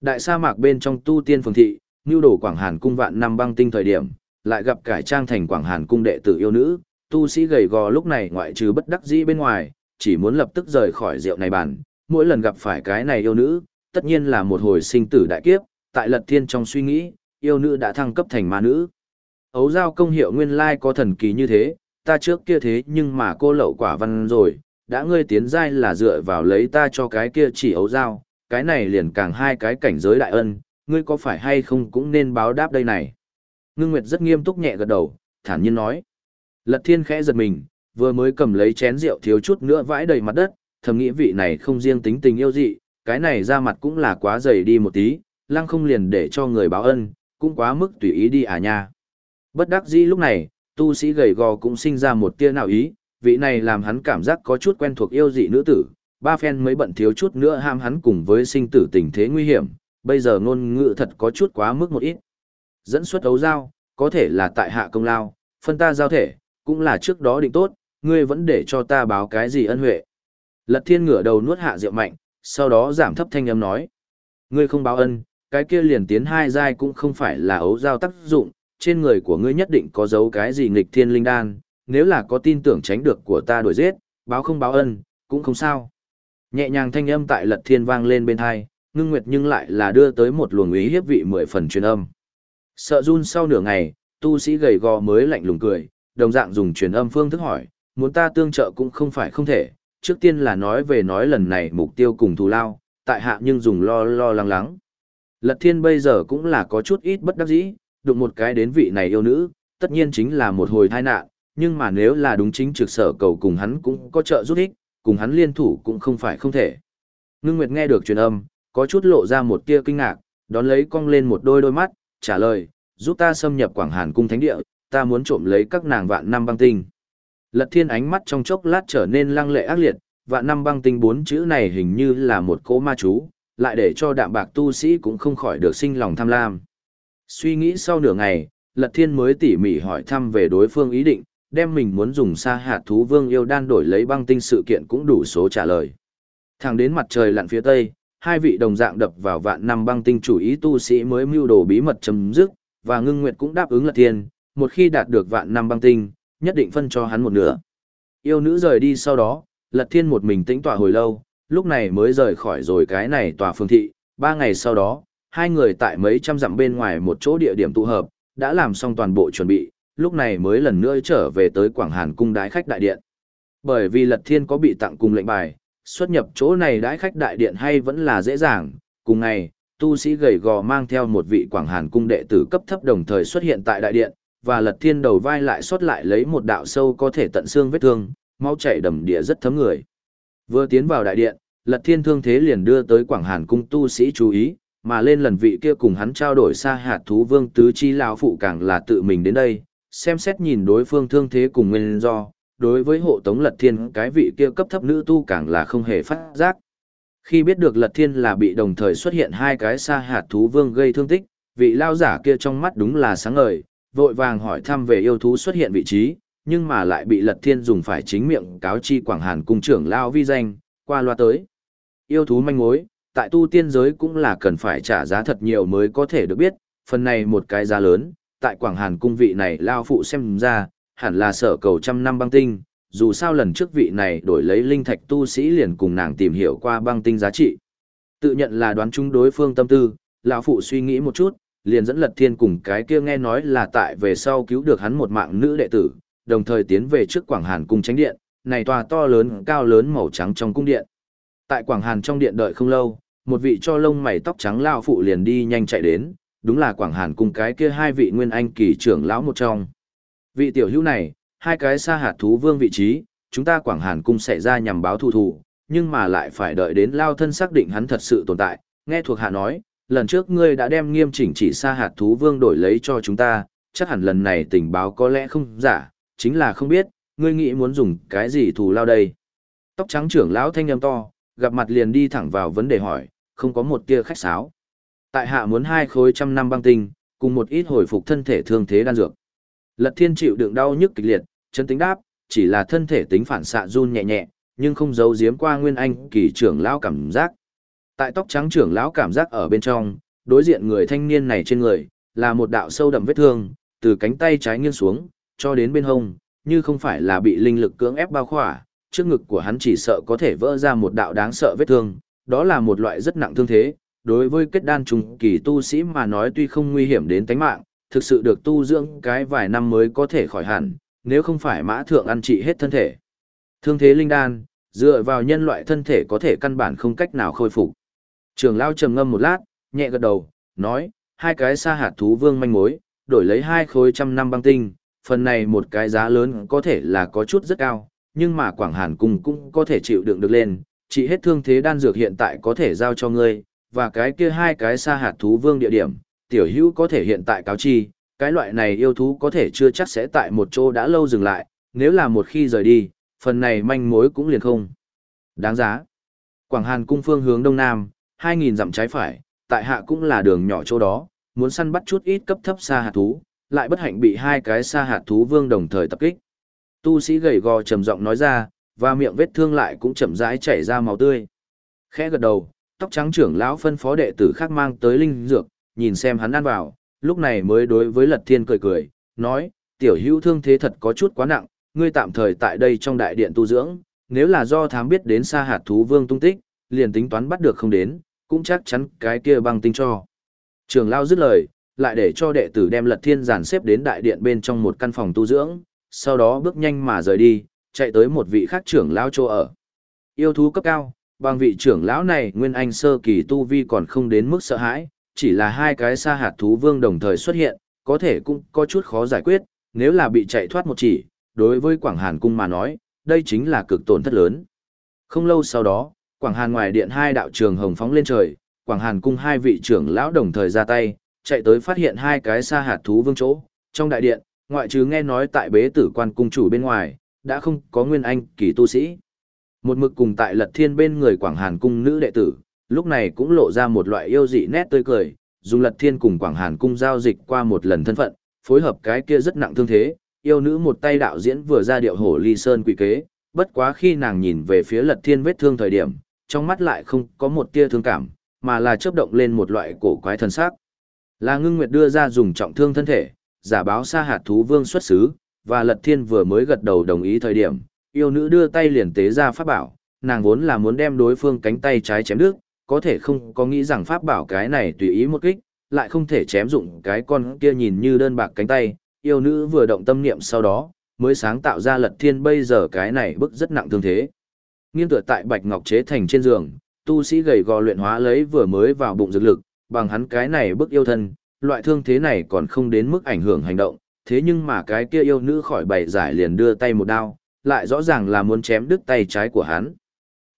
Đại sa mạc bên trong tu tiên phường thị, nưu đổ Quảng Hàn cung vạn năm băng tinh thời điểm, lại gặp cải trang thành Quảng Hàn cung đệ tử yêu nữ, tu sĩ gầy gò lúc này ngoại trừ bất đắc dĩ bên ngoài, chỉ muốn lập tức rời khỏi rượu này bàn, mỗi lần gặp phải cái này yêu nữ, tất nhiên là một hồi sinh tử đại kiếp, tại Lật Thiên trong suy nghĩ, yêu nữ đã thăng cấp thành ma nữ. Ấu giao công hiệu nguyên lai có thần kỳ như thế, ta trước kia thế nhưng mà cô lậu quả văn rồi, đã ngươi tiến giai là dựa vào lấy ta cho cái kia chỉ ấu giao, cái này liền càng hai cái cảnh giới đại ân, ngươi có phải hay không cũng nên báo đáp đây này. Ngưng Nguyệt rất nghiêm túc nhẹ gật đầu, thản nhiên nói. Lật thiên khẽ giật mình, vừa mới cầm lấy chén rượu thiếu chút nữa vãi đầy mặt đất, thầm nghĩ vị này không riêng tính tình yêu dị, cái này ra mặt cũng là quá dày đi một tí, lăng không liền để cho người báo ân, cũng quá mức tùy ý đi à nha. Bất đắc dĩ lúc này, tu sĩ gầy gò cũng sinh ra một tia nào ý, vị này làm hắn cảm giác có chút quen thuộc yêu dị nữ tử, ba phen mới bận thiếu chút nữa ham hắn cùng với sinh tử tình thế nguy hiểm, bây giờ ngôn ngữ thật có chút quá mức một ít. Dẫn xuất ấu giao, có thể là tại hạ công lao, phân ta giao thể, cũng là trước đó định tốt, ngươi vẫn để cho ta báo cái gì ân huệ. Lật thiên ngửa đầu nuốt hạ rượu mạnh, sau đó giảm thấp thanh âm nói. Ngươi không báo ân, cái kia liền tiến hai giai cũng không phải là ấu giao tác dụng, trên người của ngươi nhất định có dấu cái gì nghịch thiên linh đan, nếu là có tin tưởng tránh được của ta đuổi giết, báo không báo ân, cũng không sao. Nhẹ nhàng thanh âm tại lật thiên vang lên bên thai, ngưng nguyệt nhưng lại là đưa tới một luồng ý hiếp vị mười phần truyền âm. Sợ run sau nửa ngày, tu sĩ gầy gò mới lạnh lùng cười, đồng dạng dùng truyền âm phương thức hỏi, muốn ta tương trợ cũng không phải không thể, trước tiên là nói về nói lần này mục tiêu cùng thù lao, tại hạ nhưng dùng lo lo lắng lắng. Lật thiên bây giờ cũng là có chút ít bất đắc dĩ, đụng một cái đến vị này yêu nữ, tất nhiên chính là một hồi tai nạn, nhưng mà nếu là đúng chính trực sở cầu cùng hắn cũng có trợ giúp ích, cùng hắn liên thủ cũng không phải không thể. Ngưng Nguyệt nghe được truyền âm, có chút lộ ra một tia kinh ngạc, đón lấy cong lên một đôi đôi mắt, trả lời, giúp ta xâm nhập Quảng Hàn cung thánh địa, ta muốn trộm lấy các nàng vạn năm băng tinh. Lật thiên ánh mắt trong chốc lát trở nên lăng lệ ác liệt, vạn năm băng tinh bốn chữ này hình như là một cỗ ma chú, lại để cho đạm bạc tu sĩ cũng không khỏi được sinh lòng tham lam. Suy nghĩ sau nửa ngày, Lật Thiên mới tỉ mỉ hỏi thăm về đối phương ý định, đem mình muốn dùng sa hạt thú vương yêu đan đổi lấy băng tinh sự kiện cũng đủ số trả lời. Thẳng đến mặt trời lặn phía tây, hai vị đồng dạng đập vào vạn năm băng tinh chủ ý tu sĩ mới mưu đồ bí mật chấm dứt, và ngưng nguyệt cũng đáp ứng Lật Thiên, một khi đạt được vạn năm băng tinh, nhất định phân cho hắn một nửa. Yêu nữ rời đi sau đó, Lật Thiên một mình tĩnh tỏa hồi lâu, lúc này mới rời khỏi rồi cái này tòa phương thị, ba ngày sau đó, hai người tại mấy trăm dặm bên ngoài một chỗ địa điểm tụ hợp, đã làm xong toàn bộ chuẩn bị, lúc này mới lần nữa trở về tới Quảng Hàn cung đái khách đại điện. Bởi vì Lật Thiên có bị tặng cùng lệnh bài, xuất nhập chỗ này đái khách đại điện hay vẫn là dễ dàng, cùng ngày, tu sĩ gầy gò mang theo một vị Quảng Hàn cung đệ tử cấp thấp đồng thời xuất hiện tại đại điện, và Lật Thiên đầu vai lại xuất lại lấy một đạo sâu có thể tận xương vết thương, máu chảy đầm địa rất thấm người. Vừa tiến vào đại điện, Lật Thiên thương thế liền đưa tới Quảng Hàn cung tu sĩ chú ý, mà lên lần vị kia cùng hắn trao đổi xa hạt thú vương tứ chi lão phụ càng là tự mình đến đây, xem xét nhìn đối phương thương thế cùng nguyên do, đối với hộ tống lật thiên cái vị kia cấp thấp nữ tu càng là không hề phát giác. Khi biết được lật thiên là bị đồng thời xuất hiện hai cái xa hạt thú vương gây thương tích, vị lao giả kia trong mắt đúng là sáng ngời, vội vàng hỏi thăm về yêu thú xuất hiện vị trí, nhưng mà lại bị lật thiên dùng phải chính miệng cáo chi quảng hàn cung trưởng lao vi danh, qua loa tới. Yêu thú manh mối, tại tu tiên giới cũng là cần phải trả giá thật nhiều mới có thể được biết, phần này một cái giá lớn, tại Quảng Hàn cung vị này lao phụ xem ra, hẳn là sở cầu trăm năm băng tinh, dù sao lần trước vị này đổi lấy linh thạch tu sĩ liền cùng nàng tìm hiểu qua băng tinh giá trị. Tự nhận là đoán chúng đối phương tâm tư, lão phụ suy nghĩ một chút, liền dẫn Lật Thiên cùng cái kia nghe nói là tại về sau cứu được hắn một mạng nữ đệ tử, đồng thời tiến về trước Quảng Hàn cung tránh điện, này tòa to lớn cao lớn màu trắng trong cung điện. Tại Quảng Hàn trong điện đợi không lâu, một vị cho lông mày tóc trắng lao phụ liền đi nhanh chạy đến, đúng là Quảng Hàn cùng cái kia hai vị nguyên anh kỳ trưởng lão một trong. Vị tiểu hữu này, hai cái xa hạt thú vương vị trí, chúng ta Quảng Hàn cung sẽ ra nhằm báo thù thù, nhưng mà lại phải đợi đến lao thân xác định hắn thật sự tồn tại. Nghe thuộc hạ nói, lần trước ngươi đã đem nghiêm chỉnh chỉ xa hạt thú vương đổi lấy cho chúng ta, chắc hẳn lần này tình báo có lẽ không giả, chính là không biết, ngươi nghĩ muốn dùng cái gì thù lao đây. Tóc trắng trưởng lão thanh âm to, gặp mặt liền đi thẳng vào vấn đề hỏi, không có một tia khách sáo. Tại hạ muốn hai khối trăm năm băng tinh, cùng một ít hồi phục thân thể thương thế đan dược. Lật thiên chịu đựng đau nhức kịch liệt, chân tính đáp, chỉ là thân thể tính phản xạ run nhẹ nhẹ, nhưng không giấu giếm qua nguyên anh kỳ trưởng lão cảm giác. Tại tóc trắng trưởng lão cảm giác ở bên trong, đối diện người thanh niên này trên người, là một đạo sâu đậm vết thương, từ cánh tay trái nghiêng xuống, cho đến bên hông, như không phải là bị linh lực cưỡng ép bao khỏa, trước ngực của hắn chỉ sợ có thể vỡ ra một đạo đáng sợ vết thương, đó là một loại rất nặng thương thế, đối với kết đan trùng kỳ tu sĩ mà nói tuy không nguy hiểm đến tính mạng, thực sự được tu dưỡng cái vài năm mới có thể khỏi hẳn, nếu không phải mã thượng ăn trị hết thân thể. Thương thế linh đan, dựa vào nhân loại thân thể có thể căn bản không cách nào khôi phục. Trường lao trầm ngâm một lát, nhẹ gật đầu, nói, hai cái sa hạt thú vương manh mối, đổi lấy hai khối trăm năm băng tinh, phần này một cái giá lớn có thể là có chút rất cao, nhưng mà Quảng Hàn Cung cũng có thể chịu đựng được lên, chỉ hết thương thế đan dược hiện tại có thể giao cho ngươi, và cái kia hai cái sa hạt thú vương địa điểm, tiểu hữu có thể hiện tại cáo chi, cái loại này yêu thú có thể chưa chắc sẽ tại một chỗ đã lâu dừng lại, nếu là một khi rời đi, phần này manh mối cũng liền không. Đáng giá. Quảng Hàn cung phương hướng đông nam, 2000 dặm trái phải, tại hạ cũng là đường nhỏ chỗ đó, muốn săn bắt chút ít cấp thấp sa hạt thú, lại bất hạnh bị hai cái sa hạt thú vương đồng thời tập kích. Tu sĩ gầy gò trầm giọng nói ra, và miệng vết thương lại cũng chậm rãi chảy ra máu tươi. Khẽ gật đầu, tóc trắng trưởng lão phân phó đệ tử khác mang tới linh dược, nhìn xem hắn ăn vào, lúc này mới đối với Lật Thiên cười cười, nói, tiểu hữu thương thế thật có chút quá nặng, ngươi tạm thời tại đây trong đại điện tu dưỡng, nếu là do thám biết đến xa hạt thú vương tung tích, liền tính toán bắt được không đến, cũng chắc chắn cái kia băng tinh cho. Trường lao dứt lời, lại để cho đệ tử đem Lật Thiên giàn xếp đến đại điện bên trong một căn phòng tu dưỡng, sau đó bước nhanh mà rời đi, chạy tới một vị khác trưởng lão chỗ ở. Yêu thú cấp cao, bằng vị trưởng lão này nguyên anh sơ kỳ tu vi còn không đến mức sợ hãi, chỉ là hai cái sa hạt thú vương đồng thời xuất hiện, có thể cũng có chút khó giải quyết, nếu là bị chạy thoát một chỉ, đối với Quảng Hàn cung mà nói, đây chính là cực tổn thất lớn. Không lâu sau đó, Quảng Hàn ngoài điện hai đạo trường hồng phóng lên trời, Quảng Hàn cung hai vị trưởng lão đồng thời ra tay, chạy tới phát hiện hai cái sa hạt thú vương chỗ, trong đại điện, ngoại trừ nghe nói tại bế tử quan cung chủ bên ngoài, đã không có nguyên anh kỳ tu sĩ. Một mực cùng tại lật thiên bên người Quảng Hàn cung nữ đệ tử, lúc này cũng lộ ra một loại yêu dị nét tươi cười, dùng lật thiên cùng Quảng Hàn cung giao dịch qua một lần thân phận, phối hợp cái kia rất nặng thương thế, yêu nữ một tay đạo diễn vừa ra điệu hổ ly sơn quỷ kế, bất quá khi nàng nhìn về phía lật thiên vết thương thời điểm, trong mắt lại không có một tia thương cảm, mà là chớp động lên một loại cổ quái thân sắc. Là ngưng nguyệt đưa ra dùng trọng thương thân thể, giả báo xa hạt thú vương xuất xứ, và lật thiên vừa mới gật đầu đồng ý thời điểm, yêu nữ đưa tay liền tế ra pháp bảo, nàng vốn là muốn đem đối phương cánh tay trái chém đứt, có thể không có nghĩ rằng pháp bảo cái này tùy ý một kích, lại không thể chém dụng cái con kia nhìn như đơn bạc cánh tay, yêu nữ vừa động tâm niệm sau đó, mới sáng tạo ra lật thiên bây giờ cái này bức rất nặng thương thế. Nghiêng tựa tại bạch ngọc chế thành trên giường, tu sĩ gầy gò luyện hóa lấy vừa mới vào bụng dược lực, bằng hắn cái này bức yêu thân, loại thương thế này còn không đến mức ảnh hưởng hành động, thế nhưng mà cái kia yêu nữ khỏi bày giải liền đưa tay một đao, lại rõ ràng là muốn chém đứt tay trái của hắn.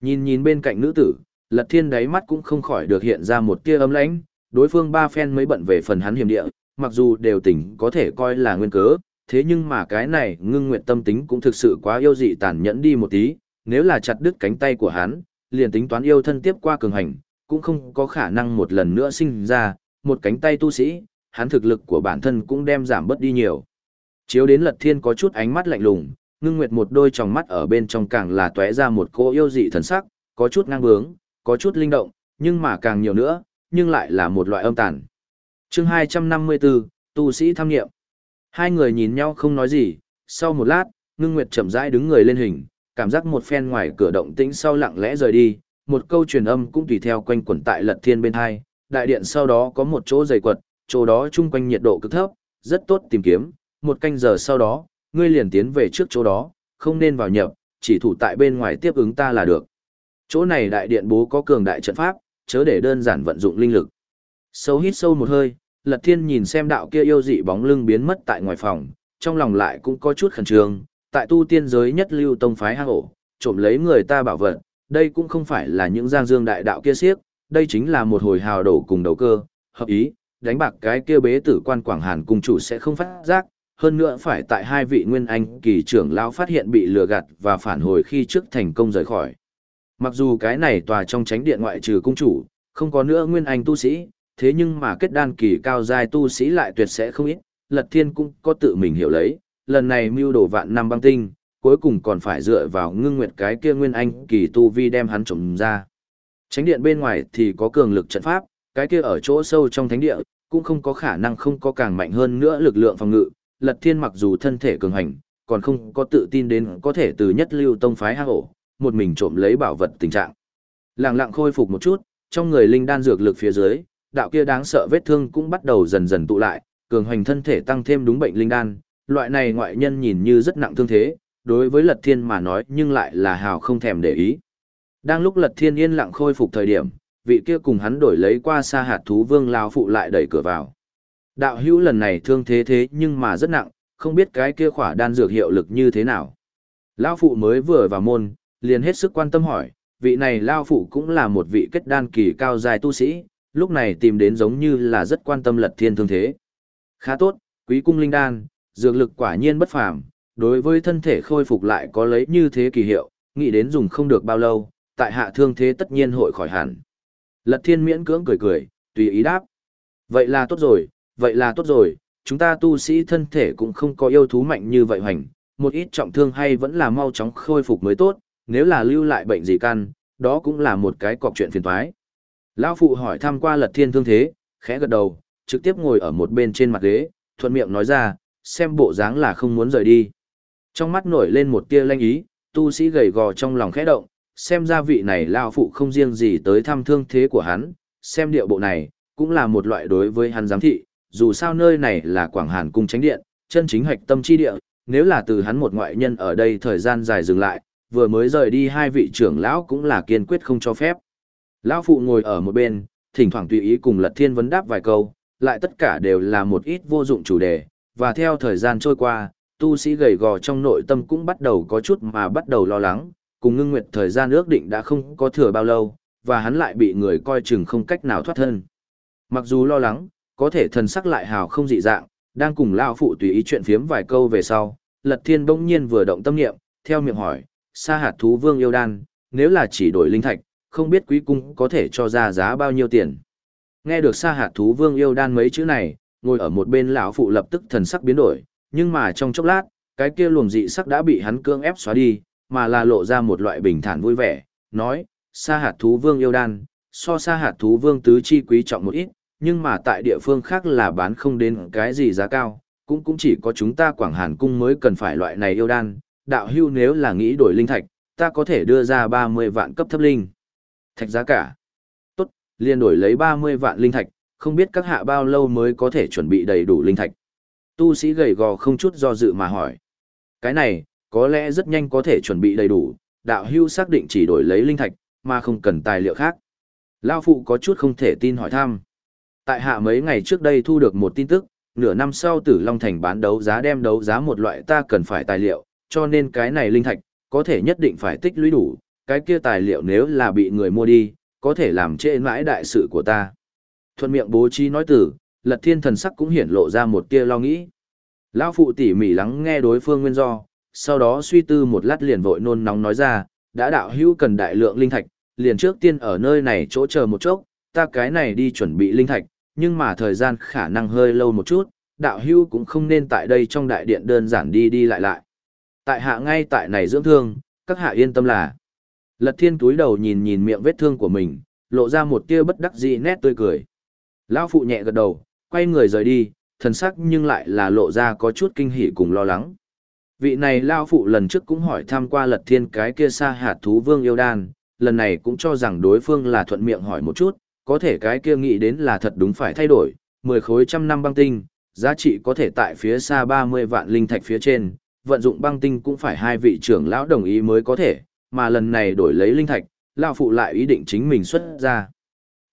Nhìn nhìn bên cạnh nữ tử, lật thiên đáy mắt cũng không khỏi được hiện ra một tia ấm lãnh, đối phương ba phen mới bận về phần hắn hiểm địa, mặc dù đều tỉnh có thể coi là nguyên cớ, thế nhưng mà cái này ngưng nguyện tâm tính cũng thực sự quá yêu dị tàn nhẫn đi một tí, nếu là chặt đứt cánh tay của hắn, liền tính toán yêu thân tiếp qua cường hành, cũng không có khả năng một lần nữa sinh ra, một cánh tay tu sĩ, hắn thực lực của bản thân cũng đem giảm bớt đi nhiều. Chiếu đến lật thiên có chút ánh mắt lạnh lùng, ngưng nguyệt một đôi tròng mắt ở bên trong càng là tóe ra một cô yêu dị thần sắc, có chút ngang bướng, có chút linh động, nhưng mà càng nhiều nữa, nhưng lại là một loại âm tàn. chương 254, tu sĩ tham nghiệm. Hai người nhìn nhau không nói gì, sau một lát, ngưng nguyệt chậm rãi đứng người lên hình, cảm giác một phen ngoài cửa động tĩnh sau lặng lẽ rời đi, một câu truyền âm cũng tùy theo quanh quẩn tại lật thiên bên hai, đại điện sau đó có một chỗ dày quật, chỗ đó chung quanh nhiệt độ cực thấp, rất tốt tìm kiếm, một canh giờ sau đó, ngươi liền tiến về trước chỗ đó, không nên vào nhập, chỉ thủ tại bên ngoài tiếp ứng ta là được. Chỗ này đại điện bố có cường đại trận pháp, chớ để đơn giản vận dụng linh lực. Sâu hít sâu một hơi, Lật Thiên nhìn xem đạo kia yêu dị bóng lưng biến mất tại ngoài phòng, trong lòng lại cũng có chút khẩn trương, tại tu tiên giới nhất lưu tông phái hang ổ, trộm lấy người ta bảo vật, đây cũng không phải là những giang dương đại đạo kia siếc, đây chính là một hồi hào đổ cùng đầu cơ, hợp ý, đánh bạc cái kia bế tử quan Quảng Hàn cung chủ sẽ không phát giác, hơn nữa phải tại hai vị nguyên anh kỳ trưởng lão phát hiện bị lừa gạt và phản hồi khi trước thành công rời khỏi. Mặc dù cái này tòa trong tránh điện ngoại trừ cung chủ, không có nữa nguyên anh tu sĩ, thế nhưng mà kết đan kỳ cao giai tu sĩ lại tuyệt sẽ không ít, Lật Thiên cũng có tự mình hiểu lấy, lần này mưu đồ vạn năm băng tinh, cuối cùng còn phải dựa vào ngưng nguyệt cái kia nguyên anh kỳ tu vi đem hắn trồng ra. Tránh điện bên ngoài thì có cường lực trận pháp, cái kia ở chỗ sâu trong thánh địa, cũng không có khả năng không có càng mạnh hơn nữa lực lượng phòng ngự. Lật thiên mặc dù thân thể cường hành, còn không có tự tin đến có thể từ nhất lưu tông phái hạ hổ, một mình trộm lấy bảo vật tình trạng. Lặng lặng khôi phục một chút, trong người linh đan dược lực phía dưới, đạo kia đáng sợ vết thương cũng bắt đầu dần dần tụ lại, cường hành thân thể tăng thêm đúng bệnh linh đan, loại này ngoại nhân nhìn như rất nặng thương thế, đối với Lật Thiên mà nói nhưng lại là hào không thèm để ý. Đang lúc Lật Thiên yên lặng khôi phục thời điểm, vị kia cùng hắn đổi lấy qua xa hạt thú vương lao phụ lại đẩy cửa vào. Đạo hữu lần này thương thế thế nhưng mà rất nặng, không biết cái kia khỏa đan dược hiệu lực như thế nào. Lao phụ mới vừa vào môn, liền hết sức quan tâm hỏi, vị này Lao phụ cũng là một vị kết đan kỳ cao dài tu sĩ, lúc này tìm đến giống như là rất quan tâm lật thiên thương thế. Khá tốt, quý cung linh đan, dược lực quả nhiên bất phàm, đối với thân thể khôi phục lại có lấy như thế kỳ hiệu, nghĩ đến dùng không được bao lâu, tại hạ thương thế tất nhiên hội khỏi hẳn. Lật thiên miễn cưỡng cười cười, tùy ý đáp. Vậy là tốt rồi, vậy là tốt rồi, chúng ta tu sĩ thân thể cũng không có yêu thú mạnh như vậy hoành, một ít trọng thương hay vẫn là mau chóng khôi phục mới tốt, nếu là lưu lại bệnh gì căn, đó cũng là một cái cọc chuyện phiền toái. Lão phụ hỏi thăm qua lật thiên thương thế, khẽ gật đầu, trực tiếp ngồi ở một bên trên mặt ghế, thuận miệng nói ra, xem bộ dáng là không muốn rời đi. Trong mắt nổi lên một tia lanh ý, tu sĩ gầy gò trong lòng khẽ động, xem ra vị này lão phụ không riêng gì tới thăm thương thế của hắn, xem điệu bộ này, cũng là một loại đối với hắn giám thị, dù sao nơi này là Quảng Hàn cung tránh điện, chân chính hạch tâm chi địa, nếu là từ hắn một ngoại nhân ở đây thời gian dài dừng lại, vừa mới rời đi hai vị trưởng lão cũng là kiên quyết không cho phép. Lão phụ ngồi ở một bên, thỉnh thoảng tùy ý cùng Lật Thiên vấn đáp vài câu, lại tất cả đều là một ít vô dụng chủ đề, và theo thời gian trôi qua, tu sĩ gầy gò trong nội tâm cũng bắt đầu có chút mà bắt đầu lo lắng, cùng ngưng nguyệt thời gian ước định đã không có thừa bao lâu, và hắn lại bị người coi chừng không cách nào thoát thân. Mặc dù lo lắng, có thể thần sắc lại hào không dị dạng, đang cùng lão phụ tùy ý chuyện phiếm vài câu về sau, Lật Thiên bỗng nhiên vừa động tâm niệm, theo miệng hỏi, sa hạt thú vương yêu đan, nếu là chỉ đổi linh thạch, không biết quý cung có thể cho ra giá bao nhiêu tiền. Nghe được sa hạt thú vương yêu đan mấy chữ này, ngồi ở một bên lão phụ lập tức thần sắc biến đổi, nhưng mà trong chốc lát, cái kia luồng dị sắc đã bị hắn cương ép xóa đi, mà là lộ ra một loại bình thản vui vẻ, nói, sa hạt thú vương yêu đan, so sa hạt thú vương tứ chi quý trọng một ít, nhưng mà tại địa phương khác là bán không đến cái gì giá cao, cũng cũng chỉ có chúng ta Quảng Hàn Cung mới cần phải loại này yêu đan, đạo hưu nếu là nghĩ đổi linh thạch, ta có thể đưa ra 30 vạn cấp thấp linh. Thạch giá cả. Tốt, liền đổi lấy 30 vạn linh thạch, không biết các hạ bao lâu mới có thể chuẩn bị đầy đủ linh thạch. Tu sĩ gầy gò không chút do dự mà hỏi. Cái này, có lẽ rất nhanh có thể chuẩn bị đầy đủ, đạo hưu xác định chỉ đổi lấy linh thạch, mà không cần tài liệu khác. Lao phụ có chút không thể tin hỏi thăm. Tại hạ mấy ngày trước đây thu được một tin tức, nửa năm sau Tử Long Thành bán đấu giá đem đấu giá một loại ta cần phải tài liệu, cho nên cái này linh thạch, có thể nhất định phải tích lũy đủ, cái kia tài liệu nếu là bị người mua đi, có thể làm trễ mãi đại sự của ta. Thuận miệng bố trí nói từ, lật thiên thần sắc cũng hiển lộ ra một tia lo nghĩ. Lão phụ tỉ mỉ lắng nghe đối phương nguyên do, sau đó suy tư một lát liền vội nôn nóng nói ra, đã đạo hữu cần đại lượng linh thạch, liền trước tiên ở nơi này chỗ chờ một chốc, ta cái này đi chuẩn bị linh thạch, nhưng mà thời gian khả năng hơi lâu một chút, đạo hưu cũng không nên tại đây trong đại điện đơn giản đi đi lại lại. Tại hạ ngay tại này dưỡng thương, các hạ yên tâm là. Lật thiên túi đầu nhìn nhìn miệng vết thương của mình, lộ ra một tia bất đắc dĩ nét tươi cười. Lão phụ nhẹ gật đầu, quay người rời đi, thần sắc nhưng lại là lộ ra có chút kinh hỉ cùng lo lắng. Vị này Lão phụ lần trước cũng hỏi thăm qua lật thiên cái kia xa hạt thú vương yêu đan, lần này cũng cho rằng đối phương là thuận miệng hỏi một chút, có thể cái kia nghĩ đến là thật đúng phải thay đổi, 10 khối trăm năm băng tinh, giá trị có thể tại phía xa 30 vạn linh thạch phía trên, vận dụng băng tinh cũng phải hai vị trưởng lão đồng ý mới có thể, mà lần này đổi lấy linh thạch, lão phụ lại ý định chính mình xuất ra.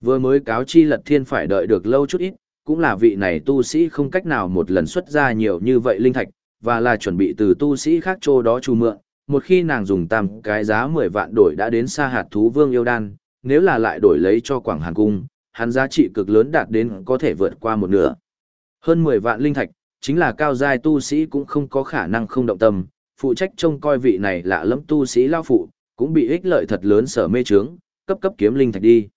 Vừa mới cáo chi lật thiên phải đợi được lâu chút ít, cũng là vị này tu sĩ không cách nào một lần xuất ra nhiều như vậy linh thạch, và là chuẩn bị từ tu sĩ khác chỗ đó chu mượn, một khi nàng dùng tam cái giá 10 vạn đổi đã đến xa hạt thú vương yêu đan, nếu là lại đổi lấy cho Quảng Hàn Cung, hắn giá trị cực lớn đạt đến có thể vượt qua một nửa. Hơn 10 vạn linh thạch, chính là cao giai tu sĩ cũng không có khả năng không động tâm, phụ trách trông coi vị này lạ lẫm tu sĩ lao phụ, cũng bị ích lợi thật lớn sở mê trướng, cấp cấp kiếm linh thạch đi.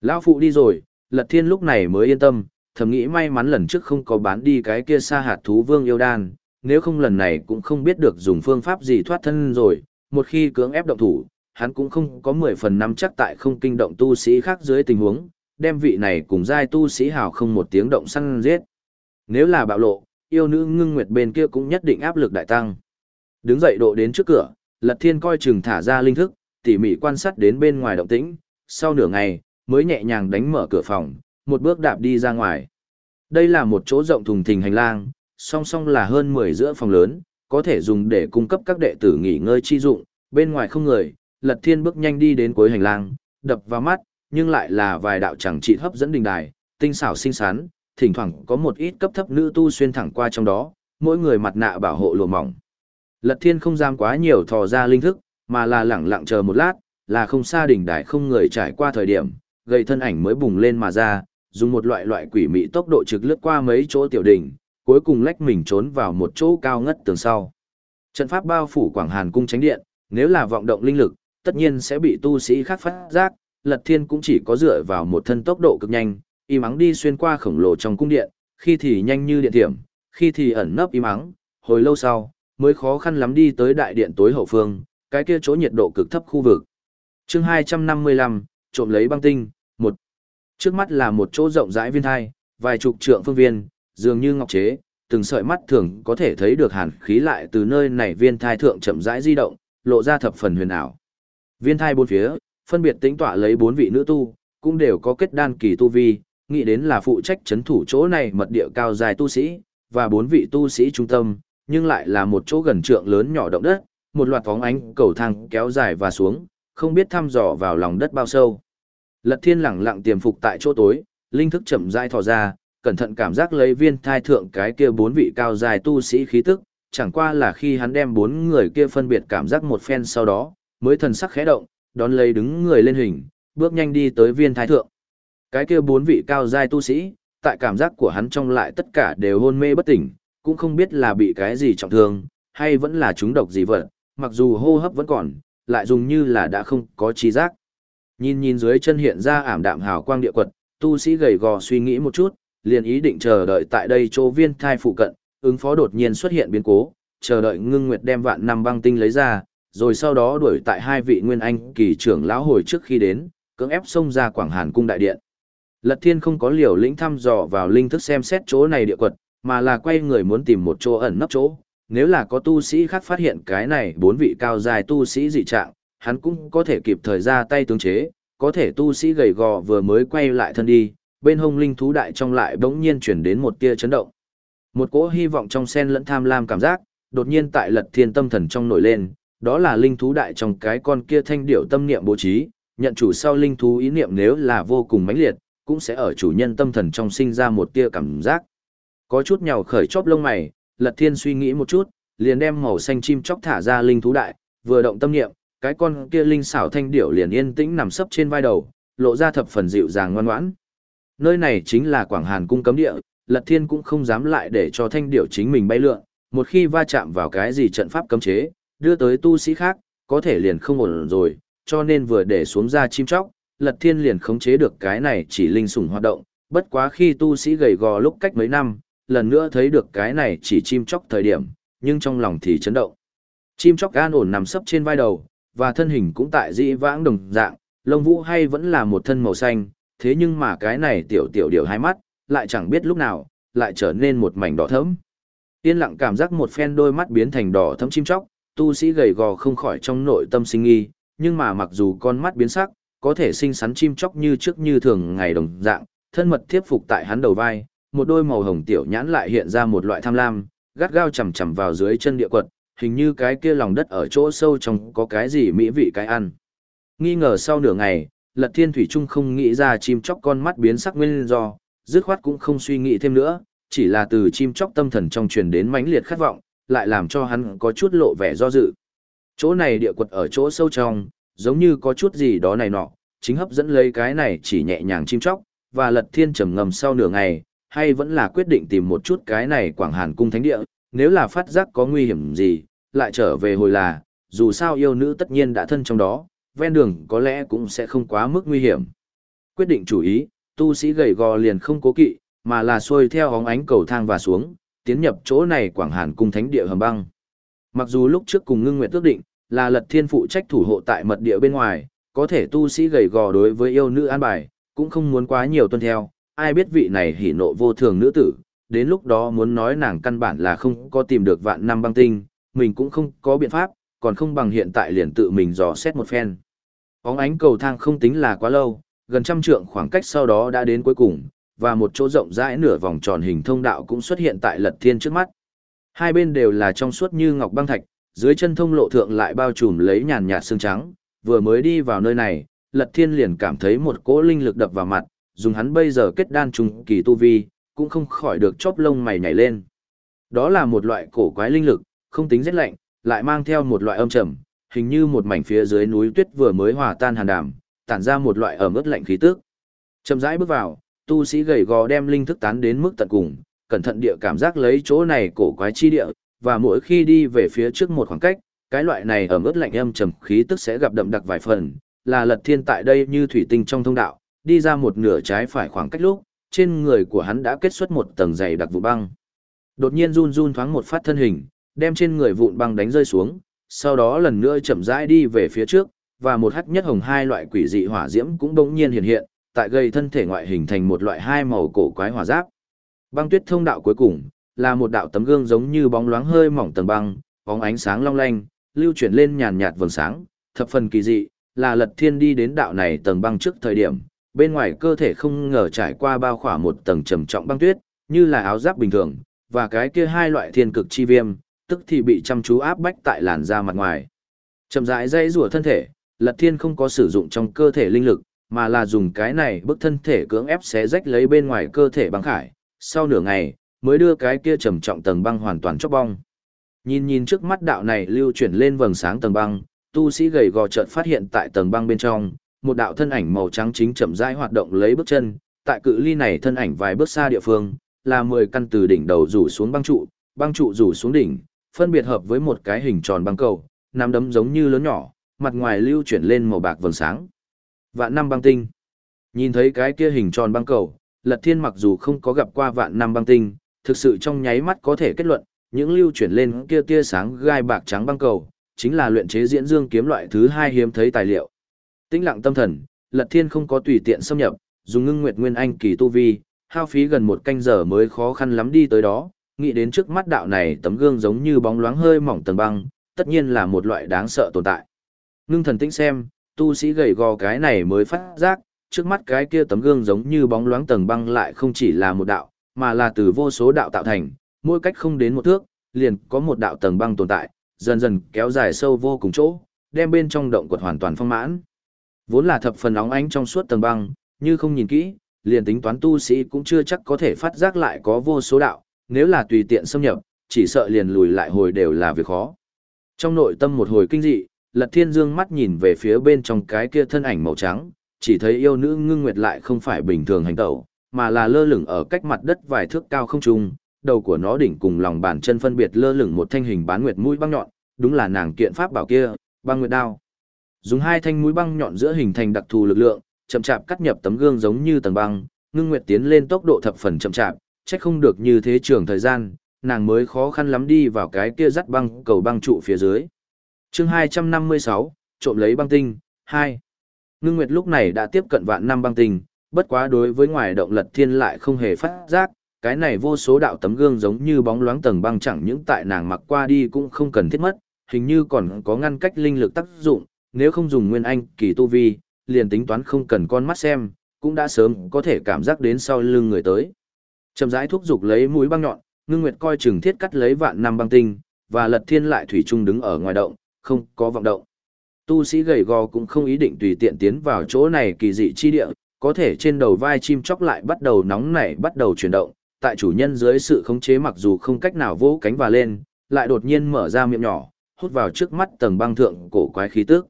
Lao phụ đi rồi, Lật Thiên lúc này mới yên tâm, thầm nghĩ may mắn lần trước không có bán đi cái kia sa hạt thú vương yêu đan, nếu không lần này cũng không biết được dùng phương pháp gì thoát thân rồi, một khi cưỡng ép động thủ, hắn cũng không có 10 phần năm chắc tại không kinh động tu sĩ khác dưới tình huống, đem vị này cùng giai tu sĩ hào không một tiếng động săn giết. Nếu là bạo lộ, yêu nữ ngưng nguyệt bên kia cũng nhất định áp lực đại tăng. Đứng dậy độ đến trước cửa, Lật Thiên coi chừng thả ra linh thức, tỉ mỉ quan sát đến bên ngoài động tĩnh, sau nửa ngày, mới nhẹ nhàng đánh mở cửa phòng, một bước đạp đi ra ngoài. Đây là một chỗ rộng thùng thình hành lang, song song là hơn 10 giữa phòng lớn, có thể dùng để cung cấp các đệ tử nghỉ ngơi chi dụng, bên ngoài không người, Lật Thiên bước nhanh đi đến cuối hành lang, đập vào mắt, nhưng lại là vài đạo chẳng trị hấp dẫn đình đài, tinh xảo xinh xắn, thỉnh thoảng có một ít cấp thấp nữ tu xuyên thẳng qua trong đó, mỗi người mặt nạ bảo hộ lùa mỏng. Lật Thiên không dám quá nhiều thò ra linh thức, mà là lẳng lặng chờ một lát, là không xa đỉnh đài không người trải qua thời điểm, gây thân ảnh mới bùng lên mà ra, dùng một loại loại quỷ mị tốc độ trực lướt qua mấy chỗ tiểu đỉnh, cuối cùng lách mình trốn vào một chỗ cao ngất tường sau. Trận pháp bao phủ Quảng Hàn cung tránh điện, nếu là vọng động linh lực, tất nhiên sẽ bị tu sĩ khác phát giác, Lật Thiên cũng chỉ có dựa vào một thân tốc độ cực nhanh, im ắng đi xuyên qua khổng lồ trong cung điện, khi thì nhanh như điện thiểm, khi thì ẩn nấp im ắng, hồi lâu sau, mới khó khăn lắm đi tới đại điện tối hậu phương, cái kia chỗ nhiệt độ cực thấp khu vực. Chương 255, trộm lấy băng tinh, một Trước mắt là một chỗ rộng rãi viên thai, vài chục trượng phương viên, dường như ngọc chế, từng sợi mắt thường có thể thấy được hàn khí lại từ nơi này viên thai thượng chậm rãi di động, lộ ra thập phần huyền ảo. Viên thai bốn phía, phân biệt tính tọa lấy bốn vị nữ tu, cũng đều có kết đan kỳ tu vi, nghĩ đến là phụ trách chấn thủ chỗ này mật địa cao dài tu sĩ, và bốn vị tu sĩ trung tâm, nhưng lại là một chỗ gần trượng lớn nhỏ động đất, một loạt phóng ánh cầu thang kéo dài và xuống, không biết thăm dò vào lòng đất bao sâu. Lật Thiên lẳng lặng tiềm phục tại chỗ tối, linh thức chậm rãi thò ra, cẩn thận cảm giác lấy viên thai thượng cái kia bốn vị cao dài tu sĩ khí tức, chẳng qua là khi hắn đem bốn người kia phân biệt cảm giác một phen sau đó, mới thần sắc khẽ động, đón lấy đứng người lên hình, bước nhanh đi tới viên thái thượng. Cái kia bốn vị cao giai tu sĩ, tại cảm giác của hắn trong lại tất cả đều hôn mê bất tỉnh, cũng không biết là bị cái gì trọng thương, hay vẫn là chúng độc gì vật, mặc dù hô hấp vẫn còn, lại dùng như là đã không có trí giác. Nhìn nhìn dưới chân hiện ra ảm đạm hào quang địa quật, tu sĩ gầy gò suy nghĩ một chút, liền ý định chờ đợi tại đây chỗ viên thai phụ cận, ứng phó đột nhiên xuất hiện biến cố, chờ đợi ngưng nguyệt đem vạn năm băng tinh lấy ra, rồi sau đó đuổi tại hai vị nguyên anh kỳ trưởng lão hồi trước khi đến, cưỡng ép xông ra Quảng Hàn cung đại điện. Lật Thiên không có liều lĩnh thăm dò vào linh thức xem xét chỗ này địa quật, mà là quay người muốn tìm một chỗ ẩn nấp chỗ. Nếu là có tu sĩ khác phát hiện cái này bốn vị cao dài tu sĩ dị trạng, hắn cũng có thể kịp thời ra tay tướng chế, có thể tu sĩ gầy gò vừa mới quay lại thân đi, bên hông linh thú đại trong lại bỗng nhiên chuyển đến một tia chấn động. Một cỗ hy vọng trong sen lẫn tham lam cảm giác, đột nhiên tại lật thiên tâm thần trong nổi lên, đó là linh thú đại trong cái con kia thanh điệu tâm niệm bố trí, nhận chủ sau linh thú ý niệm nếu là vô cùng mãnh liệt, cũng sẽ ở chủ nhân tâm thần trong sinh ra một tia cảm giác. Có chút nhào khởi chóp lông mày, Lật Thiên suy nghĩ một chút, liền đem màu xanh chim chóc thả ra linh thú đại, vừa động tâm niệm, cái con kia linh xảo thanh điểu liền yên tĩnh nằm sấp trên vai đầu, lộ ra thập phần dịu dàng ngoan ngoãn. Nơi này chính là Quảng Hàn cung cấm địa, Lật Thiên cũng không dám lại để cho thanh điểu chính mình bay lượn, một khi va chạm vào cái gì trận pháp cấm chế, đưa tới tu sĩ khác, có thể liền không ổn rồi, cho nên vừa để xuống ra chim chóc, Lật Thiên liền khống chế được cái này chỉ linh sủng hoạt động, bất quá khi tu sĩ gầy gò lúc cách mấy năm, lần nữa thấy được cái này chỉ chim chóc thời điểm, nhưng trong lòng thì chấn động. Chim chóc an ổn nằm sấp trên vai đầu, và thân hình cũng tại dĩ vãng đồng dạng, lông vũ hay vẫn là một thân màu xanh, thế nhưng mà cái này tiểu tiểu điều hai mắt, lại chẳng biết lúc nào, lại trở nên một mảnh đỏ thẫm. Yên lặng cảm giác một phen đôi mắt biến thành đỏ thẫm chim chóc, tu sĩ gầy gò không khỏi trong nội tâm sinh nghi, nhưng mà mặc dù con mắt biến sắc, có thể sinh sắn chim chóc như trước như thường ngày đồng dạng, thân mật tiếp phục tại hắn đầu vai, một đôi màu hồng tiểu nhãn lại hiện ra một loại tham lam, gắt gao chầm chầm vào dưới chân địa quật, hình như cái kia lòng đất ở chỗ sâu trong có cái gì mỹ vị cái ăn. Nghi ngờ sau nửa ngày, Lật Thiên Thủy Trung không nghĩ ra chim chóc con mắt biến sắc nguyên do, dứt khoát cũng không suy nghĩ thêm nữa, chỉ là từ chim chóc tâm thần trong truyền đến mãnh liệt khát vọng, lại làm cho hắn có chút lộ vẻ do dự. Chỗ này địa quật ở chỗ sâu trong, giống như có chút gì đó này nọ, chính hấp dẫn lấy cái này chỉ nhẹ nhàng chim chóc, và lật thiên trầm ngầm sau nửa ngày, hay vẫn là quyết định tìm một chút cái này quảng hàn cung thánh địa, nếu là phát giác có nguy hiểm gì, lại trở về hồi là, dù sao yêu nữ tất nhiên đã thân trong đó, ven đường có lẽ cũng sẽ không quá mức nguy hiểm. Quyết định chủ ý, tu sĩ gầy gò liền không cố kỵ, mà là xuôi theo hóng ánh cầu thang và xuống, tiến nhập chỗ này Quảng Hàn cung thánh địa hầm băng. Mặc dù lúc trước cùng Ngưng Nguyệt ước định, là lật thiên phụ trách thủ hộ tại mật địa bên ngoài, có thể tu sĩ gầy gò đối với yêu nữ an bài, cũng không muốn quá nhiều tuân theo, ai biết vị này hỉ nộ vô thường nữ tử, đến lúc đó muốn nói nàng căn bản là không có tìm được vạn năm băng tinh, mình cũng không có biện pháp, còn không bằng hiện tại liền tự mình dò xét một phen. Óng ánh cầu thang không tính là quá lâu, gần trăm trượng khoảng cách sau đó đã đến cuối cùng, và một chỗ rộng rãi nửa vòng tròn hình thông đạo cũng xuất hiện tại lật thiên trước mắt. Hai bên đều là trong suốt như ngọc băng thạch, dưới chân thông lộ thượng lại bao trùm lấy nhàn nhạt xương trắng, vừa mới đi vào nơi này, lật thiên liền cảm thấy một cỗ linh lực đập vào mặt, dùng hắn bây giờ kết đan trùng kỳ tu vi, cũng không khỏi được chóp lông mày nhảy lên. Đó là một loại cổ quái linh lực, không tính rất lạnh, lại mang theo một loại âm trầm, hình như một mảnh phía dưới núi tuyết vừa mới hòa tan hàn đàm, tản ra một loại ẩm ướt lạnh khí tức. Chậm rãi bước vào, tu sĩ gầy gò đem linh thức tán đến mức tận cùng, cẩn thận địa cảm giác lấy chỗ này cổ quái chi địa, và mỗi khi đi về phía trước một khoảng cách, cái loại này ẩm ướt lạnh âm trầm khí tức sẽ gặp đậm đặc vài phần, là lật thiên tại đây như thủy tinh trong thông đạo, đi ra một nửa trái phải khoảng cách lúc, trên người của hắn đã kết xuất một tầng dày đặc vụ băng. Đột nhiên run run thoáng một phát thân hình, đem trên người vụn băng đánh rơi xuống, sau đó lần nữa chậm rãi đi về phía trước, và một hắc nhất hồng hai loại quỷ dị hỏa diễm cũng bỗng nhiên hiện hiện, tại gây thân thể ngoại hình thành một loại hai màu cổ quái hỏa giáp. Băng tuyết thông đạo cuối cùng là một đạo tấm gương giống như bóng loáng hơi mỏng tầng băng, bóng ánh sáng long lanh, lưu chuyển lên nhàn nhạt vầng sáng, thập phần kỳ dị, là Lật Thiên đi đến đạo này tầng băng trước thời điểm, bên ngoài cơ thể không ngờ trải qua bao khỏa một tầng trầm trọng băng tuyết, như là áo giáp bình thường, và cái kia hai loại thiên cực chi viêm, tức thì bị chăm chú áp bách tại làn da mặt ngoài. Chậm rãi dây rủa thân thể, Lật Thiên không có sử dụng trong cơ thể linh lực, mà là dùng cái này bức thân thể cưỡng ép xé rách lấy bên ngoài cơ thể băng khải, sau nửa ngày, mới đưa cái kia trầm trọng tầng băng hoàn toàn chóc bong. Nhìn nhìn trước mắt đạo này lưu chuyển lên vầng sáng tầng băng, tu sĩ gầy gò chợt phát hiện tại tầng băng bên trong, một đạo thân ảnh màu trắng chính chậm rãi hoạt động lấy bước chân, tại cự ly này thân ảnh vài bước xa địa phương, là 10 căn từ đỉnh đầu rủ xuống băng trụ, băng trụ rủ xuống đỉnh, phân biệt hợp với một cái hình tròn băng cầu, nắm đấm giống như lớn nhỏ, mặt ngoài lưu chuyển lên màu bạc vầng sáng. Vạn năm băng tinh. Nhìn thấy cái kia hình tròn băng cầu, Lật Thiên mặc dù không có gặp qua vạn năm băng tinh, thực sự trong nháy mắt có thể kết luận, những lưu chuyển lên kia tia sáng gai bạc trắng băng cầu, chính là luyện chế diễn dương kiếm loại thứ hai hiếm thấy tài liệu. Tĩnh lặng tâm thần, Lật Thiên không có tùy tiện xâm nhập, dùng ngưng nguyệt nguyên anh kỳ tu vi, hao phí gần một canh giờ mới khó khăn lắm đi tới đó, nghĩ đến trước mắt đạo này tấm gương giống như bóng loáng hơi mỏng tầng băng, tất nhiên là một loại đáng sợ tồn tại. Ngưng thần tĩnh xem, tu sĩ gầy gò cái này mới phát giác, trước mắt cái kia tấm gương giống như bóng loáng tầng băng lại không chỉ là một đạo, mà là từ vô số đạo tạo thành, mỗi cách không đến một thước, liền có một đạo tầng băng tồn tại, dần dần kéo dài sâu vô cùng chỗ, đem bên trong động quật hoàn toàn phong mãn. Vốn là thập phần óng ánh trong suốt tầng băng, như không nhìn kỹ, liền tính toán tu sĩ cũng chưa chắc có thể phát giác lại có vô số đạo, nếu là tùy tiện xâm nhập, chỉ sợ liền lùi lại hồi đều là việc khó. Trong nội tâm một hồi kinh dị, Lật Thiên Dương mắt nhìn về phía bên trong cái kia thân ảnh màu trắng, chỉ thấy yêu nữ ngưng nguyệt lại không phải bình thường hành tẩu, mà là lơ lửng ở cách mặt đất vài thước cao không trung, đầu của nó đỉnh cùng lòng bàn chân phân biệt lơ lửng một thanh hình bán nguyệt mũi băng nhọn, đúng là nàng kiện pháp bảo kia, băng nguyệt đao. Dùng hai thanh mũi băng nhọn giữa hình thành đặc thù lực lượng, chậm chạp cắt nhập tấm gương giống như tầng băng, ngưng nguyệt tiến lên tốc độ thập phần chậm chạp, chắc không được như thế trường thời gian, nàng mới khó khăn lắm đi vào cái kia dắt băng cầu băng trụ phía dưới. Chương 256, trộm lấy băng tinh, 2. Ngưng Nguyệt lúc này đã tiếp cận vạn năm băng tinh, bất quá đối với ngoài động lật thiên lại không hề phát giác, cái này vô số đạo tấm gương giống như bóng loáng tầng băng chẳng những tại nàng mặc qua đi cũng không cần thiết mất, hình như còn có ngăn cách linh lực tác dụng, nếu không dùng nguyên anh kỳ tu vi, liền tính toán không cần con mắt xem, cũng đã sớm có thể cảm giác đến sau lưng người tới. Chậm rãi thúc dục lấy mũi băng nhọn, Ngưng Nguyệt coi chừng thiết cắt lấy vạn năm băng tinh, và Lật Thiên lại thủy chung đứng ở ngoài động, không có vọng động. Tu sĩ gầy gò cũng không ý định tùy tiện tiến vào chỗ này kỳ dị chi địa, có thể trên đầu vai chim chóc lại bắt đầu nóng nảy bắt đầu chuyển động, tại chủ nhân dưới sự khống chế mặc dù không cách nào vỗ cánh và lên, lại đột nhiên mở ra miệng nhỏ, hút vào trước mắt tầng băng thượng cổ quái khí tức.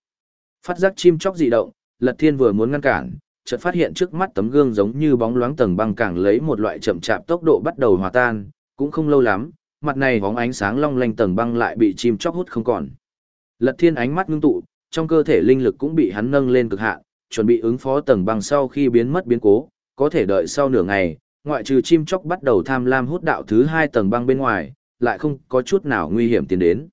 Phát giác chim chóc dị động, Lật Thiên vừa muốn ngăn cản, chợt phát hiện trước mắt tấm gương giống như bóng loáng tầng băng càng lấy một loại chậm chạp tốc độ bắt đầu hòa tan, cũng không lâu lắm, mặt này bóng ánh sáng long lanh tầng băng lại bị chim chóc hút không còn. Lật Thiên ánh mắt ngưng tụ, trong cơ thể linh lực cũng bị hắn nâng lên cực hạn, chuẩn bị ứng phó tầng băng sau khi biến mất biến cố, có thể đợi sau nửa ngày, ngoại trừ chim chóc bắt đầu tham lam hút đạo thứ hai tầng băng bên ngoài, lại không có chút nào nguy hiểm tiến đến.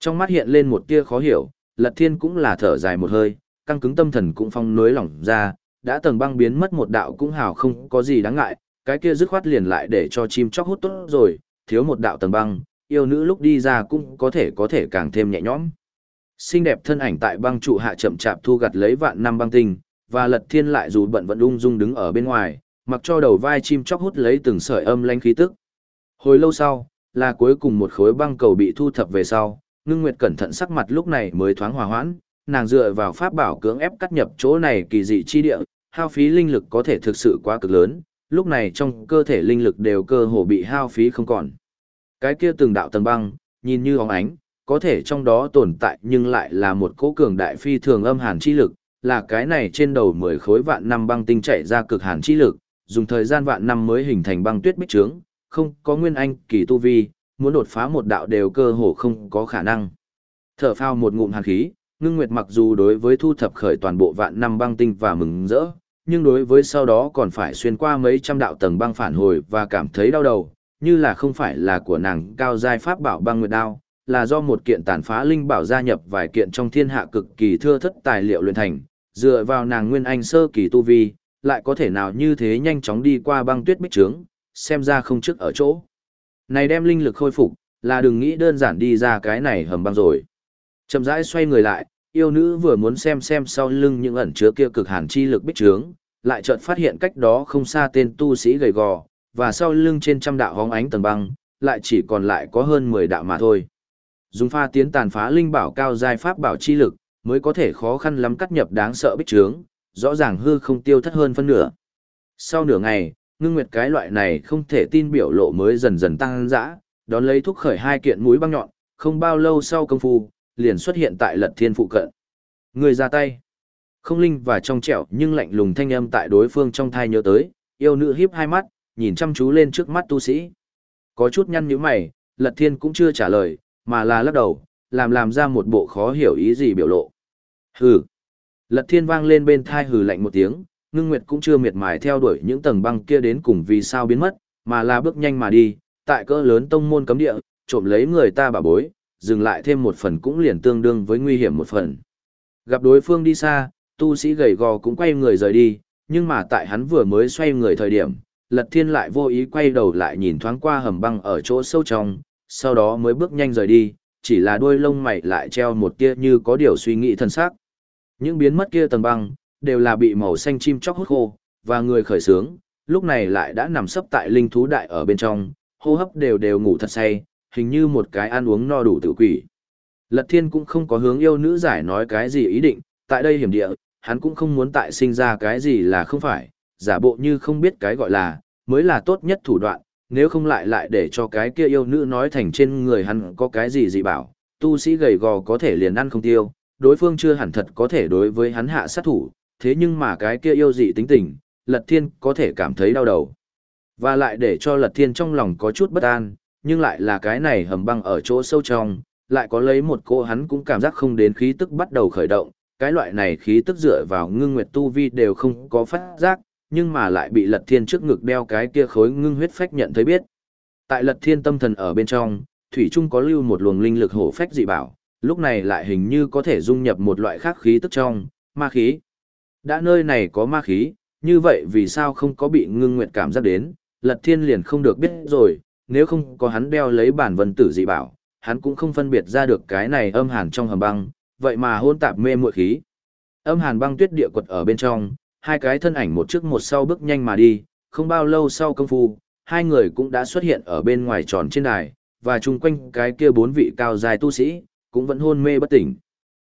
Trong mắt hiện lên một tia khó hiểu, Lật Thiên cũng là thở dài một hơi, căng cứng tâm thần cũng phong nối lỏng ra, đã tầng băng biến mất một đạo cũng hào không có gì đáng ngại, cái kia dứt khoát liền lại để cho chim chóc hút tốt rồi, thiếu một đạo tầng băng, yêu nữ lúc đi ra cũng có thể có thể càng thêm nhẹ nhõm. Xinh đẹp thân ảnh tại băng trụ hạ chậm chạp thu gặt lấy vạn năm băng tinh, và Lật Thiên lại dù bận vận ung dung đứng ở bên ngoài, mặc cho đầu vai chim chóc hút lấy từng sợi âm lanh khí tức. Hồi lâu sau, là cuối cùng một khối băng cầu bị thu thập về sau, ngưng nguyệt cẩn thận sắc mặt lúc này mới thoáng hòa hoãn, nàng dựa vào pháp bảo cưỡng ép cắt nhập chỗ này kỳ dị chi địa, hao phí linh lực có thể thực sự quá cực lớn, lúc này trong cơ thể linh lực đều cơ hồ bị hao phí không còn. Cái kia từng đạo tầng băng, nhìn như óng ánh, có thể trong đó tồn tại nhưng lại là một cỗ cường đại phi thường âm hàn chi lực, là cái này trên đầu 10 khối vạn năm băng tinh chạy ra cực hàn chi lực, dùng thời gian vạn năm mới hình thành băng tuyết bích trướng, không có nguyên anh kỳ tu vi, muốn đột phá một đạo đều cơ hồ không có khả năng. Thở phao một ngụm hàn khí, ngưng nguyệt mặc dù đối với thu thập khởi toàn bộ vạn năm băng tinh và mừng rỡ, nhưng đối với sau đó còn phải xuyên qua mấy trăm đạo tầng băng phản hồi và cảm thấy đau đầu, như là không phải là của nàng cao giai pháp bảo băng nguyệt đao, là do một kiện tàn phá linh bảo gia nhập vài kiện trong thiên hạ cực kỳ thưa thất tài liệu luyện thành, dựa vào nàng nguyên anh sơ kỳ tu vi, lại có thể nào như thế nhanh chóng đi qua băng tuyết bích trướng, xem ra không trước ở chỗ. Này đem linh lực khôi phục, là đừng nghĩ đơn giản đi ra cái này hầm băng rồi. Chậm rãi xoay người lại, yêu nữ vừa muốn xem xem sau lưng những ẩn chứa kia cực hàn chi lực bích trướng, lại chợt phát hiện cách đó không xa tên tu sĩ gầy gò, và sau lưng trên trăm đạo hóng ánh tầng băng, lại chỉ còn lại có hơn 10 đạo mà thôi. Dùng pha tiến tàn phá linh bảo cao giai pháp bảo chi lực, mới có thể khó khăn lắm cắt nhập đáng sợ bích trướng, rõ ràng hư không tiêu thất hơn phân nửa. Sau nửa ngày, ngưng nguyệt cái loại này không thể tin biểu lộ mới dần dần tăng dã, đón lấy thúc khởi hai kiện mũi băng nhọn, không bao lâu sau công phu, liền xuất hiện tại lật thiên phụ cận. Người ra tay. Không linh và trong trẻo nhưng lạnh lùng thanh âm tại đối phương trong thai nhớ tới, yêu nữ híp hai mắt, nhìn chăm chú lên trước mắt tu sĩ. Có chút nhăn nhíu mày, lật thiên cũng chưa trả lời, mà là lắc đầu, làm làm ra một bộ khó hiểu ý gì biểu lộ. Hừ. Lật thiên vang lên bên thai hừ lạnh một tiếng, ngưng nguyệt cũng chưa miệt mài theo đuổi những tầng băng kia đến cùng vì sao biến mất, mà là bước nhanh mà đi, tại cỡ lớn tông môn cấm địa, trộm lấy người ta bà bối, dừng lại thêm một phần cũng liền tương đương với nguy hiểm một phần. Gặp đối phương đi xa, tu sĩ gầy gò cũng quay người rời đi, nhưng mà tại hắn vừa mới xoay người thời điểm, Lật Thiên lại vô ý quay đầu lại nhìn thoáng qua hầm băng ở chỗ sâu trong, sau đó mới bước nhanh rời đi, chỉ là đuôi lông mày lại treo một tia như có điều suy nghĩ thân xác. Những biến mất kia tầng băng, đều là bị màu xanh chim chóc hút khô, và người khởi sướng, lúc này lại đã nằm sấp tại linh thú đại ở bên trong, hô hấp đều đều ngủ thật say, hình như một cái ăn uống no đủ tự quỷ. Lật thiên cũng không có hướng yêu nữ giải nói cái gì ý định, tại đây hiểm địa, hắn cũng không muốn tại sinh ra cái gì là không phải, giả bộ như không biết cái gọi là, mới là tốt nhất thủ đoạn, nếu không lại lại để cho cái kia yêu nữ nói thành trên người hắn có cái gì dị bảo, tu sĩ gầy gò có thể liền ăn không tiêu, đối phương chưa hẳn thật có thể đối với hắn hạ sát thủ, thế nhưng mà cái kia yêu dị tính tình, Lật Thiên có thể cảm thấy đau đầu. Và lại để cho Lật Thiên trong lòng có chút bất an, nhưng lại là cái này hầm băng ở chỗ sâu trong, lại có lấy một cô hắn cũng cảm giác không đến khí tức bắt đầu khởi động, cái loại này khí tức dựa vào ngưng nguyệt tu vi đều không có phát giác, nhưng mà lại bị Lật Thiên trước ngực đeo cái kia khối ngưng huyết phách nhận thấy biết. Tại Lật Thiên tâm thần ở bên trong, thủy trung có lưu một luồng linh lực hổ phách dị bảo, lúc này lại hình như có thể dung nhập một loại khác khí tức trong, ma khí. Đã nơi này có ma khí, như vậy vì sao không có bị ngưng nguyệt cảm giác đến, lật thiên liền không được biết rồi, nếu không có hắn đeo lấy bản vân tử dị bảo, hắn cũng không phân biệt ra được cái này âm hàn trong hầm băng, vậy mà hôn tạp mê muội khí. Âm hàn băng tuyết địa quật ở bên trong, hai cái thân ảnh một trước một sau bước nhanh mà đi, không bao lâu sau công phu, hai người cũng đã xuất hiện ở bên ngoài tròn trên đài, và chung quanh cái kia bốn vị cao dài tu sĩ, cũng vẫn hôn mê bất tỉnh.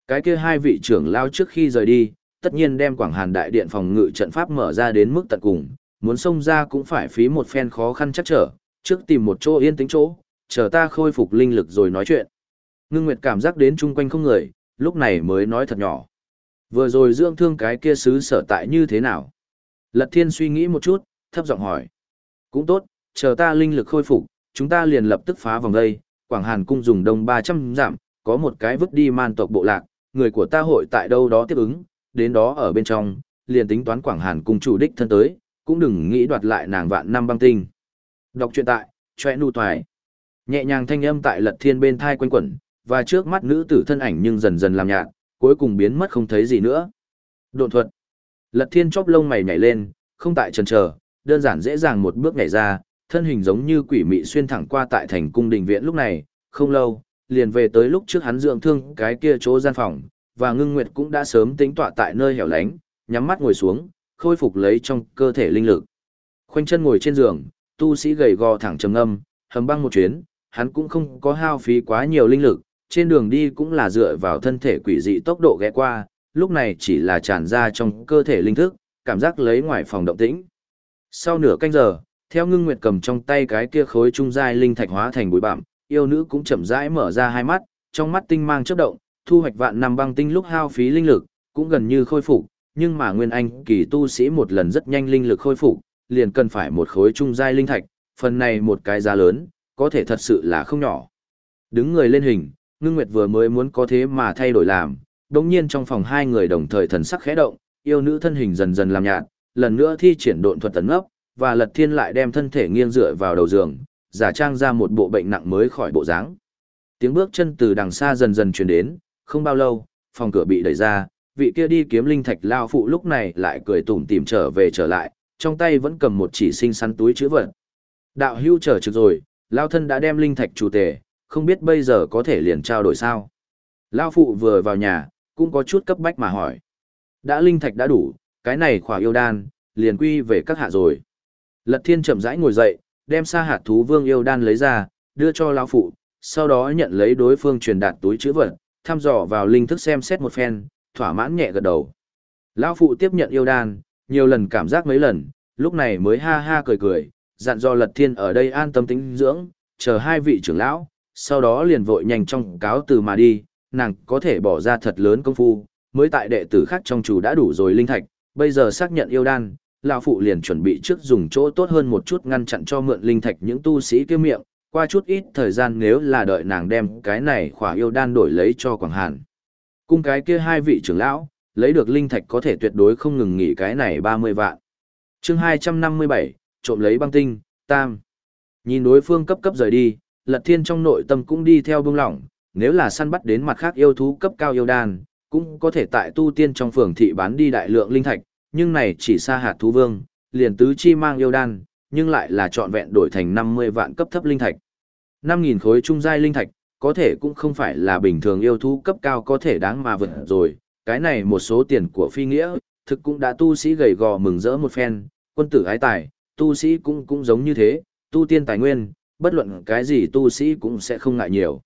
Cái kia hai vị trưởng lao trước khi rời đi, tất nhiên đem Quảng Hàn đại điện phòng ngự trận pháp mở ra đến mức tận cùng, muốn xông ra cũng phải phí một phen khó khăn chắc trở, trước tìm một chỗ yên tĩnh chỗ, chờ ta khôi phục linh lực rồi nói chuyện. Ngưng Nguyệt cảm giác đến chung quanh không người, lúc này mới nói thật nhỏ. Vừa rồi dưỡng thương cái kia sứ sở tại như thế nào? Lật Thiên suy nghĩ một chút, thấp giọng hỏi. Cũng tốt, chờ ta linh lực khôi phục, chúng ta liền lập tức phá vòng đây, Quảng Hàn cung dùng đông 300 giảm, có một cái vứt đi man tộc bộ lạc, người của ta hội tại đâu đó tiếp ứng, đến đó ở bên trong, liền tính toán Quảng Hàn Cung chủ đích thân tới, cũng đừng nghĩ đoạt lại nàng vạn năm băng tinh. Đọc truyện tại, choe nu toài. Nhẹ nhàng thanh âm tại lật thiên bên thai quanh quẩn, và trước mắt nữ tử thân ảnh nhưng dần dần làm nhạt, cuối cùng biến mất không thấy gì nữa. Độn thuật. Lật thiên chóp lông mày nhảy lên, không tại chần chờ, đơn giản dễ dàng một bước nhảy ra, thân hình giống như quỷ mị xuyên thẳng qua tại thành cung đình viện lúc này, không lâu, liền về tới lúc trước hắn dưỡng thương cái kia chỗ gian phòng, và ngưng nguyệt cũng đã sớm tính tọa tại nơi hẻo lánh, nhắm mắt ngồi xuống, khôi phục lấy trong cơ thể linh lực. Khoanh chân ngồi trên giường, tu sĩ gầy gò thẳng trầm âm, hầm băng một chuyến, hắn cũng không có hao phí quá nhiều linh lực, trên đường đi cũng là dựa vào thân thể quỷ dị tốc độ ghé qua, lúc này chỉ là tràn ra trong cơ thể linh thức, cảm giác lấy ngoài phòng động tĩnh. Sau nửa canh giờ, theo ngưng nguyệt cầm trong tay cái kia khối trung giai linh thạch hóa thành bụi bặm, yêu nữ cũng chậm rãi mở ra hai mắt, trong mắt tinh mang chớp động, thu hoạch vạn năm băng tinh lúc hao phí linh lực, cũng gần như khôi phục, nhưng mà nguyên anh kỳ tu sĩ một lần rất nhanh linh lực khôi phục, liền cần phải một khối trung giai linh thạch, phần này một cái giá lớn, có thể thật sự là không nhỏ. Đứng người lên hình, ngưng nguyệt vừa mới muốn có thế mà thay đổi làm, đồng nhiên trong phòng hai người đồng thời thần sắc khẽ động, yêu nữ thân hình dần dần làm nhạt, lần nữa thi triển độn thuật tấn ngốc, và lật thiên lại đem thân thể nghiêng dựa vào đầu giường, giả trang ra một bộ bệnh nặng mới khỏi bộ dáng. Tiếng bước chân từ đằng xa dần dần truyền đến, không bao lâu, phòng cửa bị đẩy ra, vị kia đi kiếm linh thạch lao phụ lúc này lại cười tủm tỉm trở về trở lại, trong tay vẫn cầm một chỉ sinh săn túi chữ vật. Đạo hưu trở trực rồi, lao thân đã đem linh thạch chủ tề, không biết bây giờ có thể liền trao đổi sao. Lao phụ vừa vào nhà, cũng có chút cấp bách mà hỏi. Đã linh thạch đã đủ, cái này khỏa yêu đan, liền quy về các hạ rồi. Lật thiên chậm rãi ngồi dậy, đem sa hạt thú vương yêu đan lấy ra, đưa cho lão phụ, sau đó nhận lấy đối phương truyền đạt túi chữ vật, thăm dò vào linh thức xem xét một phen, thỏa mãn nhẹ gật đầu. Lão phụ tiếp nhận yêu đan, nhiều lần cảm giác mấy lần, lúc này mới ha ha cười cười, dặn dò Lật Thiên ở đây an tâm tĩnh dưỡng, chờ hai vị trưởng lão, sau đó liền vội nhanh trong cáo từ mà đi, nàng có thể bỏ ra thật lớn công phu, mới tại đệ tử khác trong chủ đã đủ rồi linh thạch, bây giờ xác nhận yêu đan, lão phụ liền chuẩn bị trước dùng chỗ tốt hơn một chút ngăn chặn cho mượn linh thạch những tu sĩ kia miệng, qua chút ít thời gian nếu là đợi nàng đem cái này khỏa yêu đan đổi lấy cho Quảng Hàn. Cung cái kia hai vị trưởng lão, lấy được linh thạch có thể tuyệt đối không ngừng nghỉ cái này 30 vạn. chương 257, trộm lấy băng tinh, tam. Nhìn đối phương cấp cấp rời đi, lật thiên trong nội tâm cũng đi theo bông lỏng, nếu là săn bắt đến mặt khác yêu thú cấp cao yêu đan, cũng có thể tại tu tiên trong phường thị bán đi đại lượng linh thạch, nhưng này chỉ xa hạt thú vương, liền tứ chi mang yêu đan, nhưng lại là trọn vẹn đổi thành 50 vạn cấp thấp linh thạch. 5.000 khối trung giai linh thạch, có thể cũng không phải là bình thường yêu thú cấp cao có thể đáng mà vượt rồi, cái này một số tiền của phi nghĩa, thực cũng đã tu sĩ gầy gò mừng rỡ một phen, quân tử ái tài, tu sĩ cũng cũng giống như thế, tu tiên tài nguyên, bất luận cái gì tu sĩ cũng sẽ không ngại nhiều.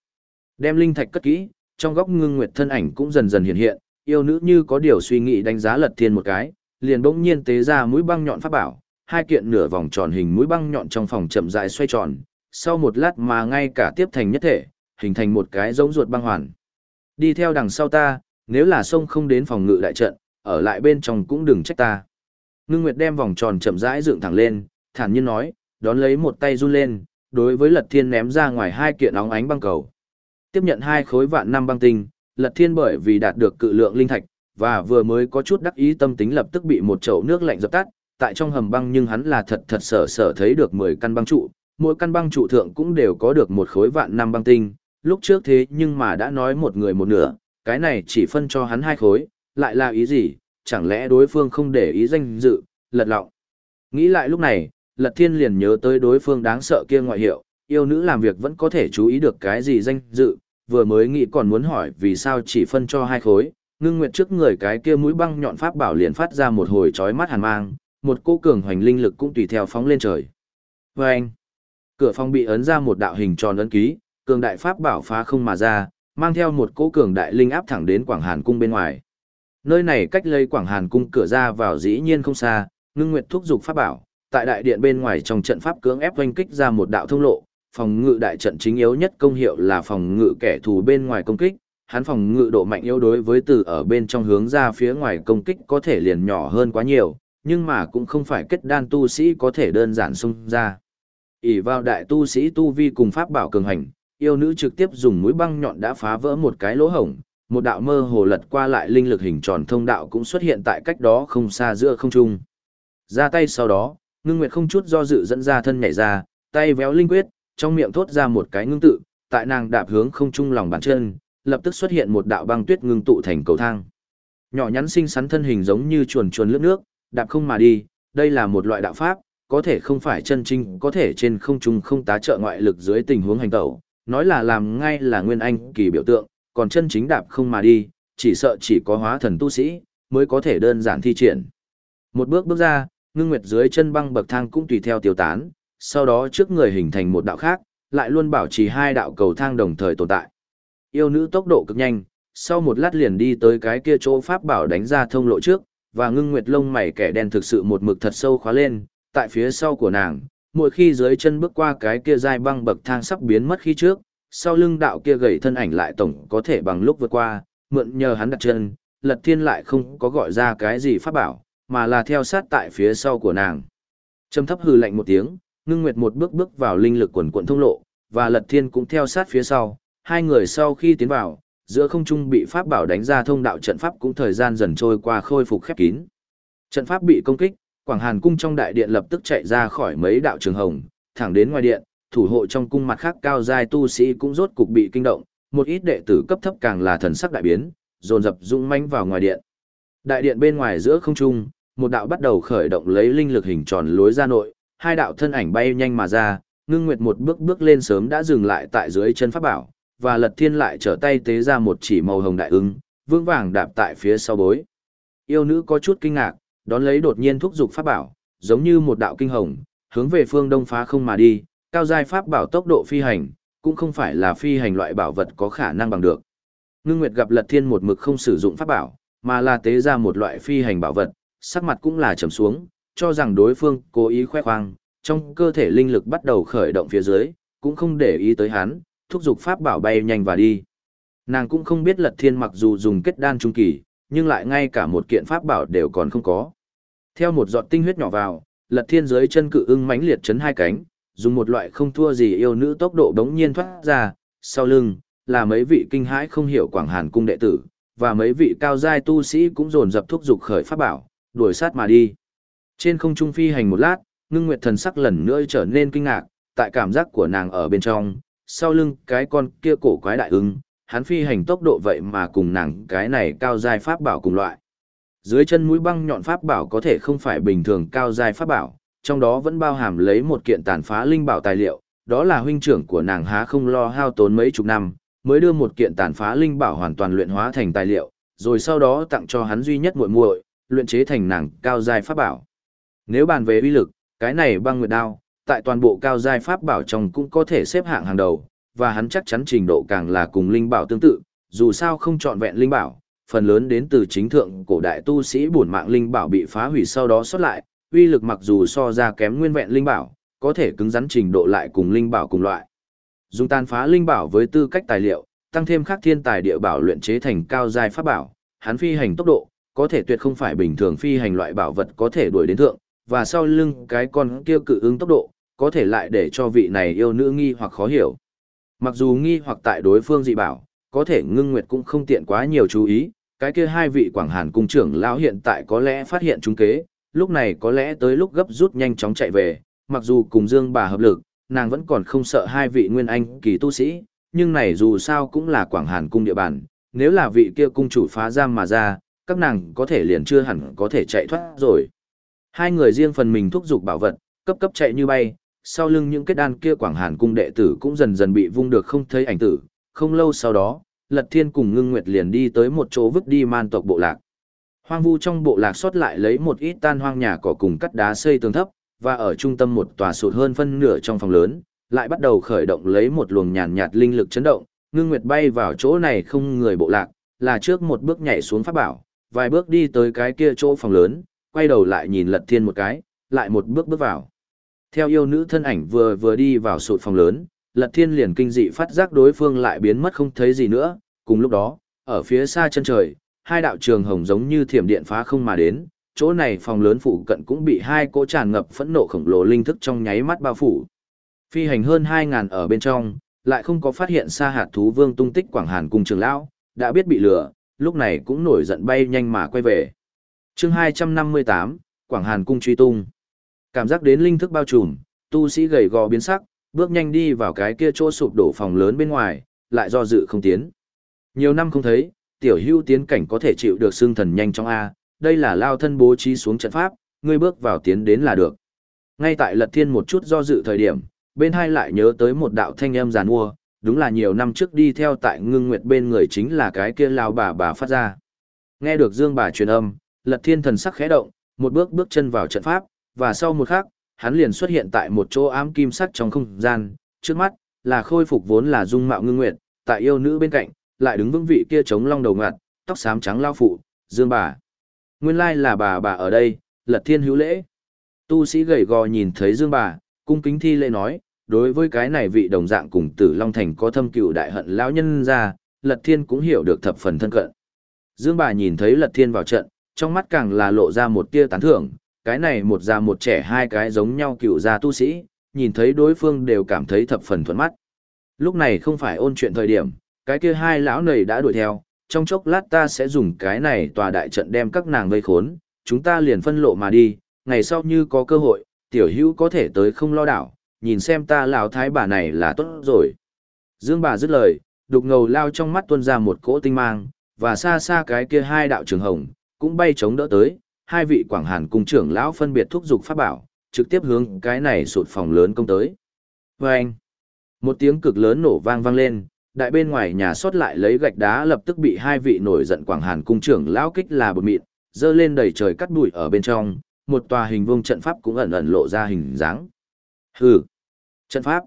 Đem linh thạch cất kỹ, trong góc ngưng nguyệt thân ảnh cũng dần dần hiện hiện, yêu nữ như có điều suy nghĩ đánh giá lật thiên một cái, liền bỗng nhiên tế ra mũi băng nhọn pháp bảo, hai kiện nửa vòng tròn hình mũi băng nhọn trong phòng chậm rãi xoay tròn, sau một lát mà ngay cả tiếp thành nhất thể, hình thành một cái giống ruột băng hoàn. Đi theo đằng sau ta, nếu là sông không đến phòng ngự đại trận, ở lại bên trong cũng đừng trách ta. Ngưng Nguyệt đem vòng tròn chậm rãi dựng thẳng lên, thản nhiên nói, đón lấy một tay run lên, đối với Lật Thiên ném ra ngoài hai kiện óng ánh băng cầu. Tiếp nhận hai khối vạn năm băng tinh, Lật Thiên bởi vì đạt được cự lượng linh thạch, và vừa mới có chút đắc ý tâm tính lập tức bị một chậu nước lạnh dập tắt, tại trong hầm băng nhưng hắn là thật thật sở sở thấy được 10 căn băng trụ, mỗi căn băng trụ thượng cũng đều có được một khối vạn năm băng tinh, lúc trước thế nhưng mà đã nói một người một nửa, cái này chỉ phân cho hắn hai khối, lại là ý gì, chẳng lẽ đối phương không để ý danh dự, lật lọng. Nghĩ lại lúc này, lật thiên liền nhớ tới đối phương đáng sợ kia ngoại hiệu, yêu nữ làm việc vẫn có thể chú ý được cái gì danh dự, vừa mới nghĩ còn muốn hỏi vì sao chỉ phân cho hai khối, ngưng nguyệt trước người cái kia mũi băng nhọn pháp bảo liền phát ra một hồi chói mắt hàn mang, một cô cường hoành linh lực cũng tùy theo phóng lên trời. Và anh, cửa phòng bị ấn ra một đạo hình tròn ấn ký, cường đại pháp bảo phá không mà ra, mang theo một cỗ cường đại linh áp thẳng đến Quảng Hàn cung bên ngoài. Nơi này cách lấy Quảng Hàn cung cửa ra vào dĩ nhiên không xa, ngưng nguyệt thúc giục pháp bảo, tại đại điện bên ngoài trong trận pháp cưỡng ép oanh kích ra một đạo thông lộ, phòng ngự đại trận chính yếu nhất công hiệu là phòng ngự kẻ thù bên ngoài công kích, hắn phòng ngự độ mạnh yếu đối với từ ở bên trong hướng ra phía ngoài công kích có thể liền nhỏ hơn quá nhiều, nhưng mà cũng không phải kết đan tu sĩ có thể đơn giản xung ra. ỷ vào đại tu sĩ tu vi cùng pháp bảo cường hành, yêu nữ trực tiếp dùng mũi băng nhọn đã phá vỡ một cái lỗ hổng, một đạo mơ hồ lật qua lại linh lực hình tròn thông đạo cũng xuất hiện tại cách đó không xa giữa không trung. Ra tay sau đó, ngưng nguyệt không chút do dự dẫn ra thân nhảy ra, tay véo linh quyết, trong miệng thốt ra một cái ngưng tự, tại nàng đạp hướng không trung lòng bàn chân, lập tức xuất hiện một đạo băng tuyết ngưng tụ thành cầu thang. Nhỏ nhắn xinh xắn thân hình giống như chuồn chuồn lướt nước, đạp không mà đi, đây là một loại đạo pháp, có thể không phải chân chính, có thể trên không trung không tá trợ ngoại lực dưới tình huống hành tẩu, nói là làm ngay là nguyên anh kỳ biểu tượng, còn chân chính đạp không mà đi, chỉ sợ chỉ có hóa thần tu sĩ mới có thể đơn giản thi triển. Một bước bước ra, ngưng nguyệt dưới chân băng bậc thang cũng tùy theo tiêu tán, sau đó trước người hình thành một đạo khác, lại luôn bảo trì hai đạo cầu thang đồng thời tồn tại. Yêu nữ tốc độ cực nhanh, sau một lát liền đi tới cái kia chỗ pháp bảo đánh ra thông lộ trước, và ngưng nguyệt lông mày kẻ đen thực sự một mực thật sâu khóa lên, tại phía sau của nàng, mỗi khi dưới chân bước qua cái kia dai băng bậc thang sắp biến mất khi trước, sau lưng đạo kia gầy thân ảnh lại tổng có thể bằng lúc vượt qua, mượn nhờ hắn đặt chân, lật thiên lại không có gọi ra cái gì pháp bảo, mà là theo sát tại phía sau của nàng. Trầm thấp hừ lạnh một tiếng, ngưng nguyệt một bước bước vào linh lực quần quận thông lộ, và lật thiên cũng theo sát phía sau, hai người sau khi tiến vào, giữa không trung bị pháp bảo đánh ra thông đạo trận pháp cũng thời gian dần trôi qua khôi phục khép kín. Trận pháp bị công kích, Quảng Hàn cung trong đại điện lập tức chạy ra khỏi mấy đạo trường hồng, thẳng đến ngoài điện, thủ hộ trong cung mặt khác cao giai tu sĩ cũng rốt cục bị kinh động, một ít đệ tử cấp thấp càng là thần sắc đại biến, dồn dập dũng manh vào ngoài điện. Đại điện bên ngoài giữa không trung, một đạo bắt đầu khởi động lấy linh lực hình tròn lối ra nội, hai đạo thân ảnh bay nhanh mà ra, ngưng nguyệt một bước bước lên sớm đã dừng lại tại dưới chân pháp bảo, và lật thiên lại trở tay tế ra một chỉ màu hồng đại ưng, vương vàng đạp tại phía sau bối. Yêu nữ có chút kinh ngạc, đón lấy đột nhiên thúc giục pháp bảo, giống như một đạo kinh hồng, hướng về phương đông phá không mà đi, cao giai pháp bảo tốc độ phi hành, cũng không phải là phi hành loại bảo vật có khả năng bằng được. Ngưng Nguyệt gặp Lật Thiên một mực không sử dụng pháp bảo, mà là tế ra một loại phi hành bảo vật, sắc mặt cũng là trầm xuống, cho rằng đối phương cố ý khoe khoang, trong cơ thể linh lực bắt đầu khởi động phía dưới, cũng không để ý tới hắn, thúc giục pháp bảo bay nhanh và đi. Nàng cũng không biết Lật Thiên mặc dù dùng kết đan trung kỳ, nhưng lại ngay cả một kiện pháp bảo đều còn không có. Theo một giọt tinh huyết nhỏ vào, Lật Thiên dưới chân cự ưng mãnh liệt chấn hai cánh, dùng một loại không thua gì yêu nữ tốc độ đống nhiên thoát ra, sau lưng là mấy vị kinh hãi không hiểu Quảng Hàn cung đệ tử, và mấy vị cao giai tu sĩ cũng dồn dập thúc giục khởi pháp bảo, đuổi sát mà đi. Trên không trung phi hành một lát, ngưng nguyệt thần sắc lần nữa trở nên kinh ngạc, tại cảm giác của nàng ở bên trong, sau lưng cái con kia cổ quái đại ưng, hắn phi hành tốc độ vậy mà cùng nàng cái này cao giai pháp bảo cùng loại. Dưới chân mũi băng nhọn pháp bảo có thể không phải bình thường cao giai pháp bảo, trong đó vẫn bao hàm lấy một kiện tàn phá linh bảo tài liệu, đó là huynh trưởng của nàng há không lo hao tốn mấy chục năm, mới đưa một kiện tàn phá linh bảo hoàn toàn luyện hóa thành tài liệu, rồi sau đó tặng cho hắn duy nhất muội muội, luyện chế thành nàng cao giai pháp bảo. Nếu bàn về uy lực, cái này băng nguyệt đao, tại toàn bộ cao giai pháp bảo trong cũng có thể xếp hạng hàng đầu, và hắn chắc chắn trình độ càng là cùng linh bảo tương tự, dù sao không chọn vẹn linh bảo, phần lớn đến từ chính thượng cổ đại tu sĩ bổn mạng linh bảo bị phá hủy sau đó xuất lại, uy lực mặc dù so ra kém nguyên vẹn linh bảo, có thể cứng rắn trình độ lại cùng linh bảo cùng loại. Dùng tàn phá linh bảo với tư cách tài liệu, tăng thêm khắc thiên tài địa bảo luyện chế thành cao giai pháp bảo, hắn phi hành tốc độ, có thể tuyệt không phải bình thường phi hành loại bảo vật có thể đuổi đến thượng, và sau lưng cái con kia cự ứng tốc độ, có thể lại để cho vị này yêu nữ nghi hoặc khó hiểu. Mặc dù nghi hoặc tại đối phương dị bảo, có thể ngưng nguyệt cũng không tiện quá nhiều chú ý, cái kia hai vị quảng hàn cung trưởng lão hiện tại có lẽ phát hiện chúng kế, lúc này có lẽ tới lúc gấp rút nhanh chóng chạy về, mặc dù cùng Dương bà hợp lực, nàng vẫn còn không sợ hai vị nguyên anh kỳ tu sĩ, nhưng này dù sao cũng là Quảng Hàn cung địa bàn, nếu là vị kia cung chủ phá giam mà ra, các nàng có thể liền chưa hẳn có thể chạy thoát rồi. Hai người riêng phần mình thúc giục bảo vật, cấp cấp chạy như bay, sau lưng những kết đan kia Quảng Hàn cung đệ tử cũng dần dần bị vung được không thấy ảnh tử, không lâu sau đó, Lật Thiên cùng Ngưng Nguyệt liền đi tới một chỗ vứt đi man tộc bộ lạc. Hoang vu trong bộ lạc sót lại lấy một ít tan hoang nhà cỏ cùng cắt đá xây tường thấp, và ở trung tâm một tòa sụt hơn phân nửa trong phòng lớn, lại bắt đầu khởi động lấy một luồng nhàn nhạt linh lực chấn động, ngưng nguyệt bay vào chỗ này không người bộ lạc, là trước một bước nhảy xuống pháp bảo, vài bước đi tới cái kia chỗ phòng lớn, quay đầu lại nhìn lật thiên một cái, lại một bước bước vào. Theo yêu nữ thân ảnh vừa vừa đi vào sụt phòng lớn, lật thiên liền kinh dị phát giác đối phương lại biến mất không thấy gì nữa, cùng lúc đó, ở phía xa chân trời, hai đạo trường hồng giống như thiểm điện phá không mà đến, chỗ này phòng lớn phụ cận cũng bị hai cỗ tràn ngập phẫn nộ khổng lồ linh thức trong nháy mắt bao phủ. Phi hành hơn 2000 ở bên trong, lại không có phát hiện xa hạt thú vương tung tích Quảng Hàn cung trường lão, đã biết bị lừa, lúc này cũng nổi giận bay nhanh mà quay về. Chương 258, Quảng Hàn cung truy tung. Cảm giác đến linh thức bao trùm, tu sĩ gầy gò biến sắc, Bước nhanh đi vào cái kia chỗ sụp đổ phòng lớn bên ngoài, lại do dự không tiến. Nhiều năm không thấy, tiểu hưu tiến cảnh có thể chịu được xương thần nhanh trong A, đây là lao thân bố trí xuống trận pháp, ngươi bước vào tiến đến là được. Ngay tại lật thiên một chút do dự thời điểm, bên hai lại nhớ tới một đạo thanh âm giàn mua, đúng là nhiều năm trước đi theo tại ngưng nguyệt bên người chính là cái kia lao bà bà phát ra. Nghe được dương bà truyền âm, lật thiên thần sắc khẽ động, một bước bước chân vào trận pháp, và sau một khắc, hắn liền xuất hiện tại một chỗ ám kim sắc trong không gian, trước mắt, là khôi phục vốn là dung mạo ngưng nguyệt, tại yêu nữ bên cạnh, lại đứng vững vị kia chống long đầu ngặt, tóc xám trắng lao phụ, dương bà. Nguyên lai là bà bà ở đây, lật thiên hữu lễ. Tu sĩ gầy gò nhìn thấy dương bà, cung kính thi lễ nói, đối với cái này vị đồng dạng cùng tử Long Thành có thâm cựu đại hận lão nhân ra, lật thiên cũng hiểu được thập phần thân cận. Dương bà nhìn thấy lật thiên vào trận, trong mắt càng là lộ ra một tia tán thưởng, cái này một già một trẻ hai cái giống nhau cựu gia tu sĩ, nhìn thấy đối phương đều cảm thấy thập phần thuận mắt. Lúc này không phải ôn chuyện thời điểm, cái kia hai lão nầy đã đuổi theo, trong chốc lát ta sẽ dùng cái này tòa đại trận đem các nàng vây khốn, chúng ta liền phân lộ mà đi, ngày sau như có cơ hội, tiểu hữu có thể tới không lo đảo, nhìn xem ta lão thái bà này là tốt rồi. Dương bà dứt lời, đục ngầu lao trong mắt tuôn ra một cỗ tinh mang, và xa xa cái kia hai đạo trường hồng, cũng bay chống đỡ tới, hai vị quảng hàn cung trưởng lão phân biệt thúc giục pháp bảo, trực tiếp hướng cái này sụt phòng lớn công tới. Và anh, một tiếng cực lớn nổ vang vang lên, đại bên ngoài nhà sót lại lấy gạch đá lập tức bị hai vị nổi giận quảng hàn cung trưởng lão kích là bột mịn, dơ lên đầy trời cắt bụi ở bên trong, một tòa hình vuông trận pháp cũng ẩn ẩn lộ ra hình dáng. Hừ, trận pháp.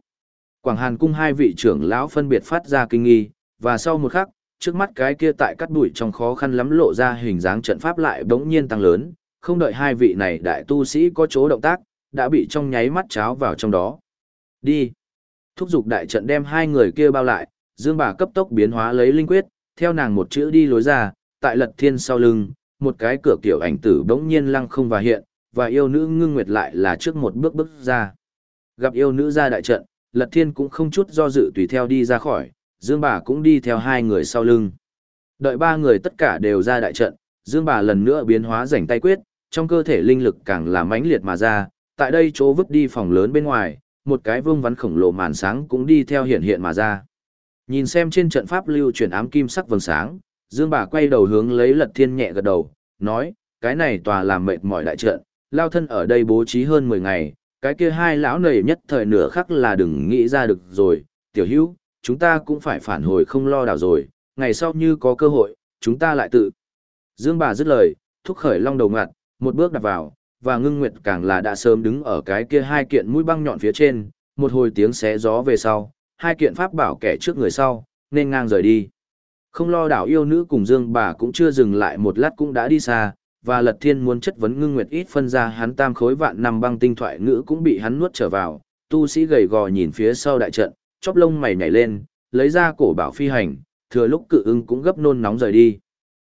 Quảng Hàn cung hai vị trưởng lão phân biệt phát ra kinh nghi, và sau một khắc, trước mắt cái kia tại cắt bụi trong khó khăn lắm lộ ra hình dáng trận pháp lại bỗng nhiên tăng lớn, không đợi hai vị này đại tu sĩ có chỗ động tác, đã bị trong nháy mắt cháo vào trong đó. Đi. Thúc giục đại trận đem hai người kia bao lại, Dương bà cấp tốc biến hóa lấy linh quyết, theo nàng một chữ đi lối ra, tại lật thiên sau lưng, một cái cửa kiểu ảnh tử bỗng nhiên lăng không và hiện, và yêu nữ ngưng nguyệt lại là trước một bước bước ra. Gặp yêu nữ ra đại trận, lật thiên cũng không chút do dự tùy theo đi ra khỏi, Dương bà cũng đi theo hai người sau lưng. Đợi ba người tất cả đều ra đại trận, Dương bà lần nữa biến hóa rảnh tay quyết, trong cơ thể linh lực càng là mãnh liệt mà ra, tại đây chỗ vứt đi phòng lớn bên ngoài, một cái vương vắn khổng lồ màn sáng cũng đi theo hiện hiện mà ra. Nhìn xem trên trận pháp lưu chuyển ám kim sắc vầng sáng, Dương bà quay đầu hướng lấy Lật Thiên nhẹ gật đầu, nói, cái này tòa làm mệt mỏi đại trận, lao thân ở đây bố trí hơn 10 ngày, cái kia hai lão nầy nhất thời nửa khắc là đừng nghĩ ra được rồi, tiểu hữu, chúng ta cũng phải phản hồi không lo đảo rồi, ngày sau như có cơ hội, chúng ta lại tự. Dương bà dứt lời, thúc khởi long đầu ngặt, một bước đặt vào, và ngưng nguyệt càng là đã sớm đứng ở cái kia hai kiện mũi băng nhọn phía trên, một hồi tiếng xé gió về sau, hai kiện pháp bảo kẻ trước người sau, nên ngang rời đi. Không lo đảo yêu nữ cùng Dương bà cũng chưa dừng lại một lát cũng đã đi xa, và Lật Thiên muốn chất vấn ngưng nguyệt ít phân ra hắn tam khối vạn năm băng tinh thoại ngữ cũng bị hắn nuốt trở vào, tu sĩ gầy gò nhìn phía sau đại trận, chóp lông mày nhảy lên, lấy ra cổ bảo phi hành, thừa lúc cự ưng cũng gấp nôn nóng rời đi.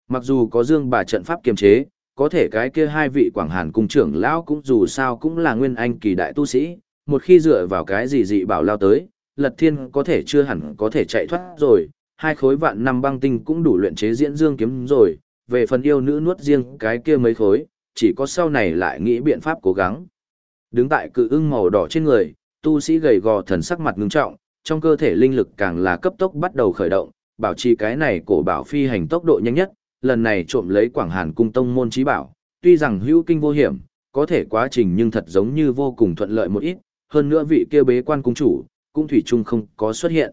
Mặc dù có Dương bà trận pháp kiềm chế, có thể cái kia hai vị Quảng Hàn cung trưởng lão cũng dù sao cũng là nguyên anh kỳ đại tu sĩ, một khi dựa vào cái gì dị bảo lao tới, Lật Thiên có thể chưa hẳn có thể chạy thoát rồi, hai khối vạn năm băng tinh cũng đủ luyện chế diễn dương kiếm rồi, về phần yêu nữ nuốt riêng cái kia mấy khối, chỉ có sau này lại nghĩ biện pháp cố gắng. Đứng tại cự ưng màu đỏ trên người, tu sĩ gầy gò thần sắc mặt ngưng trọng, trong cơ thể linh lực càng là cấp tốc bắt đầu khởi động, bảo trì cái này cổ bảo phi hành tốc độ nhanh nhất, lần này trộm lấy Quảng Hàn cung tông môn chí bảo, tuy rằng hữu kinh vô hiểm, có thể quá trình nhưng thật giống như vô cùng thuận lợi một ít, hơn nữa vị kia bế quan cung chủ, cũng thủy chung không có xuất hiện.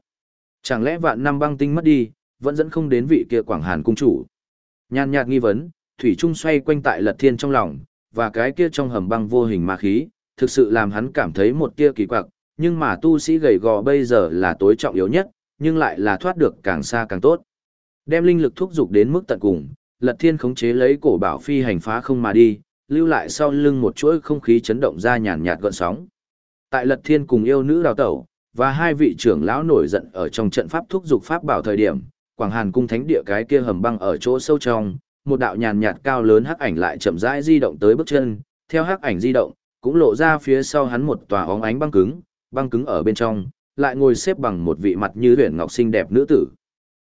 Chẳng lẽ vạn năm băng tinh mất đi, vẫn dẫn không đến vị kia Quảng Hàn cung chủ. Nhàn nhạt nghi vấn, thủy trung xoay quanh tại Lật Thiên trong lòng, và cái kia trong hầm băng vô hình ma khí, thực sự làm hắn cảm thấy một tia kỳ quặc, nhưng mà tu sĩ gầy gò bây giờ là tối trọng yếu nhất, nhưng lại là thoát được càng xa càng tốt. Đem linh lực thúc dục đến mức tận cùng, Lật Thiên khống chế lấy cổ bảo phi hành phá không mà đi, lưu lại sau lưng một chuỗi không khí chấn động ra nhàn nhạt gợn sóng. Tại Lật Thiên cùng yêu nữ đào tẩu, và hai vị trưởng lão nổi giận ở trong trận pháp thúc dục pháp bảo thời điểm, Quảng Hàn cung thánh địa cái kia hầm băng ở chỗ sâu trong, một đạo nhàn nhạt cao lớn hắc ảnh lại chậm rãi di động tới bước chân, theo hắc ảnh di động, cũng lộ ra phía sau hắn một tòa óng ánh băng cứng, băng cứng ở bên trong, lại ngồi xếp bằng một vị mặt như huyền ngọc xinh đẹp nữ tử.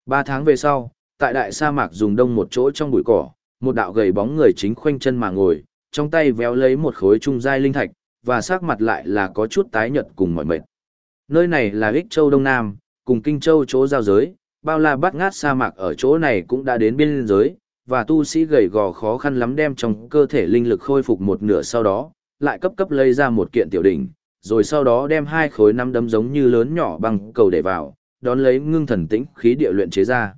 Ba tháng về sau, tại đại sa mạc dùng đông một chỗ trong bụi cỏ, một đạo gầy bóng người chính khoanh chân mà ngồi, trong tay véo lấy một khối trung giai linh thạch, và sắc mặt lại là có chút tái nhợt cùng mỏi mệt. Nơi này là Ích Châu Đông Nam, cùng Kinh Châu chỗ giao giới, bao la bát ngát sa mạc ở chỗ này cũng đã đến biên giới, và tu sĩ gầy gò khó khăn lắm đem trong cơ thể linh lực khôi phục một nửa sau đó, lại cấp cấp lấy ra một kiện tiểu đỉnh, rồi sau đó đem hai khối năm đấm giống như lớn nhỏ bằng cầu để vào, đón lấy ngưng thần tĩnh khí địa luyện chế ra.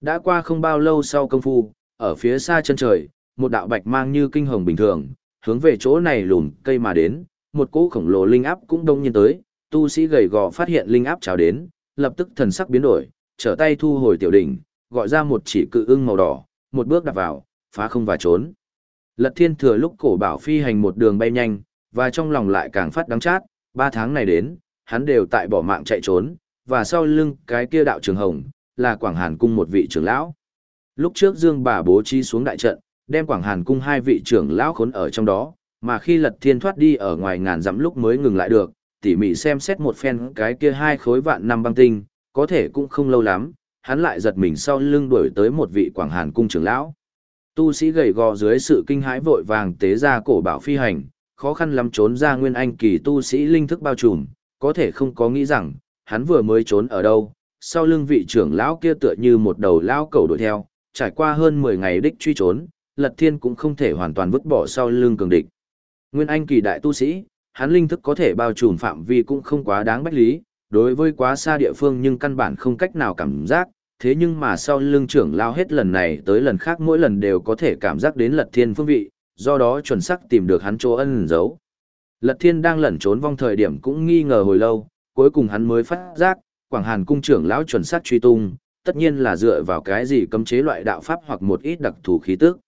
Đã qua không bao lâu sau công phu, ở phía xa chân trời, một đạo bạch mang như kinh hồng bình thường, hướng về chỗ này lùn cây mà đến, một cỗ khổng lồ linh áp cũng đông nhiên tới, tu sĩ gầy gò phát hiện linh áp chào đến, lập tức thần sắc biến đổi, trở tay thu hồi tiểu đỉnh, gọi ra một chỉ cự ưng màu đỏ, một bước đặt vào, phá không và trốn. Lật thiên thừa lúc cổ bảo phi hành một đường bay nhanh, và trong lòng lại càng phát đắng chát, ba tháng này đến, hắn đều tại bỏ mạng chạy trốn, và sau lưng cái kia đạo trường hồng, là Quảng Hàn Cung một vị trưởng lão. Lúc trước Dương bà bố trí xuống đại trận, đem Quảng Hàn Cung hai vị trưởng lão khốn ở trong đó, mà khi Lật Thiên thoát đi ở ngoài ngàn dặm lúc mới ngừng lại được, tỉ mỉ xem xét một phen cái kia hai khối vạn năm băng tinh, có thể cũng không lâu lắm, hắn lại giật mình sau lưng đuổi tới một vị Quảng Hàn Cung trưởng lão. Tu sĩ gầy gò dưới sự kinh hãi vội vàng tế ra cổ bảo phi hành, khó khăn lắm trốn ra nguyên anh kỳ tu sĩ linh thức bao trùm, có thể không có nghĩ rằng, hắn vừa mới trốn ở đâu, sau lưng vị trưởng lão kia tựa như một đầu lão cầu đuổi theo, trải qua hơn 10 ngày đích truy trốn, Lật Thiên cũng không thể hoàn toàn vứt bỏ sau lưng cường địch. Nguyên Anh kỳ đại tu sĩ, hắn linh thức có thể bao trùm phạm vi cũng không quá đáng bách lý, đối với quá xa địa phương nhưng căn bản không cách nào cảm giác, thế nhưng mà sau lưng trưởng lão hết lần này tới lần khác mỗi lần đều có thể cảm giác đến Lật Thiên phương vị, do đó chuẩn xác tìm được hắn chỗ ân giấu. Lật Thiên đang lẩn trốn vong thời điểm cũng nghi ngờ hồi lâu, cuối cùng hắn mới phát giác, Quảng Hàn cung trưởng lão chuẩn xác truy tung, tất nhiên là dựa vào cái gì cấm chế loại đạo pháp hoặc một ít đặc thù khí tức.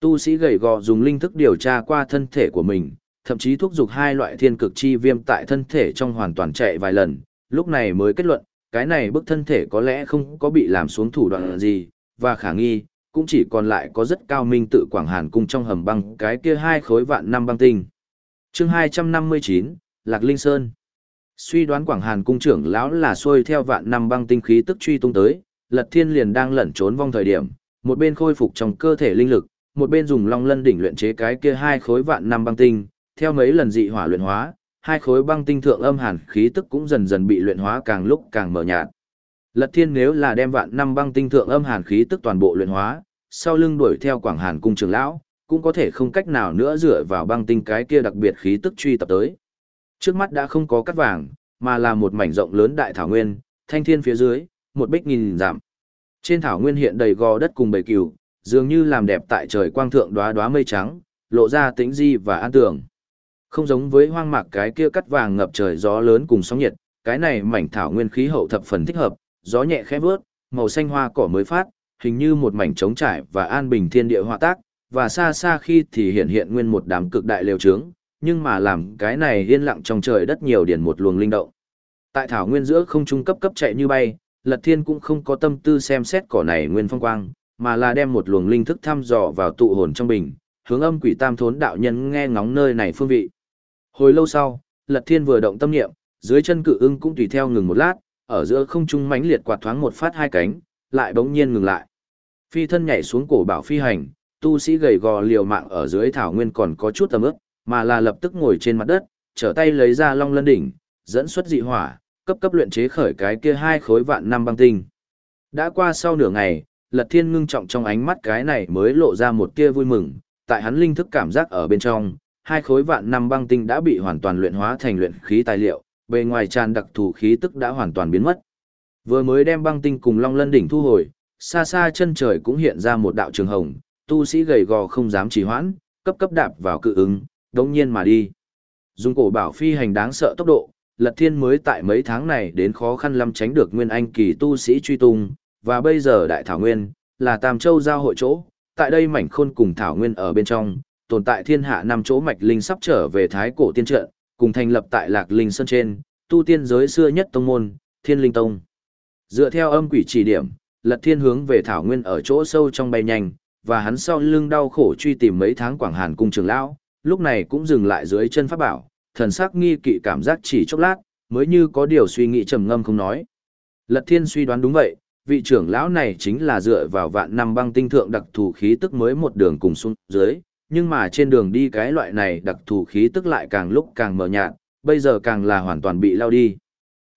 Tu sĩ gầy gò dùng linh thức điều tra qua thân thể của mình, thậm chí thúc giục hai loại thiên cực chi viêm tại thân thể trong hoàn toàn chạy vài lần, lúc này mới kết luận, cái này bức thân thể có lẽ không có bị làm xuống thủ đoạn gì, và khả nghi, cũng chỉ còn lại có rất cao minh tự Quảng Hàn cung trong hầm băng cái kia hai khối vạn năm băng tinh. chương 259, Lạc Linh Sơn Suy đoán Quảng Hàn cung trưởng lão là xuôi theo vạn năm băng tinh khí tức truy tung tới, Lật Thiên liền đang lẩn trốn vong thời điểm, một bên khôi phục trong cơ thể linh lực, một bên dùng long lân đỉnh luyện chế cái kia hai khối vạn năm băng tinh, theo mấy lần dị hỏa luyện hóa, hai khối băng tinh thượng âm hàn khí tức cũng dần dần bị luyện hóa càng lúc càng mờ nhạt. Lật Thiên nếu là đem vạn năm băng tinh thượng âm hàn khí tức toàn bộ luyện hóa, sau lưng đuổi theo Quảng Hàn cung trưởng lão, cũng có thể không cách nào nữa dựa vào băng tinh cái kia đặc biệt khí tức truy tập tới. Trước mắt đã không có cắt vàng, mà là một mảnh rộng lớn đại thảo nguyên, thanh thiên phía dưới, một bích nghìn giảm. Trên thảo nguyên hiện đầy gò đất cùng bầy cừu, dường như làm đẹp tại trời quang thượng đóa đóa mây trắng, lộ ra tĩnh di và an tường. Không giống với hoang mạc cái kia cắt vàng ngập trời gió lớn cùng sóng nhiệt, cái này mảnh thảo nguyên khí hậu thập phần thích hợp, gió nhẹ khẽ vướt, màu xanh hoa cỏ mới phát, hình như một mảnh trống trải và an bình thiên địa hoa tác, và xa xa khi thì hiện hiện nguyên một đám cực đại lều trướng, nhưng mà làm cái này yên lặng trong trời đất nhiều điển một luồng linh động. Tại thảo nguyên giữa không trung cấp cấp chạy như bay, Lật Thiên cũng không có tâm tư xem xét cỏ này nguyên phong quang, mà là đem một luồng linh thức thăm dò vào tụ hồn trong bình, hướng âm quỷ tam thốn đạo nhân nghe ngóng nơi này phương vị. Hồi lâu sau, Lật Thiên vừa động tâm niệm, dưới chân cự ưng cũng tùy theo ngừng một lát, ở giữa không trung mãnh liệt quạt thoáng một phát hai cánh, lại bỗng nhiên ngừng lại. Phi thân nhảy xuống cổ bảo phi hành, tu sĩ gầy gò liều mạng ở dưới thảo nguyên còn có chút tầm ức, mà là lập tức ngồi trên mặt đất, trở tay lấy ra long lân đỉnh, dẫn xuất dị hỏa, cấp cấp luyện chế khởi cái kia hai khối vạn năm băng tinh. Đã qua sau nửa ngày, Lật Thiên ngưng trọng trong ánh mắt cái này mới lộ ra một tia vui mừng, tại hắn linh thức cảm giác ở bên trong, hai khối vạn năm băng tinh đã bị hoàn toàn luyện hóa thành luyện khí tài liệu, bề ngoài tràn đặc thù khí tức đã hoàn toàn biến mất. Vừa mới đem băng tinh cùng Long Lân đỉnh thu hồi, xa xa chân trời cũng hiện ra một đạo trường hồng, tu sĩ gầy gò không dám trì hoãn, cấp cấp đạp vào cự ứng, đống nhiên mà đi. Dùng cổ bảo phi hành đáng sợ tốc độ, Lật Thiên mới tại mấy tháng này đến khó khăn lắm tránh được Nguyên Anh kỳ tu sĩ truy tung, và bây giờ Đại Thảo Nguyên, là Tam Châu giao hội chỗ, tại đây mảnh khôn cùng Thảo Nguyên ở bên trong, tồn tại thiên hạ năm chỗ mạch linh sắp trở về Thái Cổ Tiên Trận, cùng thành lập tại Lạc Linh Sơn trên, tu tiên giới xưa nhất tông môn, Thiên Linh Tông. Dựa theo âm quỷ chỉ điểm, Lật Thiên hướng về Thảo Nguyên ở chỗ sâu trong bay nhanh, và hắn sau lưng đau khổ truy tìm mấy tháng Quảng Hàn cung trưởng lão, lúc này cũng dừng lại dưới chân pháp bảo, thần sắc nghi kỵ cảm giác chỉ chốc lát, mới như có điều suy nghĩ trầm ngâm không nói. Lật Thiên suy đoán đúng vậy, vị trưởng lão này chính là dựa vào vạn năm băng tinh thượng đặc thù khí tức mới một đường cùng xuống dưới, nhưng mà trên đường đi cái loại này đặc thù khí tức lại càng lúc càng mờ nhạt, bây giờ càng là hoàn toàn bị lao đi.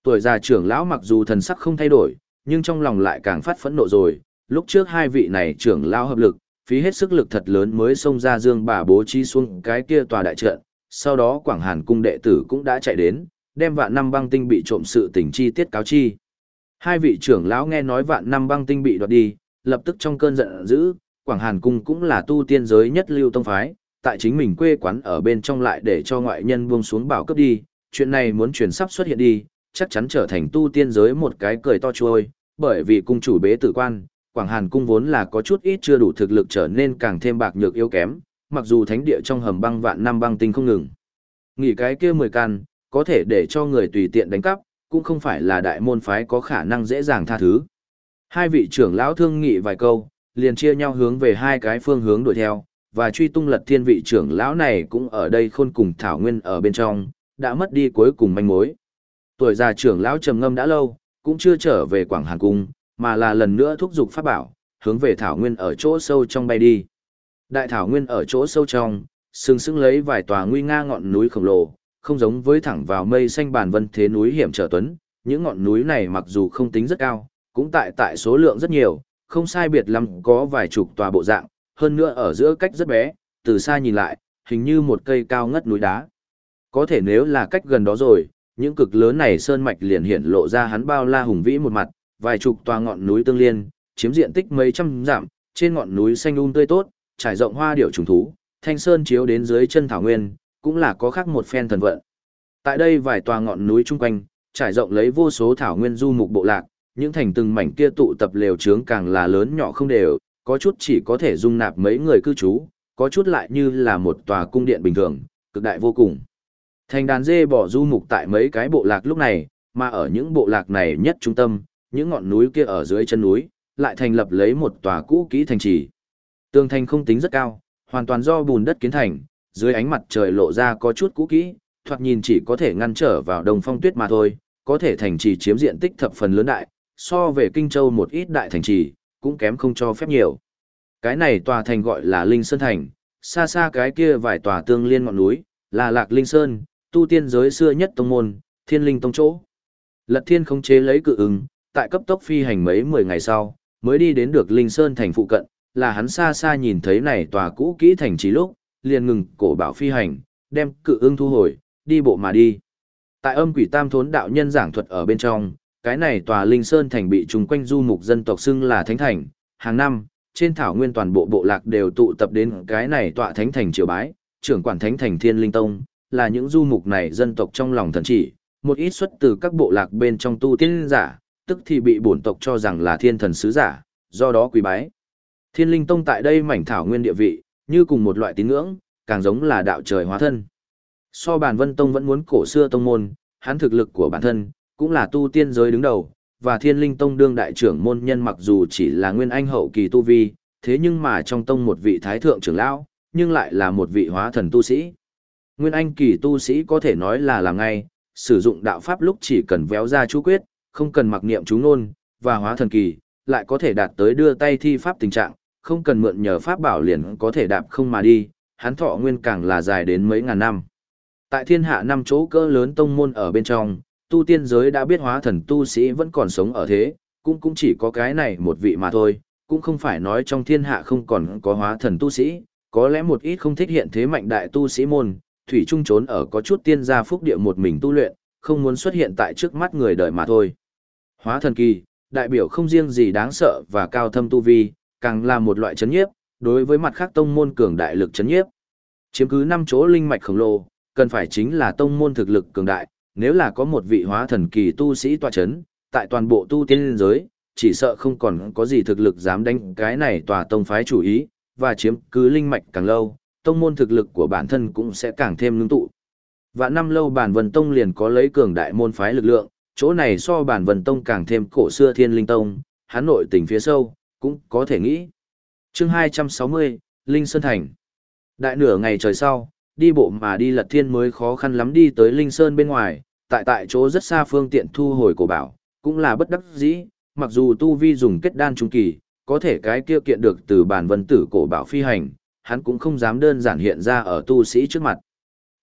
Tuổi già trưởng lão mặc dù thần sắc không thay đổi, nhưng trong lòng lại càng phát phẫn nộ rồi, lúc trước hai vị này trưởng lão hợp lực, phí hết sức lực thật lớn mới xông ra dương bà bố trí xuống cái kia tòa đại trận, sau đó Quảng Hàn cung đệ tử cũng đã chạy đến, đem vạn năm băng tinh bị trộm sự tình chi tiết cáo chi. Hai vị trưởng lão nghe nói vạn năm băng tinh bị đoạt đi, lập tức trong cơn giận dữ, Quảng Hàn cung cũng là tu tiên giới nhất lưu tông phái, tại chính mình quê quán ở bên trong lại để cho ngoại nhân buông xuống bảo cấp đi, chuyện này muốn truyền sắp xuất hiện đi, chắc chắn trở thành tu tiên giới một cái cười to chuôi, bởi vì cung chủ bế tử quan, Quảng Hàn cung vốn là có chút ít chưa đủ thực lực trở nên càng thêm bạc nhược yếu kém, mặc dù thánh địa trong hầm băng vạn năm băng tinh không ngừng. Nghỉ cái kia mười can, có thể để cho người tùy tiện đánh cắp, cũng không phải là đại môn phái có khả năng dễ dàng tha thứ. Hai vị trưởng lão thương nghị vài câu, liền chia nhau hướng về hai cái phương hướng đuổi theo, và truy tung lật thiên vị trưởng lão này cũng ở đây khôn cùng thảo nguyên ở bên trong, đã mất đi cuối cùng manh mối. Tuổi già trưởng lão trầm ngâm đã lâu, cũng chưa trở về Quảng Hàn Cung, mà là lần nữa thúc giục pháp bảo, hướng về thảo nguyên ở chỗ sâu trong bay đi. Đại thảo nguyên ở chỗ sâu trong, sừng sững lấy vài tòa nguy nga ngọn núi khổng lồ, không giống với thẳng vào mây xanh bàn vân thế núi hiểm trở tuấn, những ngọn núi này mặc dù không tính rất cao, cũng tại tại số lượng rất nhiều, không sai biệt lắm có vài chục tòa bộ dạng, hơn nữa ở giữa cách rất bé, từ xa nhìn lại, hình như một cây cao ngất núi đá. Có thể nếu là cách gần đó rồi, những cực lớn này sơn mạch liền hiện lộ ra hắn bao la hùng vĩ một mặt, vài chục tòa ngọn núi tương liên, chiếm diện tích mấy trăm dặm, trên ngọn núi xanh um tươi tốt, trải rộng hoa điểu trùng thú, thanh sơn chiếu đến dưới chân thảo nguyên, cũng là có khác một phen thần vận. Tại đây vài tòa ngọn núi chung quanh, trải rộng lấy vô số thảo nguyên du mục bộ lạc, những thành từng mảnh kia tụ tập lều trướng càng là lớn nhỏ không đều, có chút chỉ có thể dung nạp mấy người cư trú, có chút lại như là một tòa cung điện bình thường, cực đại vô cùng. Thành đàn dê bỏ du mục tại mấy cái bộ lạc lúc này, mà ở những bộ lạc này nhất trung tâm, những ngọn núi kia ở dưới chân núi, lại thành lập lấy một tòa cũ kỹ thành trì. Tường thành không tính rất cao, hoàn toàn do bùn đất kiến thành, dưới ánh mặt trời lộ ra có chút cũ kỹ, thoạt nhìn chỉ có thể ngăn trở vào đồng phong tuyết mà thôi, có thể thành trì chiếm diện tích thập phần lớn đại, so về Kinh Châu một ít đại thành trì, cũng kém không cho phép nhiều. Cái này tòa thành gọi là Linh Sơn Thành, xa xa cái kia vài tòa tương liên ngọn núi, là Lạc Linh Sơn, tu tiên giới xưa nhất tông môn, Thiên Linh Tông chỗ. Lật Thiên không chế lấy cự ứng, tại cấp tốc phi hành mấy mười ngày sau, mới đi đến được Linh Sơn thành phụ cận, là hắn xa xa nhìn thấy này tòa cũ kỹ thành trì lúc, liền ngừng cổ bảo phi hành, đem cự ưng thu hồi, đi bộ mà đi. Tại âm quỷ tam thốn đạo nhân giảng thuật ở bên trong, cái này tòa Linh Sơn thành bị trùng quanh du mục dân tộc xưng là Thánh Thành, hàng năm, trên thảo nguyên toàn bộ bộ lạc đều tụ tập đến cái này tọa Thánh Thành triều bái, trưởng quản Thánh Thành Thiên Linh Tông, là những du mục này dân tộc trong lòng thần chỉ, một ít xuất từ các bộ lạc bên trong tu tiên giả, tức thì bị bổn tộc cho rằng là thiên thần sứ giả, do đó quý bái. Thiên Linh Tông tại đây mảnh thảo nguyên địa vị, như cùng một loại tín ngưỡng, càng giống là đạo trời hóa thân. So bản Vân Tông vẫn muốn cổ xưa tông môn, hắn thực lực của bản thân, cũng là tu tiên giới đứng đầu, và Thiên Linh Tông đương đại trưởng môn nhân mặc dù chỉ là nguyên anh hậu kỳ tu vi, thế nhưng mà trong tông một vị thái thượng trưởng lão, nhưng lại là một vị hóa thần tu sĩ. Nguyên anh kỳ tu sĩ có thể nói là làm ngay, sử dụng đạo pháp lúc chỉ cần véo ra chú quyết, không cần mặc niệm chú ngôn, và hóa thần kỳ, lại có thể đạt tới đưa tay thi pháp tình trạng, không cần mượn nhờ pháp bảo liền có thể đạp không mà đi, hắn thọ nguyên càng là dài đến mấy ngàn năm. Tại thiên hạ năm chỗ cỡ lớn tông môn ở bên trong, tu tiên giới đã biết hóa thần tu sĩ vẫn còn sống ở thế, cũng cũng chỉ có cái này một vị mà thôi, cũng không phải nói trong thiên hạ không còn có hóa thần tu sĩ, có lẽ một ít không thích hiện thế mạnh đại tu sĩ môn, thủy trung trốn ở có chút tiên gia phúc địa một mình tu luyện, không muốn xuất hiện tại trước mắt người đời mà thôi. Hóa thần kỳ, đại biểu không riêng gì đáng sợ và cao thâm tu vi, càng là một loại chấn nhiếp, đối với mặt khác tông môn cường đại lực chấn nhiếp. Chiếm cứ năm chỗ linh mạch khổng lồ, cần phải chính là tông môn thực lực cường đại, nếu là có một vị hóa thần kỳ tu sĩ tọa chấn, tại toàn bộ tu tiên giới, chỉ sợ không còn có gì thực lực dám đánh cái này tòa tông phái chủ ý, và chiếm cứ linh mạch càng lâu, tông môn thực lực của bản thân cũng sẽ càng thêm ngưng tụ. Và năm lâu bản vần tông liền có lấy cường đại môn phái lực lượng, chỗ này so bản vần tông càng thêm cổ xưa thiên linh tông, hán nội tỉnh phía sâu, cũng có thể nghĩ. chương 260, Linh Sơn Thành. Đại nửa ngày trời sau, đi bộ mà đi lật thiên mới khó khăn lắm đi tới Linh Sơn bên ngoài, tại tại chỗ rất xa phương tiện thu hồi cổ bảo, cũng là bất đắc dĩ, mặc dù tu vi dùng kết đan trung kỳ, có thể cái kia kiện được từ bản vân tử cổ bảo phi hành, hắn cũng không dám đơn giản hiện ra ở tu sĩ trước mặt.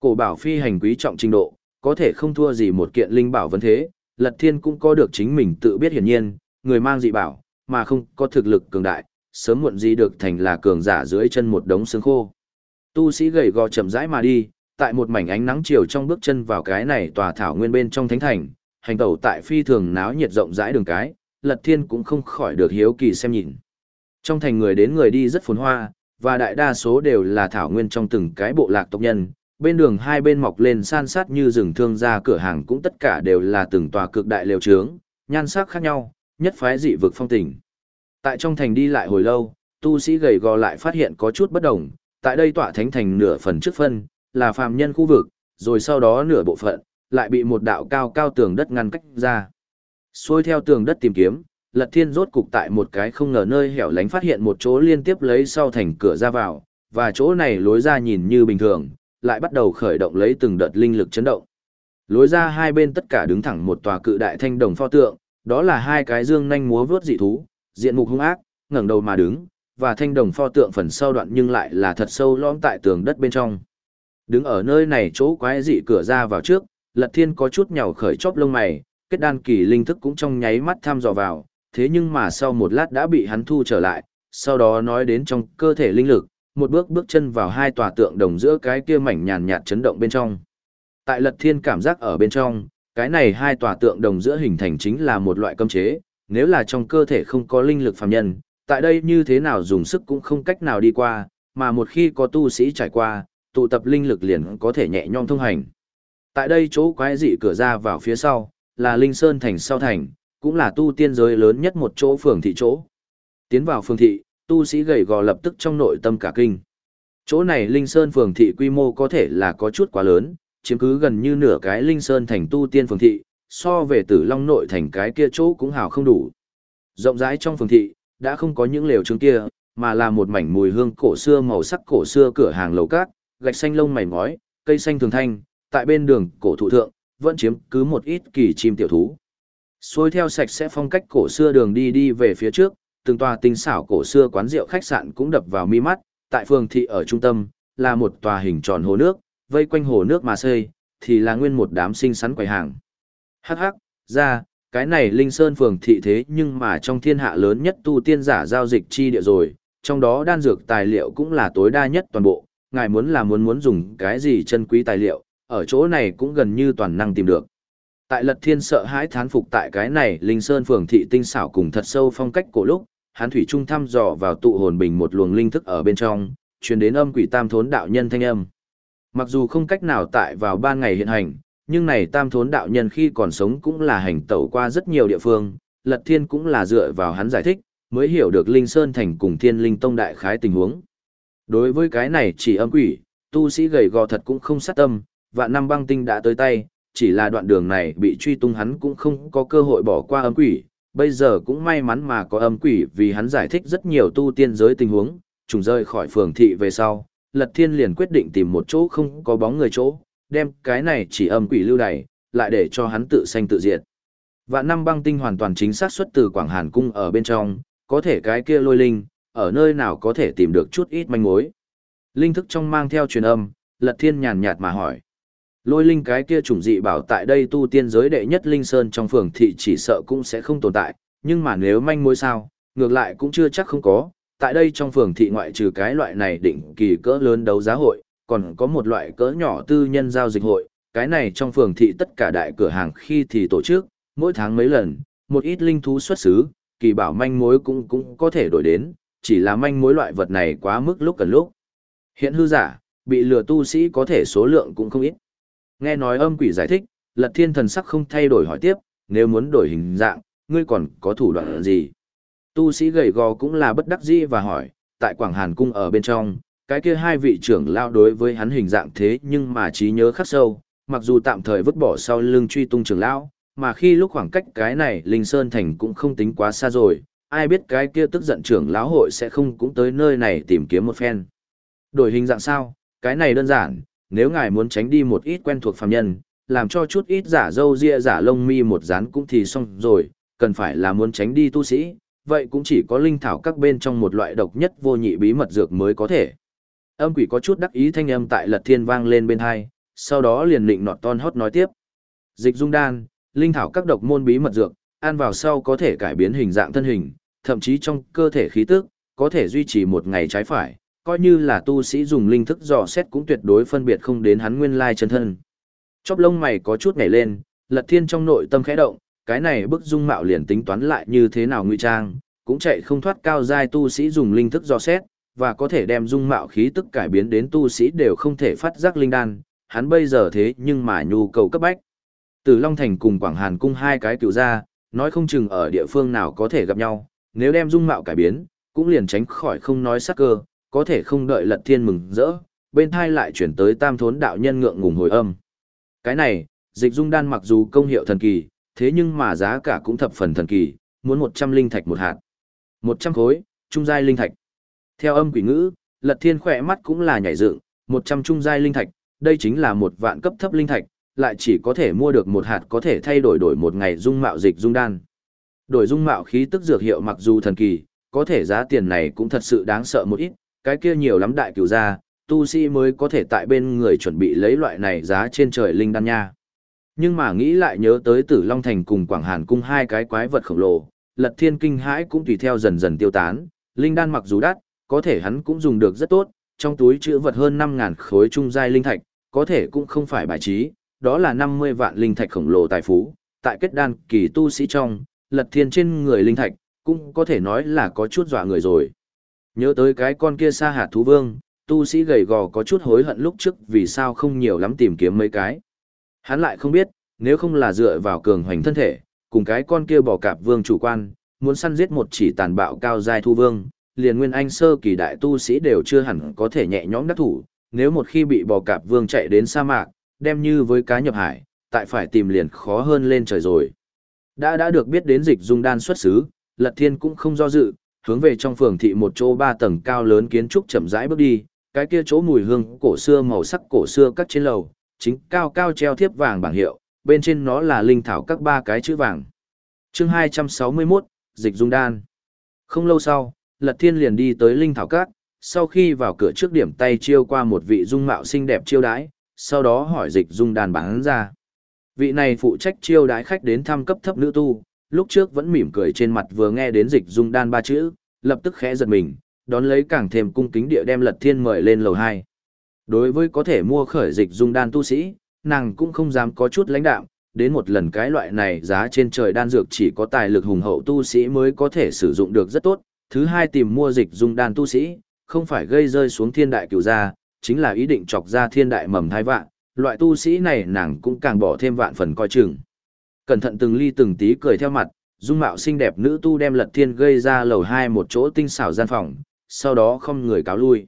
Cổ bảo phi hành quý trọng trình độ, có thể không thua gì một kiện linh bảo vấn thế, Lật Thiên cũng có được chính mình tự biết hiển nhiên, người mang dị bảo, mà không có thực lực cường đại, sớm muộn gì được thành là cường giả dưới chân một đống xương khô. Tu sĩ gầy gò chậm rãi mà đi, tại một mảnh ánh nắng chiều trong bước chân vào cái này tòa thảo nguyên bên trong thánh thành, hành tẩu tại phi thường náo nhiệt rộng rãi đường cái, Lật Thiên cũng không khỏi được hiếu kỳ xem nhìn. Trong thành người đến người đi rất phồn hoa, và đại đa số đều là thảo nguyên trong từng cái bộ lạc tộc nhân, bên đường hai bên mọc lên san sát như rừng thương gia cửa hàng cũng tất cả đều là từng tòa cực đại lều trướng, nhan sắc khác nhau, nhất phái dị vực phong tình. Tại trong thành đi lại hồi lâu, tu sĩ gầy gò lại phát hiện có chút bất đồng, tại đây tọa thánh thành nửa phần trước phân, là phàm nhân khu vực, rồi sau đó nửa bộ phận, lại bị một đạo cao cao tường đất ngăn cách ra. Xuôi theo tường đất tìm kiếm, Lật Thiên rốt cục tại một cái không ngờ nơi hẻo lánh phát hiện một chỗ liên tiếp lấy sau thành cửa ra vào, và chỗ này lối ra nhìn như bình thường, lại bắt đầu khởi động lấy từng đợt linh lực chấn động. Lối ra hai bên tất cả đứng thẳng một tòa cự đại thanh đồng pho tượng, đó là hai cái dương nhanh múa vướt dị thú, diện mục hung ác, ngẩng đầu mà đứng, và thanh đồng pho tượng phần sau đoạn nhưng lại là thật sâu lõm tại tường đất bên trong. Đứng ở nơi này chỗ quái dị cửa ra vào trước, Lật Thiên có chút nhào khởi chóp lông mày, kết đan kỳ linh thức cũng trong nháy mắt tham dò vào, thế nhưng mà sau một lát đã bị hắn thu trở lại, sau đó nói đến trong cơ thể linh lực, một bước bước chân vào hai tòa tượng đồng giữa cái kia mảnh nhàn nhạt chấn động bên trong. Tại Lật Thiên cảm giác ở bên trong, cái này hai tòa tượng đồng giữa hình thành chính là một loại cấm chế, nếu là trong cơ thể không có linh lực phàm nhân, tại đây như thế nào dùng sức cũng không cách nào đi qua, mà một khi có tu sĩ trải qua, tụ tập linh lực liền có thể nhẹ nhõm thông hành. Tại đây chỗ quái dị cửa ra vào phía sau, là Linh Sơn thành sau thành, cũng là tu tiên giới lớn nhất một chỗ phường thị chỗ. Tiến vào phường thị, tu sĩ gầy gò lập tức trong nội tâm cả kinh. Chỗ này Linh Sơn phường thị quy mô có thể là có chút quá lớn, chiếm cứ gần như nửa cái Linh Sơn thành tu tiên phường thị, so về tử long nội thành cái kia chỗ cũng hào không đủ. Rộng rãi trong phường thị, đã không có những lều trướng kia, mà là một mảnh mùi hương cổ xưa màu sắc cổ xưa cửa hàng lầu cát, gạch xanh lông mày ngói, cây xanh thường thanh, tại bên đường cổ thụ thượng, vẫn chiếm cứ một ít kỳ chim tiểu thú. Xuôi theo sạch sẽ phong cách cổ xưa đường đi đi về phía trước, từng tòa tinh xảo cổ xưa quán rượu khách sạn cũng đập vào mi mắt, tại phường thị ở trung tâm, là một tòa hình tròn hồ nước, vây quanh hồ nước mà xây, thì là nguyên một đám sinh sắn quầy hàng. Hắc hắc, ra, cái này Linh Sơn phường thị thế nhưng mà trong thiên hạ lớn nhất tu tiên giả giao dịch chi địa rồi, trong đó đan dược tài liệu cũng là tối đa nhất toàn bộ, ngài muốn là muốn muốn dùng cái gì chân quý tài liệu, ở chỗ này cũng gần như toàn năng tìm được. Tại Lật Thiên sợ hãi thán phục tại cái này Linh Sơn phường thị tinh xảo cùng thật sâu phong cách cổ lúc, Hán thủy trung thăm dò vào tụ hồn bình một luồng linh thức ở bên trong, truyền đến âm quỷ tam thốn đạo nhân thanh âm. Mặc dù không cách nào tại vào ban ngày hiện hành, nhưng này tam thốn đạo nhân khi còn sống cũng là hành tẩu qua rất nhiều địa phương, Lật Thiên cũng là dựa vào hắn giải thích, mới hiểu được Linh Sơn thành cùng Thiên Linh Tông đại khái tình huống. Đối với cái này chỉ âm quỷ, tu sĩ gầy gò thật cũng không sát tâm, và năm băng tinh đã tới tay, chỉ là đoạn đường này bị truy tung hắn cũng không có cơ hội bỏ qua âm quỷ, bây giờ cũng may mắn mà có âm quỷ vì hắn giải thích rất nhiều tu tiên giới tình huống, trùng rơi khỏi phường thị về sau, Lật Thiên liền quyết định tìm một chỗ không có bóng người chỗ, đem cái này chỉ âm quỷ lưu đày, lại để cho hắn tự sanh tự diệt. Và năm băng tinh hoàn toàn chính xác xuất từ Quảng Hàn Cung ở bên trong, có thể cái kia lôi linh, ở nơi nào có thể tìm được chút ít manh mối. Linh thức trong mang theo truyền âm, Lật Thiên nhàn nhạt mà hỏi. Lôi linh cái kia chủng dị bảo tại đây tu tiên giới đệ nhất linh sơn trong phường thị chỉ sợ cũng sẽ không tồn tại, nhưng mà nếu manh mối sao, ngược lại cũng chưa chắc không có. Tại đây trong phường thị ngoại trừ cái loại này định kỳ cỡ lớn đấu giá hội, còn có một loại cỡ nhỏ tư nhân giao dịch hội, cái này trong phường thị tất cả đại cửa hàng khi thì tổ chức, mỗi tháng mấy lần, một ít linh thú xuất xứ, kỳ bảo manh mối cũng cũng có thể đổi đến, chỉ là manh mối loại vật này quá mức lúc cần lúc. Hiện hư giả, bị lừa tu sĩ có thể số lượng cũng không ít. Nghe nói âm quỷ giải thích, lật thiên thần sắc không thay đổi hỏi tiếp, nếu muốn đổi hình dạng, ngươi còn có thủ đoạn gì? Tu sĩ gầy gò cũng là bất đắc dĩ và hỏi, tại Quảng Hàn Cung ở bên trong, cái kia hai vị trưởng lao đối với hắn hình dạng thế nhưng mà trí nhớ khắc sâu, mặc dù tạm thời vứt bỏ sau lưng truy tung trưởng lão, mà khi lúc khoảng cách cái này Linh Sơn Thành cũng không tính quá xa rồi, ai biết cái kia tức giận trưởng lão hội sẽ không cũng tới nơi này tìm kiếm một phen. Đổi hình dạng sao, cái này đơn giản, nếu ngài muốn tránh đi một ít quen thuộc phàm nhân, làm cho chút ít giả dâu ria giả lông mi một dán cũng thì xong rồi, cần phải là muốn tránh đi tu sĩ, vậy cũng chỉ có linh thảo các bên trong một loại độc nhất vô nhị bí mật dược mới có thể. Âm quỷ có chút đắc ý thanh âm tại lật thiên vang lên bên hai, sau đó liền định nọt ton hót nói tiếp. Dịch dung đan, Linh thảo các độc môn bí mật dược, ăn vào sau có thể cải biến hình dạng thân hình, thậm chí trong cơ thể khí tức, có thể duy trì một ngày trái phải, coi như là tu sĩ dùng linh thức dò xét cũng tuyệt đối phân biệt không đến hắn nguyên lai chân thân. Chóp lông mày có chút nhảy lên, Lật Thiên trong nội tâm khẽ động, cái này bức dung mạo liền tính toán lại như thế nào ngụy trang, cũng chạy không thoát cao giai tu sĩ dùng linh thức dò xét, và có thể đem dung mạo khí tức cải biến đến tu sĩ đều không thể phát giác linh đan, hắn bây giờ thế nhưng mà nhu cầu cấp bách. Từ Long Thành cùng Quảng Hàn cung hai cái cựu gia nói không chừng ở địa phương nào có thể gặp nhau, nếu đem dung mạo cải biến, cũng liền tránh khỏi không nói sắc cơ, có thể không đợi lật thiên mừng rỡ, bên thai lại chuyển tới tam thốn đạo nhân ngượng ngùng hồi âm. Cái này, dịch dung đan mặc dù công hiệu thần kỳ, thế nhưng mà giá cả cũng thập phần thần kỳ, muốn 100 linh thạch một hạt. 100 khối, trung giai linh thạch. Theo âm quỷ ngữ, Lật Thiên khỏe mắt cũng là nhảy dựng, 100 trung giai linh thạch, đây chính là một vạn cấp thấp linh thạch, lại chỉ có thể mua được một hạt có thể thay đổi đổi một ngày dung mạo dịch dung đan. Đổi dung mạo khí tức dược hiệu mặc dù thần kỳ, có thể giá tiền này cũng thật sự đáng sợ một ít, cái kia nhiều lắm đại cửu gia, tu sĩ mới có thể tại bên người chuẩn bị lấy loại này giá trên trời linh đan nha. Nhưng mà nghĩ lại nhớ tới Tử Long Thành cùng Quảng Hàn cung hai cái quái vật khổng lồ, Lật Thiên kinh hãi cũng tùy theo dần dần tiêu tán, linh đan mặc dù đắt, có thể hắn cũng dùng được rất tốt, trong túi chứa vật hơn 5000 khối trung giai linh thạch, có thể cũng không phải bài trí, đó là 50 vạn linh thạch khổng lồ tài phú, tại kết đan kỳ tu sĩ trong, Lật Thiên trên người linh thạch, cũng có thể nói là có chút dọa người rồi. Nhớ tới cái con kia sa hạt thú vương, tu sĩ gầy gò có chút hối hận lúc trước vì sao không nhiều lắm tìm kiếm mấy cái. Hắn lại không biết, nếu không là dựa vào cường hoành thân thể, cùng cái con kia bỏ cạp vương chủ quan, muốn săn giết một chỉ tàn bạo cao dài thu vương, liền nguyên anh sơ kỳ đại tu sĩ đều chưa hẳn có thể nhẹ nhõm đắc thủ, nếu một khi bị bò cạp vương chạy đến sa mạc, đem như với cá nhập hải, tại phải tìm liền khó hơn lên trời rồi. Đã đã được biết đến dịch dung đan xuất xứ, Lật Thiên cũng không do dự, hướng về trong phường thị một chỗ ba tầng cao lớn kiến trúc chậm rãi bước đi, cái kia chỗ mùi hương cổ xưa màu sắc cổ xưa các trên lầu, chính cao cao treo thiếp vàng bảng hiệu, bên trên nó là linh thảo các ba cái chữ vàng. Chương 261, Dịch Dung Đan. Không lâu sau, Lật Thiên liền đi tới linh thảo các, sau khi vào cửa trước điểm tay chiêu qua một vị dung mạo xinh đẹp chiêu đãi, sau đó hỏi Dịch Dung đàn bán ra. Vị này phụ trách chiêu đái khách đến thăm cấp thấp nữ tu, lúc trước vẫn mỉm cười trên mặt vừa nghe đến Dịch Dung Đan ba chữ, lập tức khẽ giật mình, đón lấy càng thêm cung kính địa đem Lật Thiên mời lên lầu 2. Đối với có thể mua khởi dịch dung đan tu sĩ, nàng cũng không dám có chút lãnh đạm, đến một lần cái loại này giá trên trời đan dược chỉ có tài lực hùng hậu tu sĩ mới có thể sử dụng được rất tốt. Thứ hai tìm mua dịch dung đan tu sĩ, không phải gây rơi xuống thiên đại cửu gia, chính là ý định chọc ra thiên đại mầm thai vạn, loại tu sĩ này nàng cũng càng bỏ thêm vạn phần coi chừng. Cẩn thận từng ly từng tí cười theo mặt, dung mạo xinh đẹp nữ tu đem lật thiên gây ra lầu hai một chỗ tinh xảo gian phòng, sau đó không người cáo lui.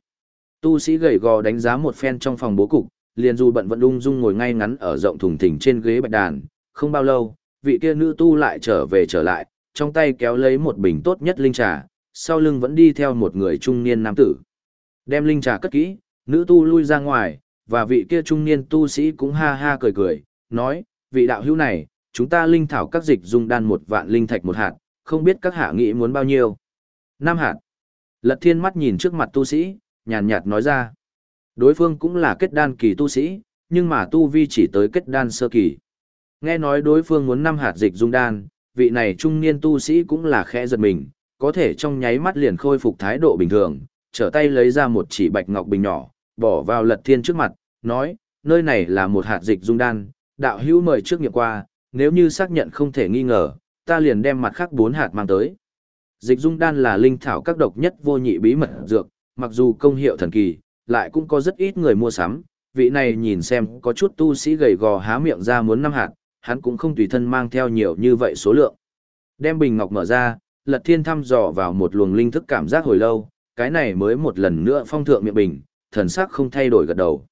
Tu sĩ gầy gò đánh giá một phen trong phòng bố cục, liền dù bận vận ung dung ngồi ngay ngắn ở rộng thùng thình trên ghế bạch đàn, không bao lâu, vị kia nữ tu lại trở về trở lại, trong tay kéo lấy một bình tốt nhất linh trà, sau lưng vẫn đi theo một người trung niên nam tử. Đem linh trà cất kỹ, nữ tu lui ra ngoài, và vị kia trung niên tu sĩ cũng ha ha cười cười, nói, vị đạo hữu này, chúng ta linh thảo các dịch dung đan một vạn linh thạch một hạt, không biết các hạ nghĩ muốn bao nhiêu. Năm hạt. Lật thiên mắt nhìn trước mặt tu sĩ, nhàn nhạt nói ra. Đối phương cũng là kết đan kỳ tu sĩ, nhưng mà tu vi chỉ tới kết đan sơ kỳ. Nghe nói đối phương muốn năm hạt dịch dung đan, vị này trung niên tu sĩ cũng là khẽ giật mình, có thể trong nháy mắt liền khôi phục thái độ bình thường, trở tay lấy ra một chỉ bạch ngọc bình nhỏ, bỏ vào lật thiên trước mặt, nói, nơi này là một hạt dịch dung đan, đạo hữu mời trước nghiệm qua, nếu như xác nhận không thể nghi ngờ, ta liền đem mặt khác bốn hạt mang tới. Dịch dung đan là linh thảo các độc nhất vô nhị bí mật dược, mặc dù công hiệu thần kỳ, lại cũng có rất ít người mua sắm, vị này nhìn xem có chút tu sĩ gầy gò há miệng ra muốn năm hạt, hắn cũng không tùy thân mang theo nhiều như vậy số lượng. Đem bình ngọc mở ra, Lật Thiên thăm dò vào một luồng linh thức cảm giác hồi lâu, cái này mới một lần nữa phong thượng miệng bình, thần sắc không thay đổi gật đầu.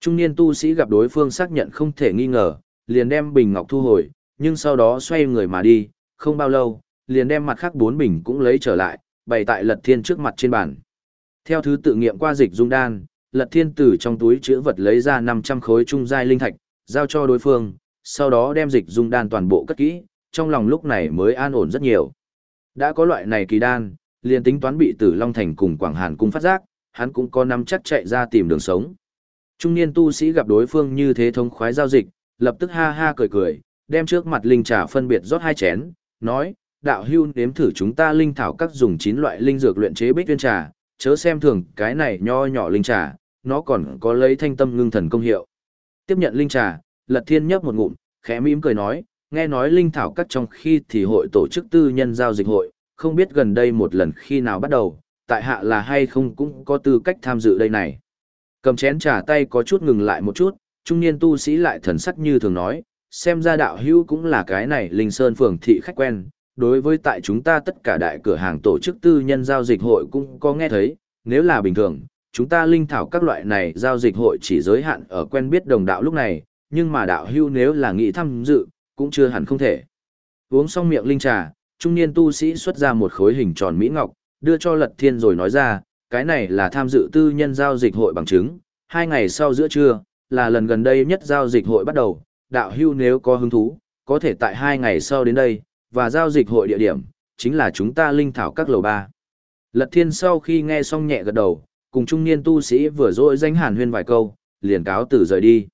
Trung niên tu sĩ gặp đối phương xác nhận không thể nghi ngờ, liền đem bình ngọc thu hồi, nhưng sau đó xoay người mà đi, không bao lâu, liền đem mặt khác bốn bình cũng lấy trở lại, bày tại Lật Thiên trước mặt trên bàn. Theo thứ tự nghiệm qua dịch dung đan, Lật Thiên từ trong túi chứa vật lấy ra 500 khối trung giai linh thạch, giao cho đối phương, sau đó đem dịch dung đan toàn bộ cất kỹ, trong lòng lúc này mới an ổn rất nhiều. Đã có loại này kỳ đan, liền tính toán bị Tử Long Thành cùng Quảng Hàn cung phát giác, hắn cũng có nắm chắc chạy ra tìm đường sống. Trung niên tu sĩ gặp đối phương như thế thống khoái giao dịch, lập tức ha ha cười cười, đem trước mặt linh trà phân biệt rót hai chén, nói, đạo hưu nếm thử chúng ta linh thảo các dùng chín loại linh dược luyện chế bích viên trà, chớ xem thường cái này nho nhỏ linh trà, nó còn có lấy thanh tâm ngưng thần công hiệu. Tiếp nhận linh trà, Lật Thiên nhấp một ngụm, khẽ mỉm cười nói, nghe nói linh thảo các trong khi thì hội tổ chức tư nhân giao dịch hội, không biết gần đây một lần khi nào bắt đầu, tại hạ là hay không cũng có tư cách tham dự đây này. Cầm chén trà tay có chút ngừng lại một chút, trung niên tu sĩ lại thần sắc như thường nói, xem ra đạo hữu cũng là cái này linh sơn phường thị khách quen, đối với tại chúng ta tất cả đại cửa hàng tổ chức tư nhân giao dịch hội cũng có nghe thấy, nếu là bình thường, chúng ta linh thảo các loại này giao dịch hội chỉ giới hạn ở quen biết đồng đạo lúc này, nhưng mà đạo hưu nếu là nghĩ tham dự, cũng chưa hẳn không thể. Uống xong miệng linh trà, trung niên tu sĩ xuất ra một khối hình tròn mỹ ngọc, đưa cho Lật Thiên rồi nói ra, cái này là tham dự tư nhân giao dịch hội bằng chứng, hai ngày sau giữa trưa, là lần gần đây nhất giao dịch hội bắt đầu, đạo hưu nếu có hứng thú, có thể tại hai ngày sau đến đây, và giao dịch hội địa điểm, chính là chúng ta linh thảo các lầu ba. Lật Thiên sau khi nghe xong nhẹ gật đầu, cùng trung niên tu sĩ vừa rồi danh hàn huyên vài câu, liền cáo từ rời đi.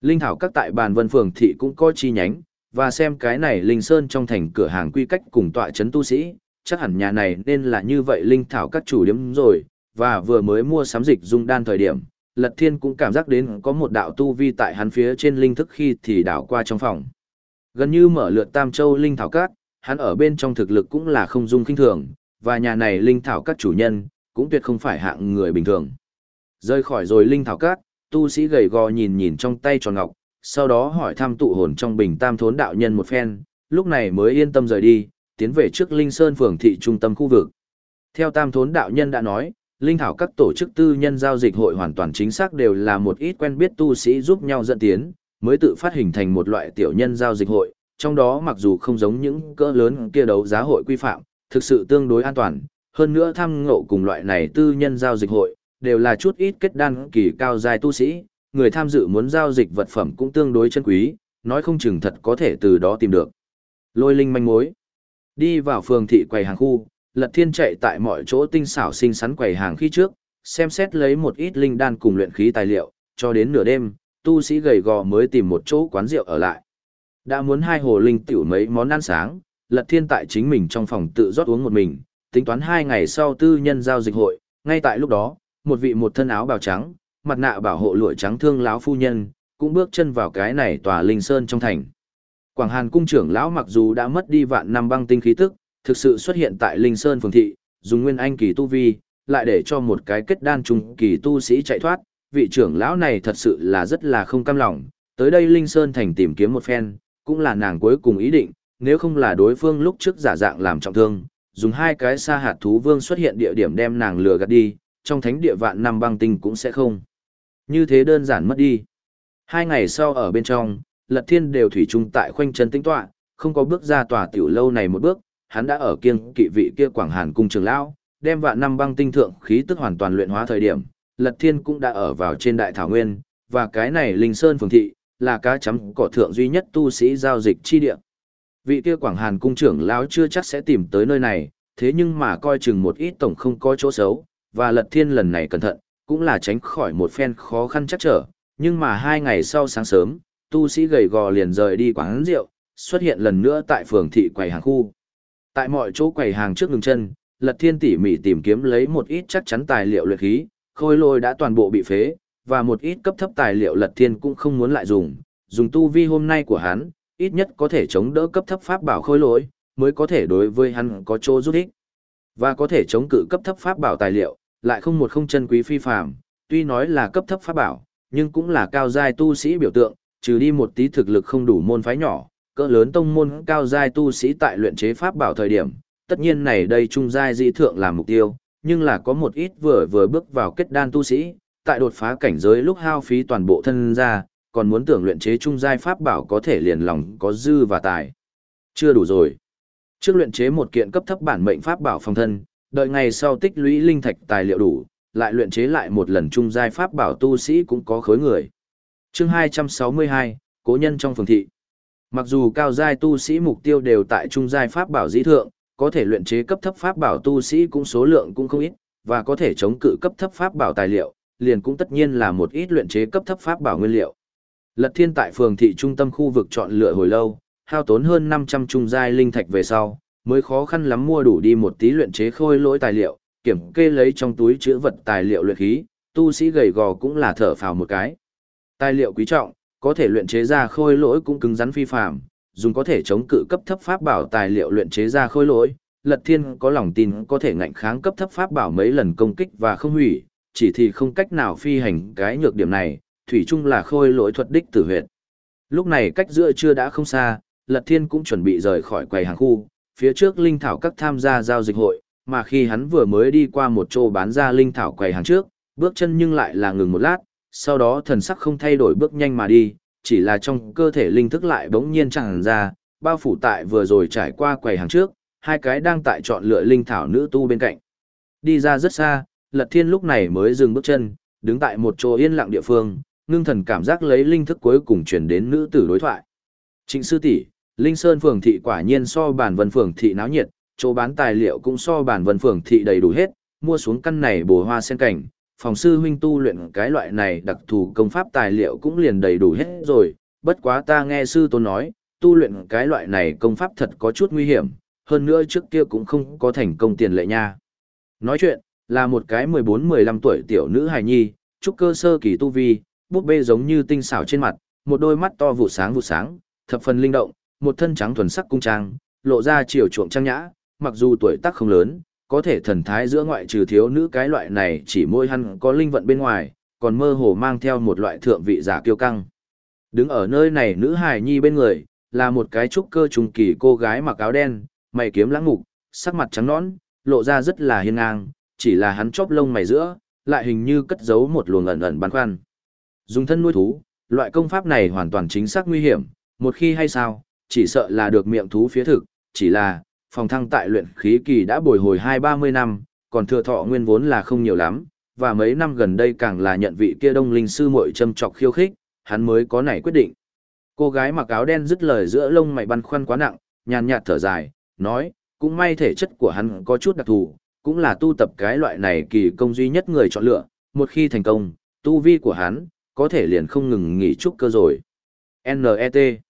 Linh thảo các tại bàn vân phường thị cũng có chi nhánh, và xem cái này Linh Sơn trong thành cửa hàng quy cách cùng tọa chấn tu sĩ, chắc hẳn nhà này nên là như vậy Linh thảo các chủ điểm rồi, và vừa mới mua sắm dịch dung đan thời điểm, Lật Thiên cũng cảm giác đến có một đạo tu vi tại hắn phía trên linh thức khi thì đảo qua trong phòng. Gần như mở lượt Tam Châu Linh thảo các, hắn ở bên trong thực lực cũng là không dung kinh thường, và nhà này Linh thảo các chủ nhân, cũng tuyệt không phải hạng người bình thường. Rơi khỏi rồi Linh thảo các, tu sĩ gầy gò nhìn nhìn trong tay tròn ngọc, sau đó hỏi thăm tụ hồn trong bình tam thốn đạo nhân một phen, lúc này mới yên tâm rời đi, tiến về trước Linh Sơn phường thị trung tâm khu vực. Theo tam thốn đạo nhân đã nói, Linh thảo các tổ chức tư nhân giao dịch hội hoàn toàn chính xác đều là một ít quen biết tu sĩ giúp nhau dẫn tiến, mới tự phát hình thành một loại tiểu nhân giao dịch hội, trong đó mặc dù không giống những cỡ lớn kia đấu giá hội quy phạm, thực sự tương đối an toàn, hơn nữa tham ngộ cùng loại này tư nhân giao dịch hội, đều là chút ít kết đan kỳ cao dài tu sĩ, người tham dự muốn giao dịch vật phẩm cũng tương đối chân quý, nói không chừng thật có thể từ đó tìm được. Lôi linh manh mối. Đi vào phường thị quầy hàng khu, Lật Thiên chạy tại mọi chỗ tinh xảo xinh xắn quầy hàng khi trước, xem xét lấy một ít linh đan cùng luyện khí tài liệu, cho đến nửa đêm, tu sĩ gầy gò mới tìm một chỗ quán rượu ở lại. Đã muốn hai hồ linh tiểu mấy món ăn sáng, Lật Thiên tại chính mình trong phòng tự rót uống một mình, tính toán hai ngày sau tư nhân giao dịch hội, ngay tại lúc đó, một vị một thân áo bào trắng, mặt nạ bảo hộ lụa trắng thương láo phu nhân, cũng bước chân vào cái này tòa linh sơn trong thành. Quảng Hàn cung trưởng lão mặc dù đã mất đi vạn năm băng tinh khí tức, thực sự xuất hiện tại linh sơn phường thị, dùng nguyên anh kỳ tu vi, lại để cho một cái kết đan trung kỳ tu sĩ chạy thoát, vị trưởng lão này thật sự là rất là không cam lòng, tới đây linh sơn thành tìm kiếm một phen, cũng là nàng cuối cùng ý định, nếu không là đối phương lúc trước giả dạng làm trọng thương, dùng hai cái sa hạt thú vương xuất hiện địa điểm đem nàng lừa gạt đi, trong thánh địa vạn năm băng tinh cũng sẽ không. Như thế đơn giản mất đi. Hai ngày sau ở bên trong, Lật Thiên đều thủy chung tại khoanh chân tinh tọa, không có bước ra tòa tiểu lâu này một bước, hắn đã ở kiêng kỵ vị kia Quảng Hàn cung trường lão, đem vạn năm băng tinh thượng khí tức hoàn toàn luyện hóa thời điểm, Lật Thiên cũng đã ở vào trên đại thảo nguyên, và cái này Linh Sơn phường thị, là cá chấm cỏ thượng duy nhất tu sĩ giao dịch chi địa. Vị kia Quảng Hàn cung trưởng lão chưa chắc sẽ tìm tới nơi này, thế nhưng mà coi chừng một ít tổng không có chỗ xấu, và Lật Thiên lần này cẩn thận, cũng là tránh khỏi một phen khó khăn chắc trở, nhưng mà hai ngày sau sáng sớm, tu sĩ gầy gò liền rời đi quán rượu, xuất hiện lần nữa tại phường thị quầy hàng khu. Tại mọi chỗ quầy hàng trước ngừng chân, Lật Thiên tỉ mỉ tìm kiếm lấy một ít chắc chắn tài liệu luyện khí, khôi lôi đã toàn bộ bị phế, và một ít cấp thấp tài liệu Lật Thiên cũng không muốn lại dùng, dùng tu vi hôm nay của hắn, ít nhất có thể chống đỡ cấp thấp pháp bảo khôi lỗi, mới có thể đối với hắn có chỗ giúp ích. Và có thể chống cự cấp thấp pháp bảo tài liệu, lại không một không chân quý phi phàm, tuy nói là cấp thấp pháp bảo, nhưng cũng là cao giai tu sĩ biểu tượng, trừ đi một tí thực lực không đủ môn phái nhỏ, cỡ lớn tông môn cao giai tu sĩ tại luyện chế pháp bảo thời điểm, tất nhiên này đây trung giai dị thượng làm mục tiêu, nhưng là có một ít vừa vừa bước vào kết đan tu sĩ, tại đột phá cảnh giới lúc hao phí toàn bộ thân ra, còn muốn tưởng luyện chế trung giai pháp bảo có thể liền lòng có dư và tài. Chưa đủ rồi. Trước luyện chế một kiện cấp thấp bản mệnh pháp bảo phòng thân, đợi ngày sau tích lũy linh thạch tài liệu đủ, lại luyện chế lại một lần trung giai pháp bảo tu sĩ cũng có khối người. Chương 262, Cố nhân trong phường thị. Mặc dù cao giai tu sĩ mục tiêu đều tại trung giai pháp bảo dĩ thượng, có thể luyện chế cấp thấp pháp bảo tu sĩ cũng số lượng cũng không ít, và có thể chống cự cấp thấp pháp bảo tài liệu, liền cũng tất nhiên là một ít luyện chế cấp thấp pháp bảo nguyên liệu. Lật Thiên tại phường thị trung tâm khu vực chọn lựa hồi lâu, hao tốn hơn 500 trung giai linh thạch về sau, mới khó khăn lắm mua đủ đi một tí luyện chế khôi lỗi tài liệu, kiểm kê lấy trong túi chứa vật tài liệu luyện khí, tu sĩ gầy gò cũng là thở phào một cái. Tài liệu quý trọng, có thể luyện chế ra khôi lỗi cũng cứng rắn phi phàm, dùng có thể chống cự cấp thấp pháp bảo tài liệu luyện chế ra khôi lỗi, Lật Thiên có lòng tin có thể ngạnh kháng cấp thấp pháp bảo mấy lần công kích và không hủy, chỉ thì không cách nào phi hành cái nhược điểm này, thủy chung là khôi lỗi thuật đích tử huyệt. Lúc này cách giữa chưa đã không xa, Lật Thiên cũng chuẩn bị rời khỏi quầy hàng khu, phía trước linh thảo các tham gia giao dịch hội, mà khi hắn vừa mới đi qua một chỗ bán ra linh thảo quầy hàng trước, bước chân nhưng lại là ngừng một lát, sau đó thần sắc không thay đổi bước nhanh mà đi, chỉ là trong cơ thể linh thức lại bỗng nhiên tràn ra, bao phủ tại vừa rồi trải qua quầy hàng trước, hai cái đang tại chọn lựa linh thảo nữ tu bên cạnh. Đi ra rất xa, Lật Thiên lúc này mới dừng bước chân, đứng tại một chỗ yên lặng địa phương, ngưng thần cảm giác lấy linh thức cuối cùng chuyển đến nữ tử đối thoại. Trịnh sư tỷ, Linh Sơn phường thị quả nhiên so bản vân phường thị náo nhiệt, chỗ bán tài liệu cũng so bản vân phường thị đầy đủ hết, mua xuống căn này bồ hoa sen cảnh, phòng sư huynh tu luyện cái loại này đặc thù công pháp tài liệu cũng liền đầy đủ hết rồi, bất quá ta nghe sư tôn nói, tu luyện cái loại này công pháp thật có chút nguy hiểm, hơn nữa trước kia cũng không có thành công tiền lệ nha. Nói chuyện, là một cái 14-15 tuổi tiểu nữ hài nhi, trúc cơ sơ kỳ tu vi, búp bê giống như tinh xảo trên mặt, một đôi mắt to vụ sáng vụ sáng, thập phần linh động, một thân trắng thuần sắc cung trang, lộ ra chiều chuộng trang nhã, mặc dù tuổi tác không lớn, có thể thần thái giữa ngoại trừ thiếu nữ cái loại này chỉ môi hắn có linh vận bên ngoài, còn mơ hồ mang theo một loại thượng vị giả kiêu căng. Đứng ở nơi này nữ hài nhi bên người, là một cái trúc cơ trùng kỳ cô gái mặc áo đen, mày kiếm lãng mục, sắc mặt trắng nõn, lộ ra rất là hiên ngang, chỉ là hắn chóp lông mày giữa, lại hình như cất giấu một luồng ẩn ẩn băn khoăn. Dùng thân nuôi thú, loại công pháp này hoàn toàn chính xác nguy hiểm, một khi hay sao, chỉ sợ là được miệng thú phía thực, chỉ là, phòng thăng tại luyện khí kỳ đã bồi hồi hai ba mươi năm, còn thừa thọ nguyên vốn là không nhiều lắm, và mấy năm gần đây càng là nhận vị kia đông linh sư muội châm chọc khiêu khích, hắn mới có nảy quyết định. Cô gái mặc áo đen dứt lời giữa lông mày băn khoăn quá nặng, nhàn nhạt thở dài, nói, cũng may thể chất của hắn có chút đặc thù, cũng là tu tập cái loại này kỳ công duy nhất người chọn lựa, một khi thành công, tu vi của hắn, có thể liền không ngừng nghỉ trúc cơ rồi. NET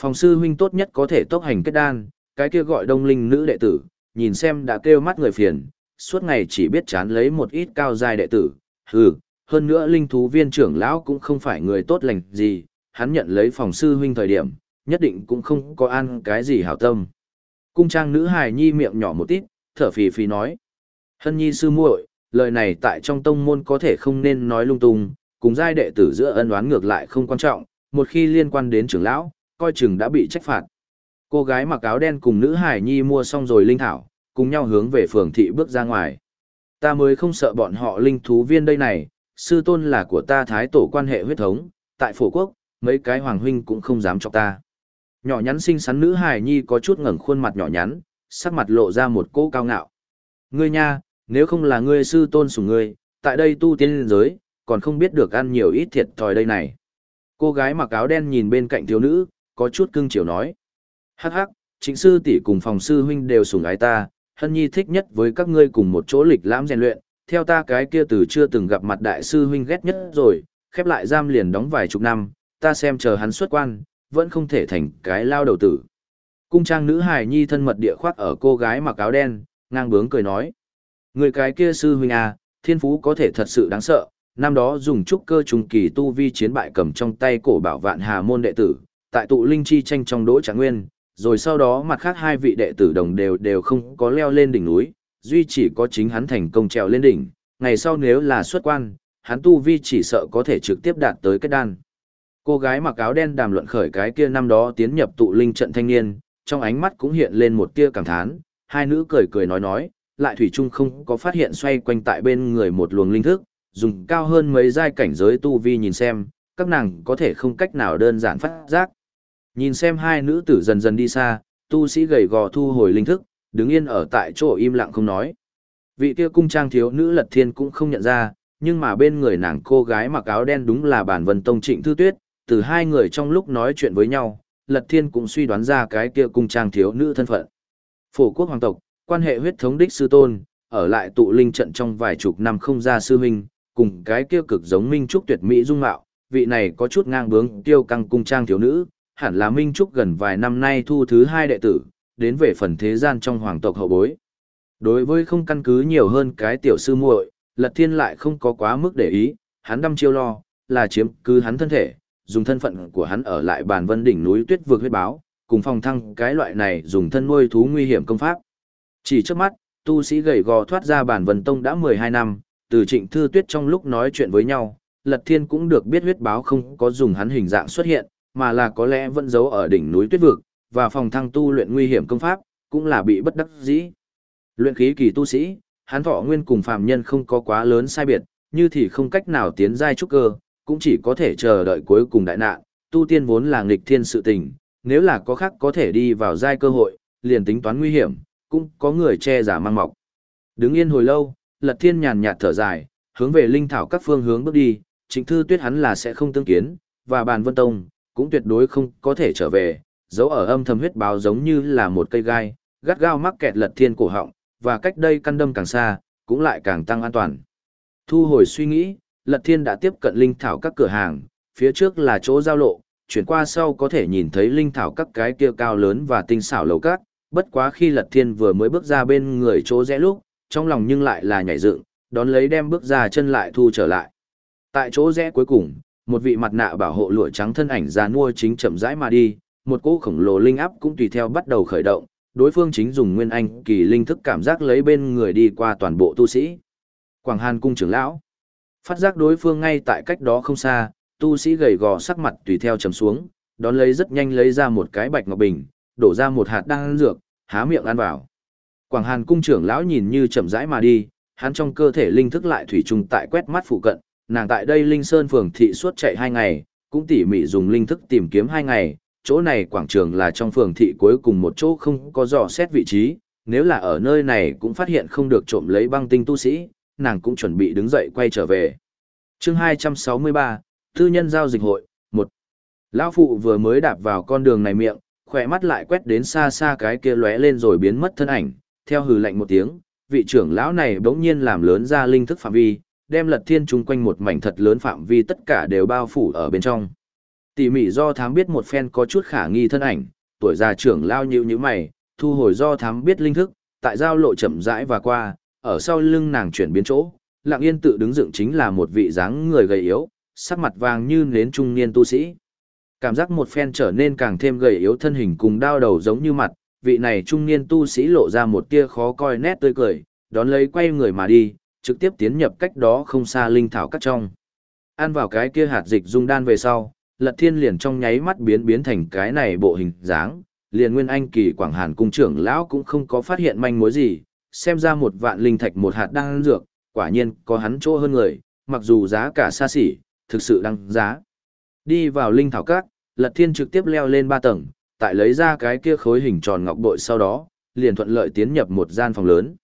Phòng sư huynh tốt nhất có thể tốc hành kết đan, cái kia gọi đông linh nữ đệ tử, nhìn xem đã kêu mắt người phiền, suốt ngày chỉ biết chán lấy một ít cao giai đệ tử, hừ, hơn nữa linh thú viên trưởng lão cũng không phải người tốt lành gì, hắn nhận lấy phòng sư huynh thời điểm, nhất định cũng không có ăn cái gì hảo tâm. Cung trang nữ hài nhi miệng nhỏ một ít, thở phì phì nói. Hân nhi sư muội, lời này tại trong tông môn có thể không nên nói lung tung, cùng giai đệ tử giữa ân oán ngược lại không quan trọng, một khi liên quan đến trưởng lão, coi chừng đã bị trách phạt. Cô gái mặc áo đen cùng nữ hải nhi mua xong rồi linh thảo, cùng nhau hướng về phường thị bước ra ngoài. Ta mới không sợ bọn họ linh thú viên đây này, sư tôn là của ta thái tổ quan hệ huyết thống, tại phổ quốc, mấy cái hoàng huynh cũng không dám chọc ta. Nhỏ nhắn xinh xắn nữ hải nhi có chút ngẩng khuôn mặt nhỏ nhắn, sắc mặt lộ ra một cỗ cao ngạo. Ngươi nha, nếu không là ngươi sư tôn sủng ngươi, tại đây tu tiên giới, còn không biết được ăn nhiều ít thiệt thòi đây này. Cô gái mặc áo đen nhìn bên cạnh thiếu nữ, có chút cưng chiều nói. Hắc hắc, chính sư tỷ cùng phòng sư huynh đều sủng ái ta, hân nhi thích nhất với các ngươi cùng một chỗ lịch lãm rèn luyện, theo ta cái kia từ chưa từng gặp mặt đại sư huynh ghét nhất rồi, khép lại giam liền đóng vài chục năm, ta xem chờ hắn xuất quan, vẫn không thể thành cái lao đầu tử. Cung trang nữ hài nhi thân mật địa khoác ở cô gái mặc áo đen, ngang bướng cười nói. Người cái kia sư huynh à, thiên phú có thể thật sự đáng sợ, năm đó dùng trúc cơ trùng kỳ tu vi chiến bại cầm trong tay cổ bảo vạn hà môn đệ tử, tại tụ linh chi tranh trong đỗ trạng nguyên, rồi sau đó mặt khác hai vị đệ tử đồng đều đều không có leo lên đỉnh núi, duy chỉ có chính hắn thành công trèo lên đỉnh, ngày sau nếu là xuất quan, hắn tu vi chỉ sợ có thể trực tiếp đạt tới kết đan. Cô gái mặc áo đen đàm luận khởi cái kia năm đó tiến nhập tụ linh trận thanh niên, trong ánh mắt cũng hiện lên một tia cảm thán, hai nữ cười cười nói nói, lại thủy chung không có phát hiện xoay quanh tại bên người một luồng linh thức, dùng cao hơn mấy giai cảnh giới tu vi nhìn xem, các nàng có thể không cách nào đơn giản phát giác. Nhìn xem hai nữ tử dần dần đi xa, tu sĩ gầy gò thu hồi linh thức, đứng yên ở tại chỗ im lặng không nói. Vị kia cung trang thiếu nữ lật thiên cũng không nhận ra, nhưng mà bên người nàng cô gái mặc áo đen đúng là bản vân tông trịnh thư tuyết, từ hai người trong lúc nói chuyện với nhau, lật thiên cũng suy đoán ra cái kia cung trang thiếu nữ thân phận. Phổ quốc hoàng tộc, quan hệ huyết thống đích sư tôn, ở lại tụ linh trận trong vài chục năm không ra sư huynh, cùng cái kia cực giống minh trúc tuyệt mỹ dung mạo, vị này có chút ngang bướng tiêu căng cung trang thiếu nữ, hẳn là Minh Trúc gần vài năm nay thu thứ hai đệ tử, đến về phần thế gian trong hoàng tộc hậu bối. Đối với không căn cứ nhiều hơn cái tiểu sư muội, Lật Thiên lại không có quá mức để ý, hắn đăm chiêu lo, là chiếm cứ hắn thân thể, dùng thân phận của hắn ở lại bàn vân đỉnh núi tuyết vượt huyết báo, cùng phòng thăng cái loại này dùng thân nuôi thú nguy hiểm công pháp. Chỉ trước mắt, tu sĩ gầy gò thoát ra bản vân tông đã 12 năm, từ trịnh thư tuyết trong lúc nói chuyện với nhau, Lật Thiên cũng được biết huyết báo không có dùng hắn hình dạng xuất hiện, mà là có lẽ vẫn giấu ở đỉnh núi tuyết vực, và phòng thăng tu luyện nguy hiểm công pháp, cũng là bị bất đắc dĩ. Luyện khí kỳ tu sĩ, hắn thọ nguyên cùng phàm nhân không có quá lớn sai biệt, như thì không cách nào tiến giai trúc cơ, cũng chỉ có thể chờ đợi cuối cùng đại nạn, tu tiên vốn là nghịch thiên sự tình, nếu là có khác có thể đi vào giai cơ hội, liền tính toán nguy hiểm, cũng có người che giả mang mọc. Đứng yên hồi lâu, Lật Thiên nhàn nhạt thở dài, hướng về linh thảo các phương hướng bước đi, Trịnh Thư Tuyết hắn là sẽ không tương kiến, và Bàn Vân Tông cũng tuyệt đối không có thể trở về, dấu ở âm thầm huyết báo giống như là một cây gai, gắt gao mắc kẹt Lật Thiên cổ họng, và cách đây căn đâm càng xa, cũng lại càng tăng an toàn. Thu hồi suy nghĩ, Lật Thiên đã tiếp cận linh thảo các cửa hàng, phía trước là chỗ giao lộ, chuyển qua sau có thể nhìn thấy linh thảo các cái kia cao lớn và tinh xảo lầu các, bất quá khi Lật Thiên vừa mới bước ra bên người chỗ rẽ lúc, trong lòng nhưng lại là nhảy dựng, đón lấy đem bước ra chân lại thu trở lại. Tại chỗ rẽ cuối cùng, một vị mặt nạ bảo hộ lụa trắng thân ảnh già mua chính chậm rãi mà đi, một cỗ khổng lồ linh áp cũng tùy theo bắt đầu khởi động, đối phương chính dùng nguyên anh kỳ linh thức cảm giác lấy bên người đi qua toàn bộ tu sĩ. Quảng Hàn cung trưởng lão, phát giác đối phương ngay tại cách đó không xa, tu sĩ gầy gò sắc mặt tùy theo trầm xuống, đón lấy rất nhanh lấy ra một cái bạch ngọc bình, đổ ra một hạt đan dược, há miệng ăn vào. Quảng Hàn cung trưởng lão nhìn như chậm rãi mà đi, hắn trong cơ thể linh thức lại thủy trùng tại quét mắt phụ cận, nàng tại đây Linh Sơn phường thị suốt chạy hai ngày, cũng tỉ mỉ dùng linh thức tìm kiếm hai ngày, chỗ này quảng trường là trong phường thị cuối cùng một chỗ không có dò xét vị trí, nếu là ở nơi này cũng phát hiện không được trộm lấy băng tinh tu sĩ, nàng cũng chuẩn bị đứng dậy quay trở về. chương 263, Tư nhân giao dịch hội, 1. Lão phụ vừa mới đạp vào con đường này miệng, khỏe mắt lại quét đến xa xa cái kia lóe lên rồi biến mất thân ảnh, theo hừ lạnh một tiếng, vị trưởng lão này bỗng nhiên làm lớn ra linh thức phạm vi, đem lật thiên chung quanh một mảnh thật lớn phạm vi tất cả đều bao phủ ở bên trong. Tỉ mỉ do thám biết một phen có chút khả nghi thân ảnh, tuổi già trưởng lao nhịu như mày, thu hồi do thám biết linh thức, tại giao lộ chậm rãi và qua, ở sau lưng nàng chuyển biến chỗ, lặng yên tự đứng dựng chính là một vị dáng người gầy yếu, sắc mặt vàng như nến trung niên tu sĩ. Cảm giác một phen trở nên càng thêm gầy yếu thân hình cùng đau đầu giống như mặt, vị này trung niên tu sĩ lộ ra một tia khó coi nét tươi cười, đón lấy quay người mà đi, trực tiếp tiến nhập cách đó không xa linh thảo cắt trong. Ăn vào cái kia hạt dịch dung đan về sau, Lật Thiên liền trong nháy mắt biến biến thành cái này bộ hình dáng, liền Nguyên Anh kỳ Quảng Hàn cung trưởng lão cũng không có phát hiện manh mối gì, xem ra một vạn linh thạch một hạt đang dược, quả nhiên có hắn chỗ hơn người, mặc dù giá cả xa xỉ, thực sự đăng giá. Đi vào linh thảo các, Lật Thiên trực tiếp leo lên ba tầng, tại lấy ra cái kia khối hình tròn ngọc bội sau đó, liền thuận lợi tiến nhập một gian phòng lớn.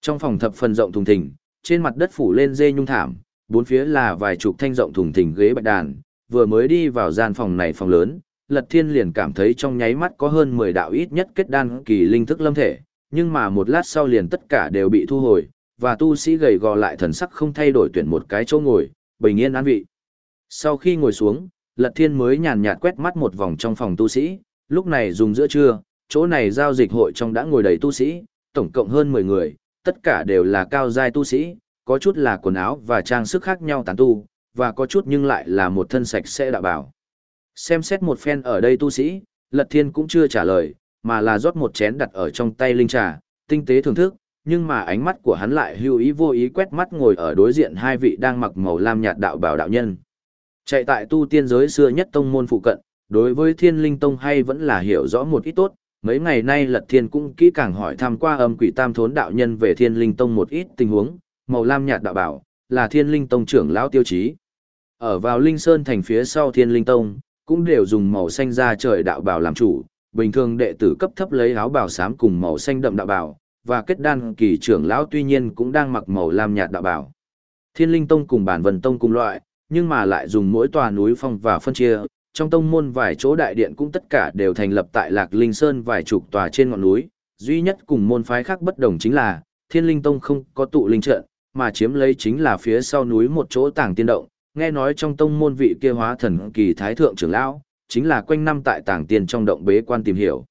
Trong phòng thập phần rộng thùng thình, trên mặt đất phủ lên dê nhung thảm, bốn phía là vài chục thanh rộng thùng thình ghế bạch đàn, vừa mới đi vào gian phòng này phòng lớn, Lật Thiên liền cảm thấy trong nháy mắt có hơn 10 đạo ít nhất kết đan kỳ linh thức lâm thể, nhưng mà một lát sau liền tất cả đều bị thu hồi, và tu sĩ gầy gò lại thần sắc không thay đổi tuyển một cái chỗ ngồi, bình yên an vị. Sau khi ngồi xuống, Lật Thiên mới nhàn nhạt quét mắt một vòng trong phòng tu sĩ, lúc này dùng giữa trưa, chỗ này giao dịch hội trong đã ngồi đầy tu sĩ, tổng cộng hơn 10 người, tất cả đều là cao giai tu sĩ, có chút là quần áo và trang sức khác nhau tán tu, và có chút nhưng lại là một thân sạch sẽ đạo bảo. Xem xét một phen ở đây tu sĩ, Lật Thiên cũng chưa trả lời, mà là rót một chén đặt ở trong tay linh trà, tinh tế thưởng thức, nhưng mà ánh mắt của hắn lại hưu ý vô ý quét mắt ngồi ở đối diện hai vị đang mặc màu lam nhạt đạo bảo đạo nhân. Chạy tại tu tiên giới xưa nhất tông môn phụ cận, đối với thiên linh tông hay vẫn là hiểu rõ một ít tốt, mấy ngày nay lật thiên cũng kỹ càng hỏi thăm qua âm quỷ tam thốn đạo nhân về thiên linh tông một ít tình huống, màu lam nhạt đạo bảo, là thiên linh tông trưởng lão tiêu chí. Ở vào linh sơn thành phía sau thiên linh tông, cũng đều dùng màu xanh ra trời đạo bảo làm chủ, bình thường đệ tử cấp thấp lấy áo bào xám cùng màu xanh đậm đạo bảo, và kết đan kỳ trưởng lão tuy nhiên cũng đang mặc màu lam nhạt đạo bảo. Thiên linh tông cùng bản vần tông cùng loại, nhưng mà lại dùng mỗi tòa núi phong và phân chia, trong tông môn vài chỗ đại điện cũng tất cả đều thành lập tại Lạc Linh Sơn vài chục tòa trên ngọn núi, duy nhất cùng môn phái khác bất đồng chính là, Thiên Linh Tông không có tụ linh trận, mà chiếm lấy chính là phía sau núi một chỗ tàng tiên động, nghe nói trong tông môn vị kia hóa thần kỳ thái thượng trưởng lão, chính là quanh năm tại tàng tiền trong động bế quan tìm hiểu.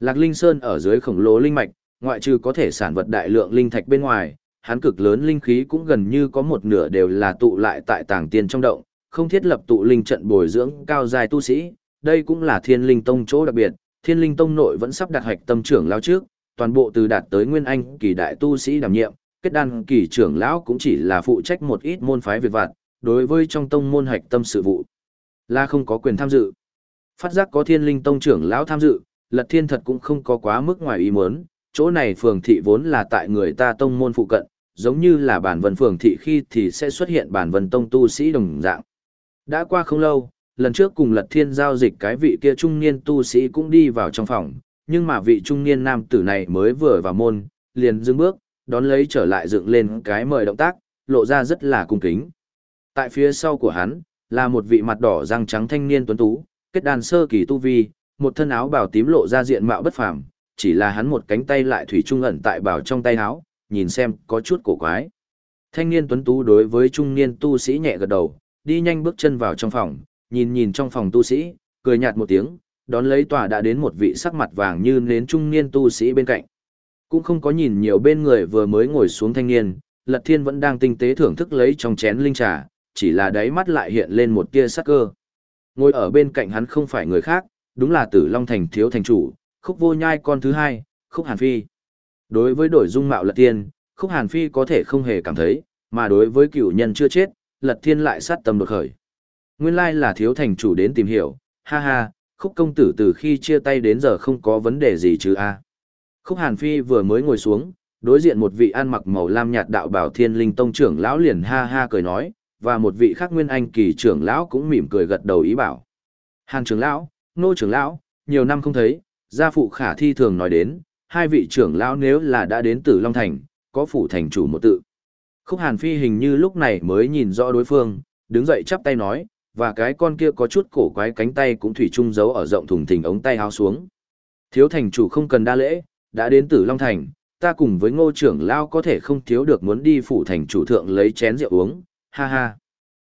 Lạc Linh Sơn ở dưới khổng lồ linh mạch, ngoại trừ có thể sản vật đại lượng linh thạch bên ngoài, hắn cực lớn linh khí cũng gần như có một nửa đều là tụ lại tại tàng tiền trong động, không thiết lập tụ linh trận bồi dưỡng cao dài tu sĩ, đây cũng là Thiên Linh Tông chỗ đặc biệt, Thiên Linh Tông nội vẫn sắp đặt hoạch tâm trưởng lao trước, toàn bộ từ đạt tới nguyên anh kỳ đại tu sĩ đảm nhiệm, kết đan kỳ trưởng lão cũng chỉ là phụ trách một ít môn phái việc vặt, đối với trong tông môn hoạch tâm sự vụ, là không có quyền tham dự. Phát giác có Thiên Linh Tông trưởng lão tham dự, Lật Thiên thật cũng không có quá mức ngoài ý muốn, chỗ này phường thị vốn là tại người ta tông môn phụ cận, giống như là bản vân phường thị khi thì sẽ xuất hiện bản vân tông tu sĩ đồng dạng. Đã qua không lâu, lần trước cùng Lật Thiên giao dịch cái vị kia trung niên tu sĩ cũng đi vào trong phòng, nhưng mà vị trung niên nam tử này mới vừa vào môn, liền dừng bước, đón lấy trở lại dựng lên cái mời động tác, lộ ra rất là cung kính. Tại phía sau của hắn, là một vị mặt đỏ răng trắng thanh niên tuấn tú, kết đàn sơ kỳ tu vi, một thân áo bào tím lộ ra diện mạo bất phàm, chỉ là hắn một cánh tay lại thủy trung ẩn tại bảo trong tay áo, nhìn xem có chút cổ quái. Thanh niên tuấn tú đối với trung niên tu sĩ nhẹ gật đầu, đi nhanh bước chân vào trong phòng, nhìn nhìn trong phòng tu sĩ, cười nhạt một tiếng, đón lấy tòa đã đến một vị sắc mặt vàng như nến trung niên tu sĩ bên cạnh. Cũng không có nhìn nhiều bên người vừa mới ngồi xuống thanh niên, Lật Thiên vẫn đang tinh tế thưởng thức lấy trong chén linh trà, chỉ là đáy mắt lại hiện lên một tia sắc cơ. Ngồi ở bên cạnh hắn không phải người khác, đúng là Tử Long Thành thiếu thành chủ, Khúc Vô Nhai con thứ hai, Khúc Hàn Phi. Đối với đổi dung mạo Lật Thiên, Khúc Hàn Phi có thể không hề cảm thấy, mà đối với cựu nhân chưa chết, Lật Thiên lại sát tâm đột khởi. Nguyên lai là thiếu thành chủ đến tìm hiểu, ha ha, khúc công tử từ khi chia tay đến giờ không có vấn đề gì chứ a. À. Khúc hàn phi vừa mới ngồi xuống đối diện một vị ăn mặc màu lam nhạt đạo bảo thiên linh tông trưởng lão liền ha ha cười nói và một vị khác nguyên anh kỳ trưởng lão cũng mỉm cười gật đầu ý bảo. Hàn trưởng lão nô trưởng lão nhiều năm không thấy gia phụ khả thi thường nói đến hai vị trưởng lão nếu là đã đến từ long thành có phủ thành chủ một tự khúc hàn phi hình như lúc này mới nhìn rõ đối phương đứng dậy chắp tay nói và cái con kia có chút cổ quái cánh tay cũng thủy chung giấu ở rộng thùng thình ống tay háo xuống. Thiếu thành chủ không cần đa lễ, đã đến Tử Long Thành, ta cùng với ngô trưởng lao có thể không thiếu được muốn đi phủ thành chủ thượng lấy chén rượu uống, ha ha.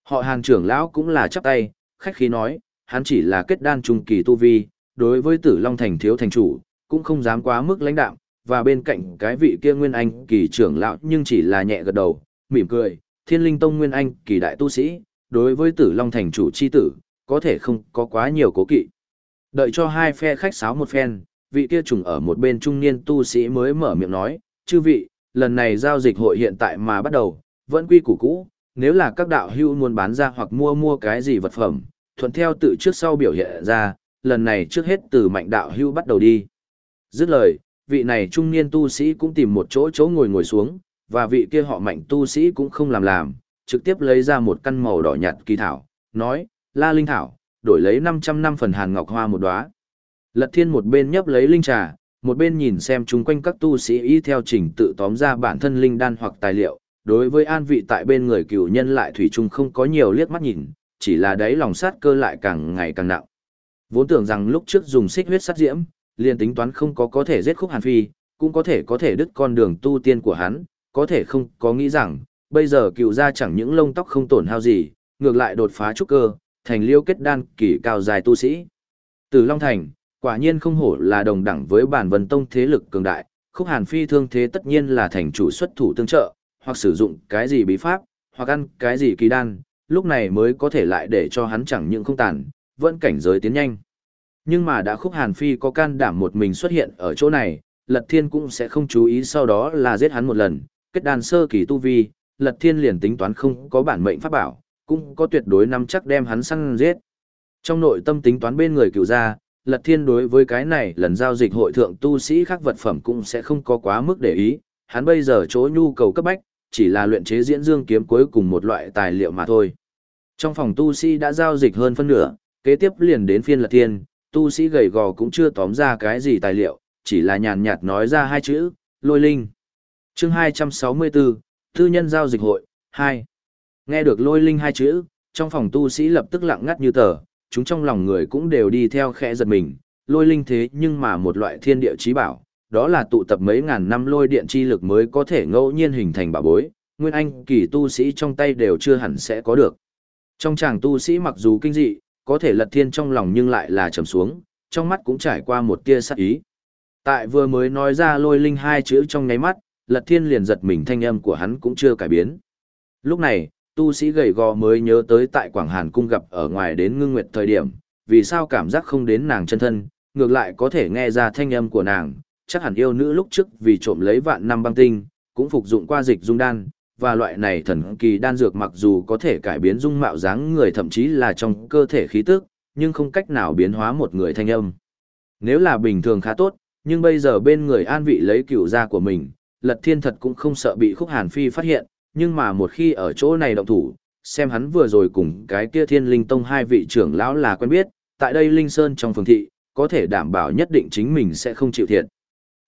Họ hàng trưởng lão cũng là chắp tay, khách khí nói, hắn chỉ là kết đan trung kỳ tu vi, đối với Tử Long Thành thiếu thành chủ, cũng không dám quá mức lãnh đạm, và bên cạnh cái vị kia Nguyên Anh kỳ trưởng lão nhưng chỉ là nhẹ gật đầu, mỉm cười, Thiên Linh Tông Nguyên Anh kỳ đại tu sĩ, đối với tử long thành chủ chi tử, có thể không có quá nhiều cố kỵ. Đợi cho hai phe khách sáo một phen, vị kia trùng ở một bên trung niên tu sĩ mới mở miệng nói, chư vị, lần này giao dịch hội hiện tại mà bắt đầu, vẫn quy củ cũ, nếu là các đạo hưu muốn bán ra hoặc mua mua cái gì vật phẩm, thuận theo tự trước sau biểu hiện ra, lần này trước hết từ mạnh đạo hưu bắt đầu đi. Dứt lời, vị này trung niên tu sĩ cũng tìm một chỗ chỗ ngồi ngồi xuống, và vị kia họ mạnh tu sĩ cũng không làm làm, trực tiếp lấy ra một căn màu đỏ nhạt kỳ thảo, nói, la linh thảo, đổi lấy 500 năm phần hàn ngọc hoa một đóa. Lật thiên một bên nhấp lấy linh trà, một bên nhìn xem chung quanh các tu sĩ y theo trình tự tóm ra bản thân linh đan hoặc tài liệu, đối với an vị tại bên người cựu nhân lại thủy chung không có nhiều liếc mắt nhìn, chỉ là đấy lòng sát cơ lại càng ngày càng nặng. Vốn tưởng rằng lúc trước dùng xích huyết sát diễm, liền tính toán không có có thể giết khúc hàn phi, cũng có thể có thể đứt con đường tu tiên của hắn, có thể không có nghĩ rằng, bây giờ cựu gia chẳng những lông tóc không tổn hao gì, ngược lại đột phá trúc cơ, thành liêu kết đan kỳ cao dài tu sĩ. Từ Long Thành, quả nhiên không hổ là đồng đẳng với bản vân tông thế lực cường đại, khúc hàn phi thương thế tất nhiên là thành chủ xuất thủ tương trợ, hoặc sử dụng cái gì bí pháp, hoặc ăn cái gì kỳ đan, lúc này mới có thể lại để cho hắn chẳng những không tàn, vẫn cảnh giới tiến nhanh. Nhưng mà đã khúc hàn phi có can đảm một mình xuất hiện ở chỗ này, lật thiên cũng sẽ không chú ý sau đó là giết hắn một lần, kết đàn sơ kỳ tu vi, lật thiên liền tính toán không có bản mệnh pháp bảo, cũng có tuyệt đối nắm chắc đem hắn săn giết. Trong nội tâm tính toán bên người cựu gia, lật thiên đối với cái này lần giao dịch hội thượng tu sĩ khác vật phẩm cũng sẽ không có quá mức để ý, hắn bây giờ chỗ nhu cầu cấp bách, chỉ là luyện chế diễn dương kiếm cuối cùng một loại tài liệu mà thôi. Trong phòng tu sĩ đã giao dịch hơn phân nửa, kế tiếp liền đến phiên lật thiên, tu sĩ gầy gò cũng chưa tóm ra cái gì tài liệu, chỉ là nhàn nhạt nói ra hai chữ, lôi linh. chương 264, Tư nhân giao dịch hội, 2. Nghe được lôi linh hai chữ, trong phòng tu sĩ lập tức lặng ngắt như tờ, chúng trong lòng người cũng đều đi theo khẽ giật mình, lôi linh thế nhưng mà một loại thiên địa trí bảo, đó là tụ tập mấy ngàn năm lôi điện chi lực mới có thể ngẫu nhiên hình thành bảo bối, nguyên anh kỳ tu sĩ trong tay đều chưa hẳn sẽ có được. Trong chàng tu sĩ mặc dù kinh dị, có thể lật thiên trong lòng nhưng lại là trầm xuống, trong mắt cũng trải qua một tia sắc ý. Tại vừa mới nói ra lôi linh hai chữ trong ngáy mắt, lật thiên liền giật mình thanh âm của hắn cũng chưa cải biến. Lúc này, tu sĩ gầy gò mới nhớ tới tại Quảng Hàn cung gặp ở ngoài đến ngưng nguyệt thời điểm, vì sao cảm giác không đến nàng chân thân, ngược lại có thể nghe ra thanh âm của nàng, chắc hẳn yêu nữ lúc trước vì trộm lấy vạn năm băng tinh, cũng phục dụng qua dịch dung đan, và loại này thần kỳ đan dược mặc dù có thể cải biến dung mạo dáng người thậm chí là trong cơ thể khí tức, nhưng không cách nào biến hóa một người thanh âm. Nếu là bình thường khá tốt, nhưng bây giờ bên người an vị lấy cựu gia của mình, lật thiên thật cũng không sợ bị khúc hàn phi phát hiện, nhưng mà một khi ở chỗ này động thủ, xem hắn vừa rồi cùng cái kia thiên linh tông hai vị trưởng lão là quen biết, tại đây linh sơn trong phường thị, có thể đảm bảo nhất định chính mình sẽ không chịu thiệt.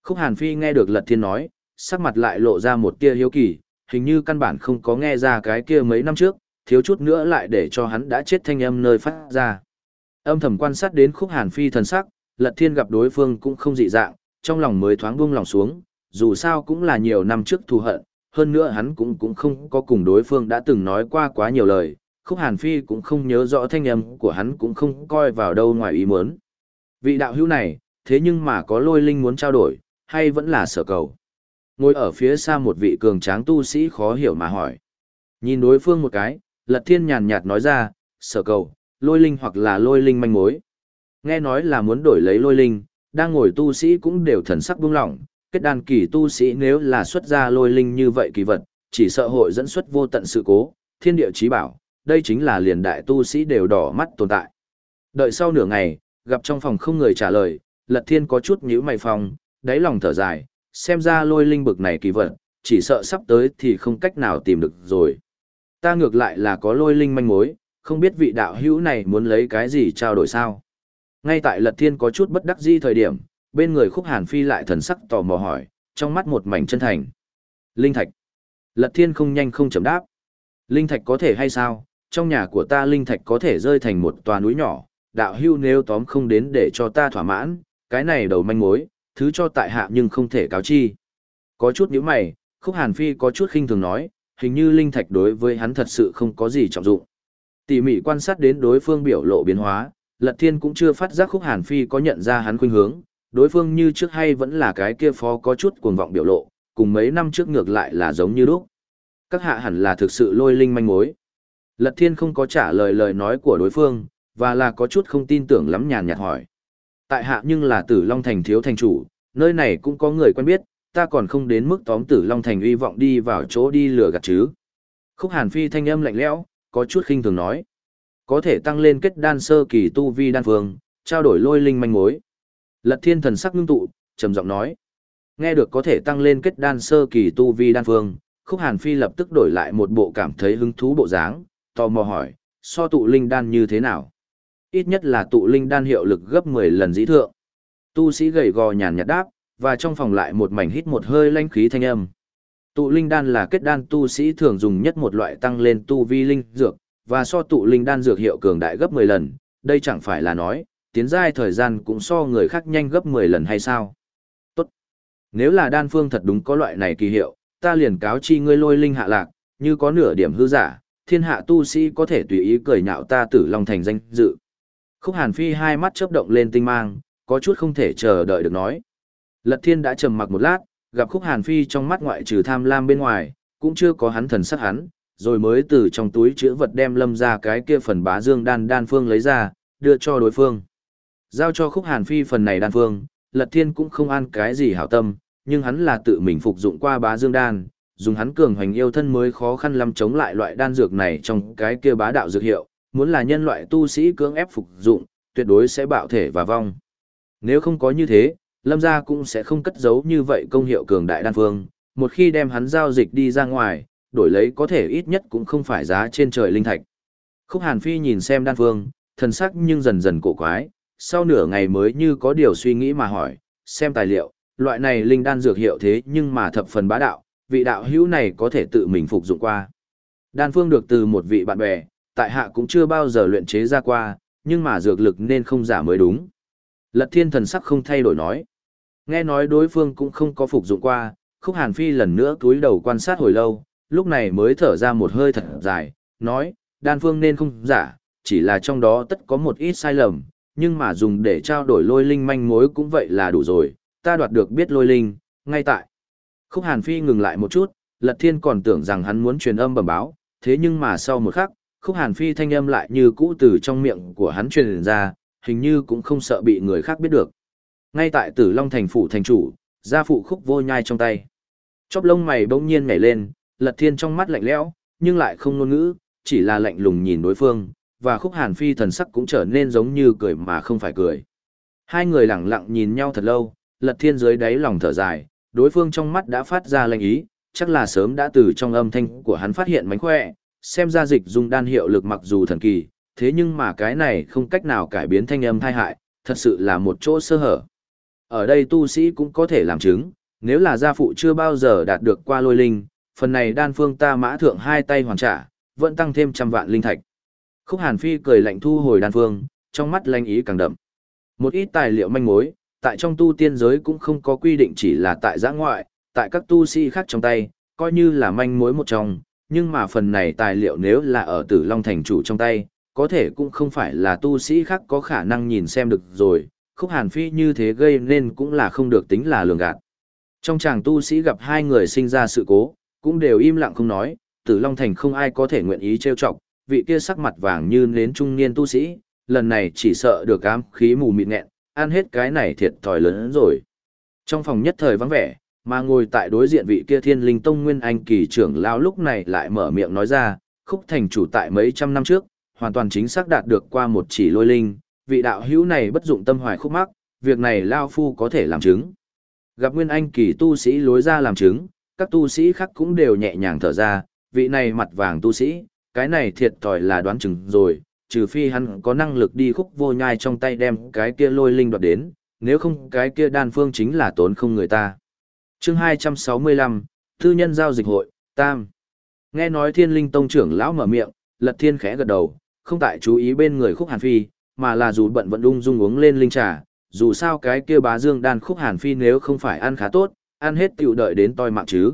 Khúc hàn phi nghe được lật thiên nói, sắc mặt lại lộ ra một tia hiếu kỳ, hình như căn bản không có nghe ra cái kia mấy năm trước, thiếu chút nữa lại để cho hắn đã chết thanh âm nơi phát ra. Âm thầm quan sát đến khúc hàn phi thần sắc, lật thiên gặp đối phương cũng không dị dạng, trong lòng mới thoáng buông lòng xuống, dù sao cũng là nhiều năm trước thù hận, hơn nữa hắn cũng cũng không có cùng đối phương đã từng nói qua quá nhiều lời, khúc hàn phi cũng không nhớ rõ thanh âm của hắn cũng không coi vào đâu ngoài ý muốn. Vị đạo hữu này, thế nhưng mà có lôi linh muốn trao đổi, hay vẫn là sở cầu. Ngồi ở phía xa một vị cường tráng tu sĩ khó hiểu mà hỏi. Nhìn đối phương một cái, lật thiên nhàn nhạt nói ra, sở cầu, lôi linh hoặc là lôi linh manh mối. Nghe nói là muốn đổi lấy lôi linh, đang ngồi tu sĩ cũng đều thần sắc buông lỏng, kết đàn kỳ tu sĩ nếu là xuất ra lôi linh như vậy kỳ vật, chỉ sợ hội dẫn xuất vô tận sự cố, thiên địa chí bảo, đây chính là liền đại tu sĩ đều đỏ mắt tồn tại. Đợi sau nửa ngày, gặp trong phòng không người trả lời, lật thiên có chút nhíu mày phòng, đáy lòng thở dài, xem ra lôi linh bực này kỳ vật, chỉ sợ sắp tới thì không cách nào tìm được rồi. Ta ngược lại là có lôi linh manh mối, không biết vị đạo hữu này muốn lấy cái gì trao đổi sao. Ngay tại lật thiên có chút bất đắc di thời điểm, bên người khúc hàn phi lại thần sắc tò mò hỏi, trong mắt một mảnh chân thành. Linh thạch. Lật thiên không nhanh không chấm đáp. Linh thạch có thể hay sao, trong nhà của ta linh thạch có thể rơi thành một tòa núi nhỏ, đạo hưu nếu tóm không đến để cho ta thỏa mãn, cái này đầu manh mối, thứ cho tại hạ nhưng không thể cáo chi. Có chút nhíu mày, khúc hàn phi có chút khinh thường nói, hình như linh thạch đối với hắn thật sự không có gì trọng dụng. Tỉ mỉ quan sát đến đối phương biểu lộ biến hóa, Lật Thiên cũng chưa phát giác khúc hàn phi có nhận ra hắn khuynh hướng, đối phương như trước hay vẫn là cái kia phó có chút cuồng vọng biểu lộ, cùng mấy năm trước ngược lại là giống như lúc. Các hạ hẳn là thực sự lôi linh manh mối. Lật Thiên không có trả lời lời nói của đối phương, và là có chút không tin tưởng lắm nhàn nhạt hỏi. Tại hạ nhưng là tử Long Thành thiếu thành chủ, nơi này cũng có người quen biết, ta còn không đến mức tóm tử Long Thành uy vọng đi vào chỗ đi lừa gạt chứ. Khúc Hàn Phi thanh âm lạnh lẽo, có chút khinh thường nói. Có thể tăng lên kết đan sơ kỳ tu vi đan phương, trao đổi lôi linh manh mối. Lật thiên thần sắc ngưng tụ, trầm giọng nói. Nghe được có thể tăng lên kết đan sơ kỳ tu vi đan phương, khúc hàn phi lập tức đổi lại một bộ cảm thấy hứng thú bộ dáng, tò mò hỏi, so tụ linh đan như thế nào? Ít nhất là tụ linh đan hiệu lực gấp 10 lần dĩ thượng. Tu sĩ gầy gò nhàn nhạt đáp, và trong phòng lại một mảnh hít một hơi lanh khí thanh âm. Tụ linh đan là kết đan tu sĩ thường dùng nhất một loại tăng lên tu vi linh dược, và so tụ linh đan dược hiệu cường đại gấp 10 lần, đây chẳng phải là nói, tiến giai thời gian cũng so người khác nhanh gấp 10 lần hay sao? Tốt. Nếu là đan phương thật đúng có loại này kỳ hiệu, ta liền cáo chi ngươi lôi linh hạ lạc, như có nửa điểm hư giả, thiên hạ tu sĩ có thể tùy ý cười nhạo ta tử long thành danh dự. Khúc Hàn Phi hai mắt chớp động lên tinh mang, có chút không thể chờ đợi được nói. Lật Thiên đã trầm mặc một lát, gặp Khúc Hàn Phi trong mắt ngoại trừ tham lam bên ngoài, cũng chưa có hắn thần sắc hắn, rồi mới từ trong túi chữ vật đem lâm ra cái kia phần bá dương đan đan phương lấy ra, đưa cho đối phương. Giao cho khúc hàn phi phần này đan phương, lật thiên cũng không ăn cái gì hảo tâm, nhưng hắn là tự mình phục dụng qua bá dương đan, dùng hắn cường hoành yêu thân mới khó khăn lắm chống lại loại đan dược này trong cái kia bá đạo dược hiệu, muốn là nhân loại tu sĩ cưỡng ép phục dụng, tuyệt đối sẽ bạo thể và vong. Nếu không có như thế, lâm gia cũng sẽ không cất giấu như vậy công hiệu cường đại đan phương, một khi đem hắn giao dịch đi ra ngoài, đổi lấy có thể ít nhất cũng không phải giá trên trời linh thạch. Khúc Hàn Phi nhìn xem đan phương, thần sắc nhưng dần dần cổ quái, sau nửa ngày mới như có điều suy nghĩ mà hỏi, xem tài liệu, loại này linh đan dược hiệu thế nhưng mà thập phần bá đạo, vị đạo hữu này có thể tự mình phục dụng qua. Đan phương được từ một vị bạn bè, tại hạ cũng chưa bao giờ luyện chế ra qua, nhưng mà dược lực nên không giả mới đúng. Lật thiên thần sắc không thay đổi nói. Nghe nói đối phương cũng không có phục dụng qua, khúc hàn phi lần nữa túi đầu quan sát hồi lâu, lúc này mới thở ra một hơi thật dài, nói, đan phương nên không giả, chỉ là trong đó tất có một ít sai lầm, nhưng mà dùng để trao đổi lôi linh manh mối cũng vậy là đủ rồi, ta đoạt được biết lôi linh, ngay tại. Khúc Hàn Phi ngừng lại một chút, Lật Thiên còn tưởng rằng hắn muốn truyền âm bẩm báo, thế nhưng mà sau một khắc, Khúc Hàn Phi thanh âm lại như cũ từ trong miệng của hắn truyền ra, hình như cũng không sợ bị người khác biết được. Ngay tại Tử Long thành phủ thành chủ, gia phụ Khúc Vô Nhai trong tay. Chóp lông mày bỗng nhiên nhảy lên, Lật Thiên trong mắt lạnh lẽo, nhưng lại không ngôn ngữ, chỉ là lạnh lùng nhìn đối phương, và Khúc Hàn Phi thần sắc cũng trở nên giống như cười mà không phải cười. Hai người lặng lặng nhìn nhau thật lâu, Lật Thiên dưới đáy lòng thở dài, đối phương trong mắt đã phát ra lệnh ý, chắc là sớm đã từ trong âm thanh của hắn phát hiện mánh khỏe, xem ra dịch dung đan hiệu lực mặc dù thần kỳ, thế nhưng mà cái này không cách nào cải biến thanh âm thai hại, thật sự là một chỗ sơ hở. Ở đây tu sĩ cũng có thể làm chứng, nếu là gia phụ chưa bao giờ đạt được qua lôi linh, phần này đan phương ta mã thượng hai tay hoàn trả, vẫn tăng thêm trăm vạn linh thạch. Khúc Hàn Phi cười lạnh thu hồi đan phương, trong mắt lanh ý càng đậm. Một ít tài liệu manh mối, tại trong tu tiên giới cũng không có quy định chỉ là tại giã ngoại, tại các tu sĩ khác trong tay, coi như là manh mối một trong, nhưng mà phần này tài liệu nếu là ở tử Long Thành chủ trong tay, có thể cũng không phải là tu sĩ khác có khả năng nhìn xem được rồi, khúc hàn phi như thế gây nên cũng là không được tính là lường gạt. Trong chàng tu sĩ gặp hai người sinh ra sự cố, cũng đều im lặng không nói, tử Long Thành không ai có thể nguyện ý trêu chọc, vị kia sắc mặt vàng như nến trung niên tu sĩ, lần này chỉ sợ được ám khí mù mịt nghẹn, ăn hết cái này thiệt thòi lớn hơn rồi. Trong phòng nhất thời vắng vẻ, mà ngồi tại đối diện vị kia thiên linh tông nguyên anh kỳ trưởng lao lúc này lại mở miệng nói ra, khúc thành chủ tại mấy trăm năm trước, hoàn toàn chính xác đạt được qua một chỉ lôi linh, vị đạo hữu này bất dụng tâm hoài khúc mắc, việc này lao phu có thể làm chứng. Gặp nguyên anh kỳ tu sĩ lối ra làm chứng, các tu sĩ khác cũng đều nhẹ nhàng thở ra, vị này mặt vàng tu sĩ, cái này thiệt thòi là đoán chừng rồi, trừ phi hắn có năng lực đi khúc vô nhai trong tay đem cái kia lôi linh đoạt đến, nếu không cái kia đan phương chính là tốn không người ta chương 265, Thư nhân giao dịch hội, Tam. Nghe nói thiên linh tông trưởng lão mở miệng, lật thiên khẽ gật đầu, không tại chú ý bên người khúc hàn phi, mà là dù bận vận đung dung uống lên linh trà, dù sao cái kia bá dương đan khúc hàn phi nếu không phải ăn khá tốt, ăn hết tiểu đợi đến toi mạng chứ.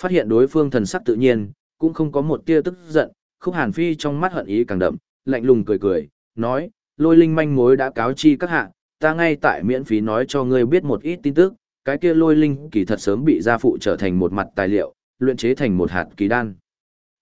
Phát hiện đối phương thần sắc tự nhiên, cũng không có một tia tức giận, khúc hàn phi trong mắt hận ý càng đậm, lạnh lùng cười cười, nói, lôi linh manh mối đã cáo chi các hạ, ta ngay tại miễn phí nói cho ngươi biết một ít tin tức, cái kia lôi linh kỳ thật sớm bị gia phụ trở thành một mặt tài liệu, luyện chế thành một hạt kỳ đan.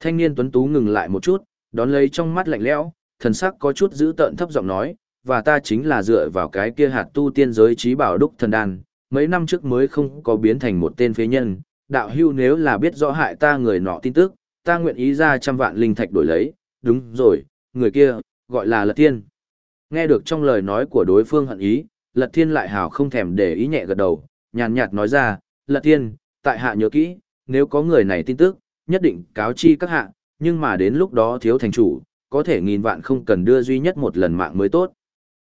Thanh niên tuấn tú ngừng lại một chút, đón lấy trong mắt lạnh lẽo, thần sắc có chút giữ tợn thấp giọng nói, và ta chính là dựa vào cái kia hạt tu tiên giới trí bảo đúc thần đan, mấy năm trước mới không có biến thành một tên phế nhân, đạo hưu nếu là biết rõ hại ta người nọ tin tức, ta nguyện ý ra trăm vạn linh thạch đổi lấy, đúng rồi, người kia, gọi là Lật Thiên. Nghe được trong lời nói của đối phương hận ý, Lật Thiên lại hào không thèm để ý nhẹ gật đầu, nhàn nhạt nói ra, Lật Thiên, tại hạ nhớ kỹ, nếu có người này tin tức, nhất định cáo chi các hạ, nhưng mà đến lúc đó thiếu thành chủ, có thể nghìn vạn không cần đưa duy nhất một lần mạng mới tốt.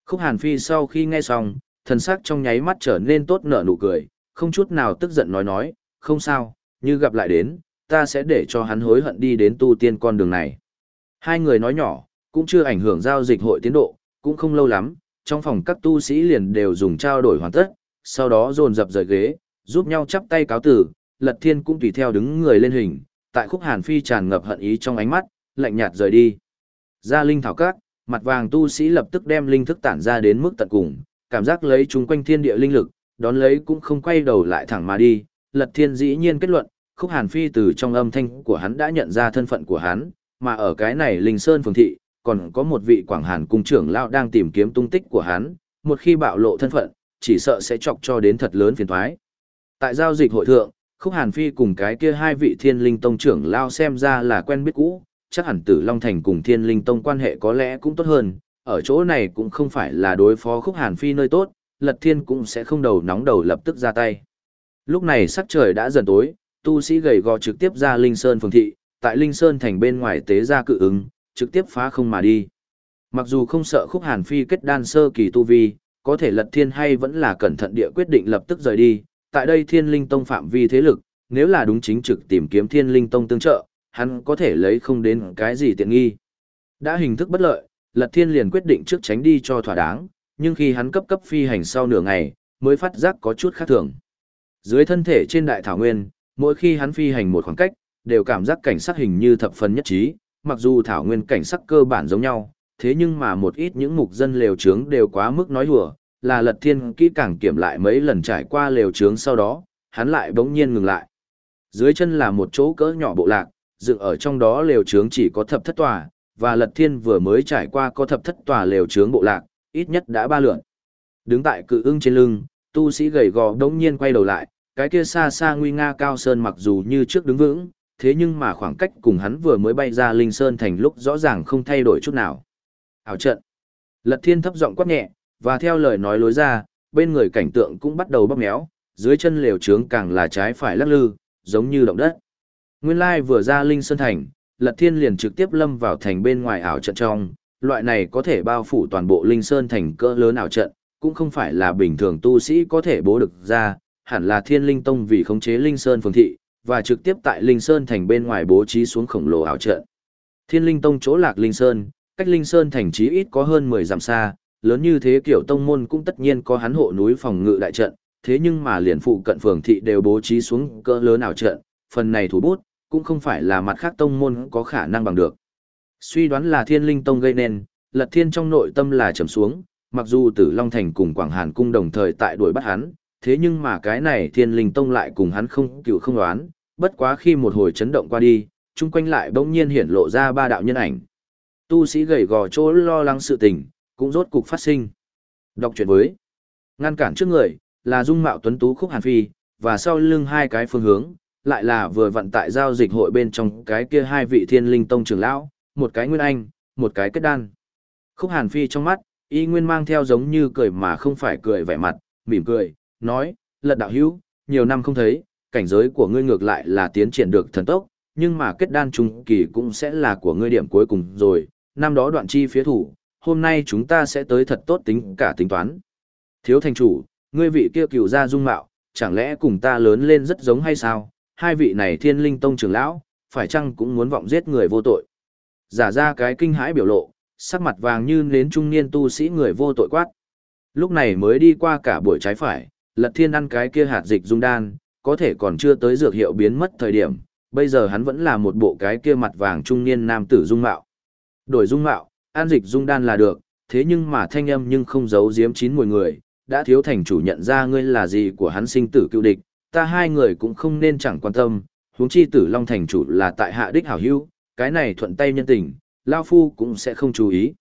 Khúc Hàn Phi sau khi nghe xong, thần sắc trong nháy mắt trở nên tốt nở nụ cười, không chút nào tức giận nói nói, không sao, như gặp lại đến, ta sẽ để cho hắn hối hận đi đến tu tiên con đường này. Hai người nói nhỏ, cũng chưa ảnh hưởng giao dịch hội tiến độ, cũng không lâu lắm, trong phòng các tu sĩ liền đều dùng trao đổi hoàn tất, sau đó dồn dập rời ghế, giúp nhau chắp tay cáo tử, Lật Thiên cũng tùy theo đứng người lên hình, tại khúc Hàn Phi tràn ngập hận ý trong ánh mắt, lạnh nhạt rời đi. Ra linh thảo các, mặt vàng tu sĩ lập tức đem linh thức tản ra đến mức tận cùng, cảm giác lấy chúng quanh thiên địa linh lực, đón lấy cũng không quay đầu lại thẳng mà đi. Lật Thiên dĩ nhiên kết luận, khúc Hàn Phi từ trong âm thanh của hắn đã nhận ra thân phận của hắn, mà ở cái này Linh Sơn phường thị, còn có một vị Quảng Hàn cung trưởng lão đang tìm kiếm tung tích của hắn, một khi bạo lộ thân phận, chỉ sợ sẽ chọc cho đến thật lớn phiền toái. Tại giao dịch hội thượng, Khúc Hàn Phi cùng cái kia hai vị Thiên Linh Tông trưởng lao xem ra là quen biết cũ, chắc hẳn Tử Long Thành cùng Thiên Linh Tông quan hệ có lẽ cũng tốt hơn, ở chỗ này cũng không phải là đối phó Khúc Hàn Phi nơi tốt, Lật Thiên cũng sẽ không đầu nóng đầu lập tức ra tay. Lúc này sắc trời đã dần tối, tu sĩ gầy gò trực tiếp ra Linh Sơn phường thị, tại Linh Sơn thành bên ngoài tế ra cự ứng, trực tiếp phá không mà đi. Mặc dù không sợ khúc hàn phi kết đan sơ kỳ tu vi, có thể lật thiên hay vẫn là cẩn thận địa quyết định lập tức rời đi, tại đây thiên linh tông phạm vi thế lực, nếu là đúng chính trực tìm kiếm thiên linh tông tương trợ, hắn có thể lấy không đến cái gì tiện nghi. Đã hình thức bất lợi, lật thiên liền quyết định trước tránh đi cho thỏa đáng, nhưng khi hắn cấp cấp phi hành sau nửa ngày, mới phát giác có chút khác thường. Dưới thân thể trên đại thảo nguyên, mỗi khi hắn phi hành một khoảng cách, đều cảm giác cảnh sắc hình như thập phần nhất trí, mặc dù thảo nguyên cảnh sắc cơ bản giống nhau, thế nhưng mà một ít những mục dân lều trướng đều quá mức nói hùa, là lật thiên kỹ càng kiểm lại mấy lần trải qua lều trướng sau đó, hắn lại bỗng nhiên ngừng lại. Dưới chân là một chỗ cỡ nhỏ bộ lạc, dựng ở trong đó lều trướng chỉ có thập thất tòa, và lật thiên vừa mới trải qua có thập thất tòa lều trướng bộ lạc, ít nhất đã ba lượn. Đứng tại cự ưng trên lưng, tu sĩ gầy gò đống nhiên quay đầu lại, cái kia xa xa nguy nga cao sơn mặc dù như trước đứng vững, thế nhưng mà khoảng cách cùng hắn vừa mới bay ra linh sơn thành lúc rõ ràng không thay đổi chút nào. Ảo trận. Lật thiên thấp giọng quát nhẹ, và theo lời nói lối ra, bên người cảnh tượng cũng bắt đầu bóp méo, dưới chân lều trướng càng là trái phải lắc lư, giống như động đất. Nguyên lai vừa ra linh sơn thành, lật thiên liền trực tiếp lâm vào thành bên ngoài ảo trận trong, loại này có thể bao phủ toàn bộ linh sơn thành cỡ lớn ảo trận, cũng không phải là bình thường tu sĩ có thể bố được ra, hẳn là thiên linh tông vì khống chế linh sơn phường thị, và trực tiếp tại linh sơn thành bên ngoài bố trí xuống khổng lồ ảo trận. Thiên linh tông chỗ lạc linh sơn, cách linh sơn thành chí ít có hơn 10 dặm xa, lớn như thế kiểu tông môn cũng tất nhiên có hắn hộ núi phòng ngự đại trận, thế nhưng mà liền phụ cận phường thị đều bố trí xuống cỡ lớn ảo trận, phần này thủ bút, cũng không phải là mặt khác tông môn có khả năng bằng được. Suy đoán là thiên linh tông gây nên, lật thiên trong nội tâm là trầm xuống, mặc dù tử Long Thành cùng Quảng Hàn Cung đồng thời tại đuổi bắt hắn, thế nhưng mà cái này thiên linh tông lại cùng hắn không cựu không đoán, bất quá khi một hồi chấn động qua đi, chung quanh lại bỗng nhiên hiển lộ ra ba đạo nhân ảnh. Tu sĩ gầy gò chỗ lo lắng sự tình, cũng rốt cục phát sinh. Đọc chuyện với, ngăn cản trước người, là dung mạo tuấn tú khúc hàn phi, và sau lưng hai cái phương hướng, lại là vừa vận tại giao dịch hội bên trong cái kia hai vị thiên linh tông trưởng lão, một cái nguyên anh, một cái kết đan. Khúc hàn phi trong mắt, y nguyên mang theo giống như cười mà không phải cười vẻ mặt, mỉm cười, nói, lật đạo hữu, nhiều năm không thấy, cảnh giới của ngươi ngược lại là tiến triển được thần tốc, nhưng mà kết đan trung kỳ cũng sẽ là của ngươi điểm cuối cùng rồi, năm đó đoạn chi phía thủ, hôm nay chúng ta sẽ tới thật tốt tính cả tính toán. Thiếu thành chủ, ngươi vị kia cựu gia dung mạo, chẳng lẽ cùng ta lớn lên rất giống hay sao? Hai vị này thiên linh tông trưởng lão, phải chăng cũng muốn vọng giết người vô tội? Giả ra cái kinh hãi biểu lộ, sắc mặt vàng như nến trung niên tu sĩ người vô tội quát. Lúc này mới đi qua cả buổi trái phải, lật thiên ăn cái kia hạt dịch dung đan, có thể còn chưa tới dược hiệu biến mất thời điểm, bây giờ hắn vẫn là một bộ cái kia mặt vàng trung niên nam tử dung mạo. Đổi dung mạo, an dịch dung đan là được, thế nhưng mà thanh âm nhưng không giấu giếm chín mùi người, đã thiếu thành chủ nhận ra ngươi là gì của hắn sinh tử cựu địch, ta hai người cũng không nên chẳng quan tâm, huống chi tử long thành chủ là tại hạ đích hảo hữu, cái này thuận tay nhân tình, Lao Phu cũng sẽ không chú ý.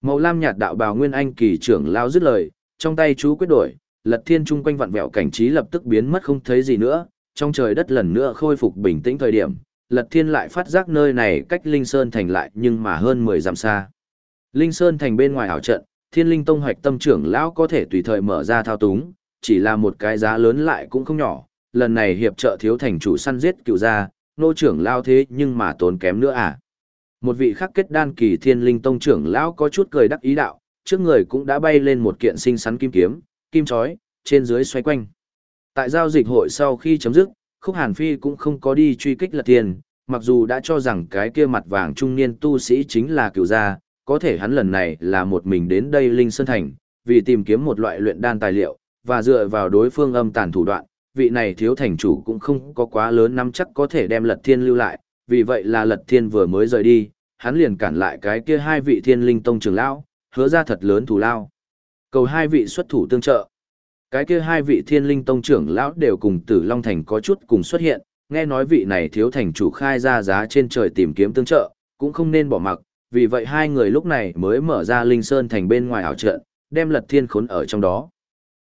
Màu lam nhạt đạo bào Nguyên Anh kỳ trưởng Lao dứt lời, trong tay chú quyết đổi, lật thiên trung quanh vặn vẹo cảnh trí lập tức biến mất không thấy gì nữa, trong trời đất lần nữa khôi phục bình tĩnh thời điểm, lật thiên lại phát giác nơi này cách Linh Sơn thành lại nhưng mà hơn 10 dặm xa. Linh Sơn thành bên ngoài ảo trận, thiên linh tông hoạch tâm trưởng lão có thể tùy thời mở ra thao túng, chỉ là một cái giá lớn lại cũng không nhỏ, lần này hiệp trợ thiếu thành chủ săn giết cựu gia, nô trưởng lao thế nhưng mà tốn kém nữa à. Một vị khắc kết đan kỳ thiên linh tông trưởng lão có chút cười đắc ý đạo, trước người cũng đã bay lên một kiện sinh sắn kim kiếm, kim chói, trên dưới xoay quanh. Tại giao dịch hội sau khi chấm dứt, Khúc Hàn Phi cũng không có đi truy kích lật Thiên, mặc dù đã cho rằng cái kia mặt vàng trung niên tu sĩ chính là cựu gia, có thể hắn lần này là một mình đến đây Linh Sơn Thành, vì tìm kiếm một loại luyện đan tài liệu, và dựa vào đối phương âm tàn thủ đoạn, vị này thiếu thành chủ cũng không có quá lớn nắm chắc có thể đem lật thiên lưu lại, vì vậy là lật thiên vừa mới rời đi, hắn liền cản lại cái kia hai vị thiên linh tông trưởng lão, hứa ra thật lớn thù lao. Cầu hai vị xuất thủ tương trợ. Cái kia hai vị thiên linh tông trưởng lão đều cùng tử Long Thành có chút cùng xuất hiện, nghe nói vị này thiếu thành chủ khai ra giá trên trời tìm kiếm tương trợ, cũng không nên bỏ mặc, vì vậy hai người lúc này mới mở ra Linh Sơn Thành bên ngoài ảo trận, đem lật thiên khốn ở trong đó.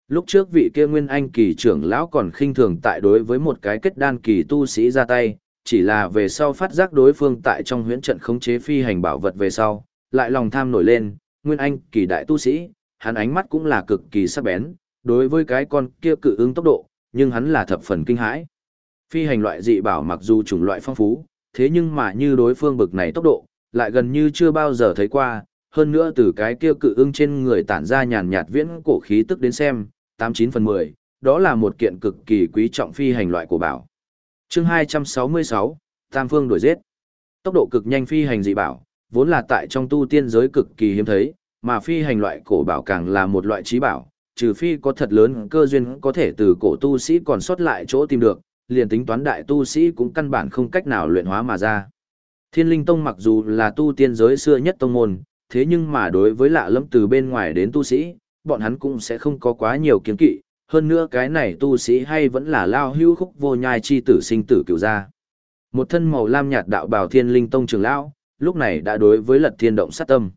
Lúc trước vị kia nguyên anh kỳ trưởng lão còn khinh thường tại đối với một cái kết đan kỳ tu sĩ ra tay, chỉ là về sau phát giác đối phương tại trong huyễn trận khống chế phi hành bảo vật về sau, lại lòng tham nổi lên, nguyên anh kỳ đại tu sĩ, hắn ánh mắt cũng là cực kỳ sắc bén, đối với cái con kia cự ứng tốc độ, nhưng hắn là thập phần kinh hãi. Phi hành loại dị bảo mặc dù chủng loại phong phú, thế nhưng mà như đối phương bực này tốc độ, lại gần như chưa bao giờ thấy qua, hơn nữa từ cái kia cự ưng trên người tản ra nhàn nhạt viễn cổ khí tức đến xem, 89 phần 10, đó là một kiện cực kỳ quý trọng phi hành loại của bảo. Chương 266, Tam Phương đuổi giết. Tốc độ cực nhanh phi hành dị bảo, vốn là tại trong tu tiên giới cực kỳ hiếm thấy, mà phi hành loại cổ bảo càng là một loại trí bảo, trừ phi có thật lớn cơ duyên có thể từ cổ tu sĩ còn sót lại chỗ tìm được, liền tính toán đại tu sĩ cũng căn bản không cách nào luyện hóa mà ra. Thiên Linh Tông mặc dù là tu tiên giới xưa nhất tông môn, thế nhưng mà đối với lạ lẫm từ bên ngoài đến tu sĩ, bọn hắn cũng sẽ không có quá nhiều kiến kỵ, hơn nữa cái này tu sĩ hay vẫn là lao hưu khúc vô nhai chi tử sinh tử cựu gia. Một thân màu lam nhạt đạo bào thiên linh tông trưởng lão, lúc này đã đối với lật thiên động sát tâm.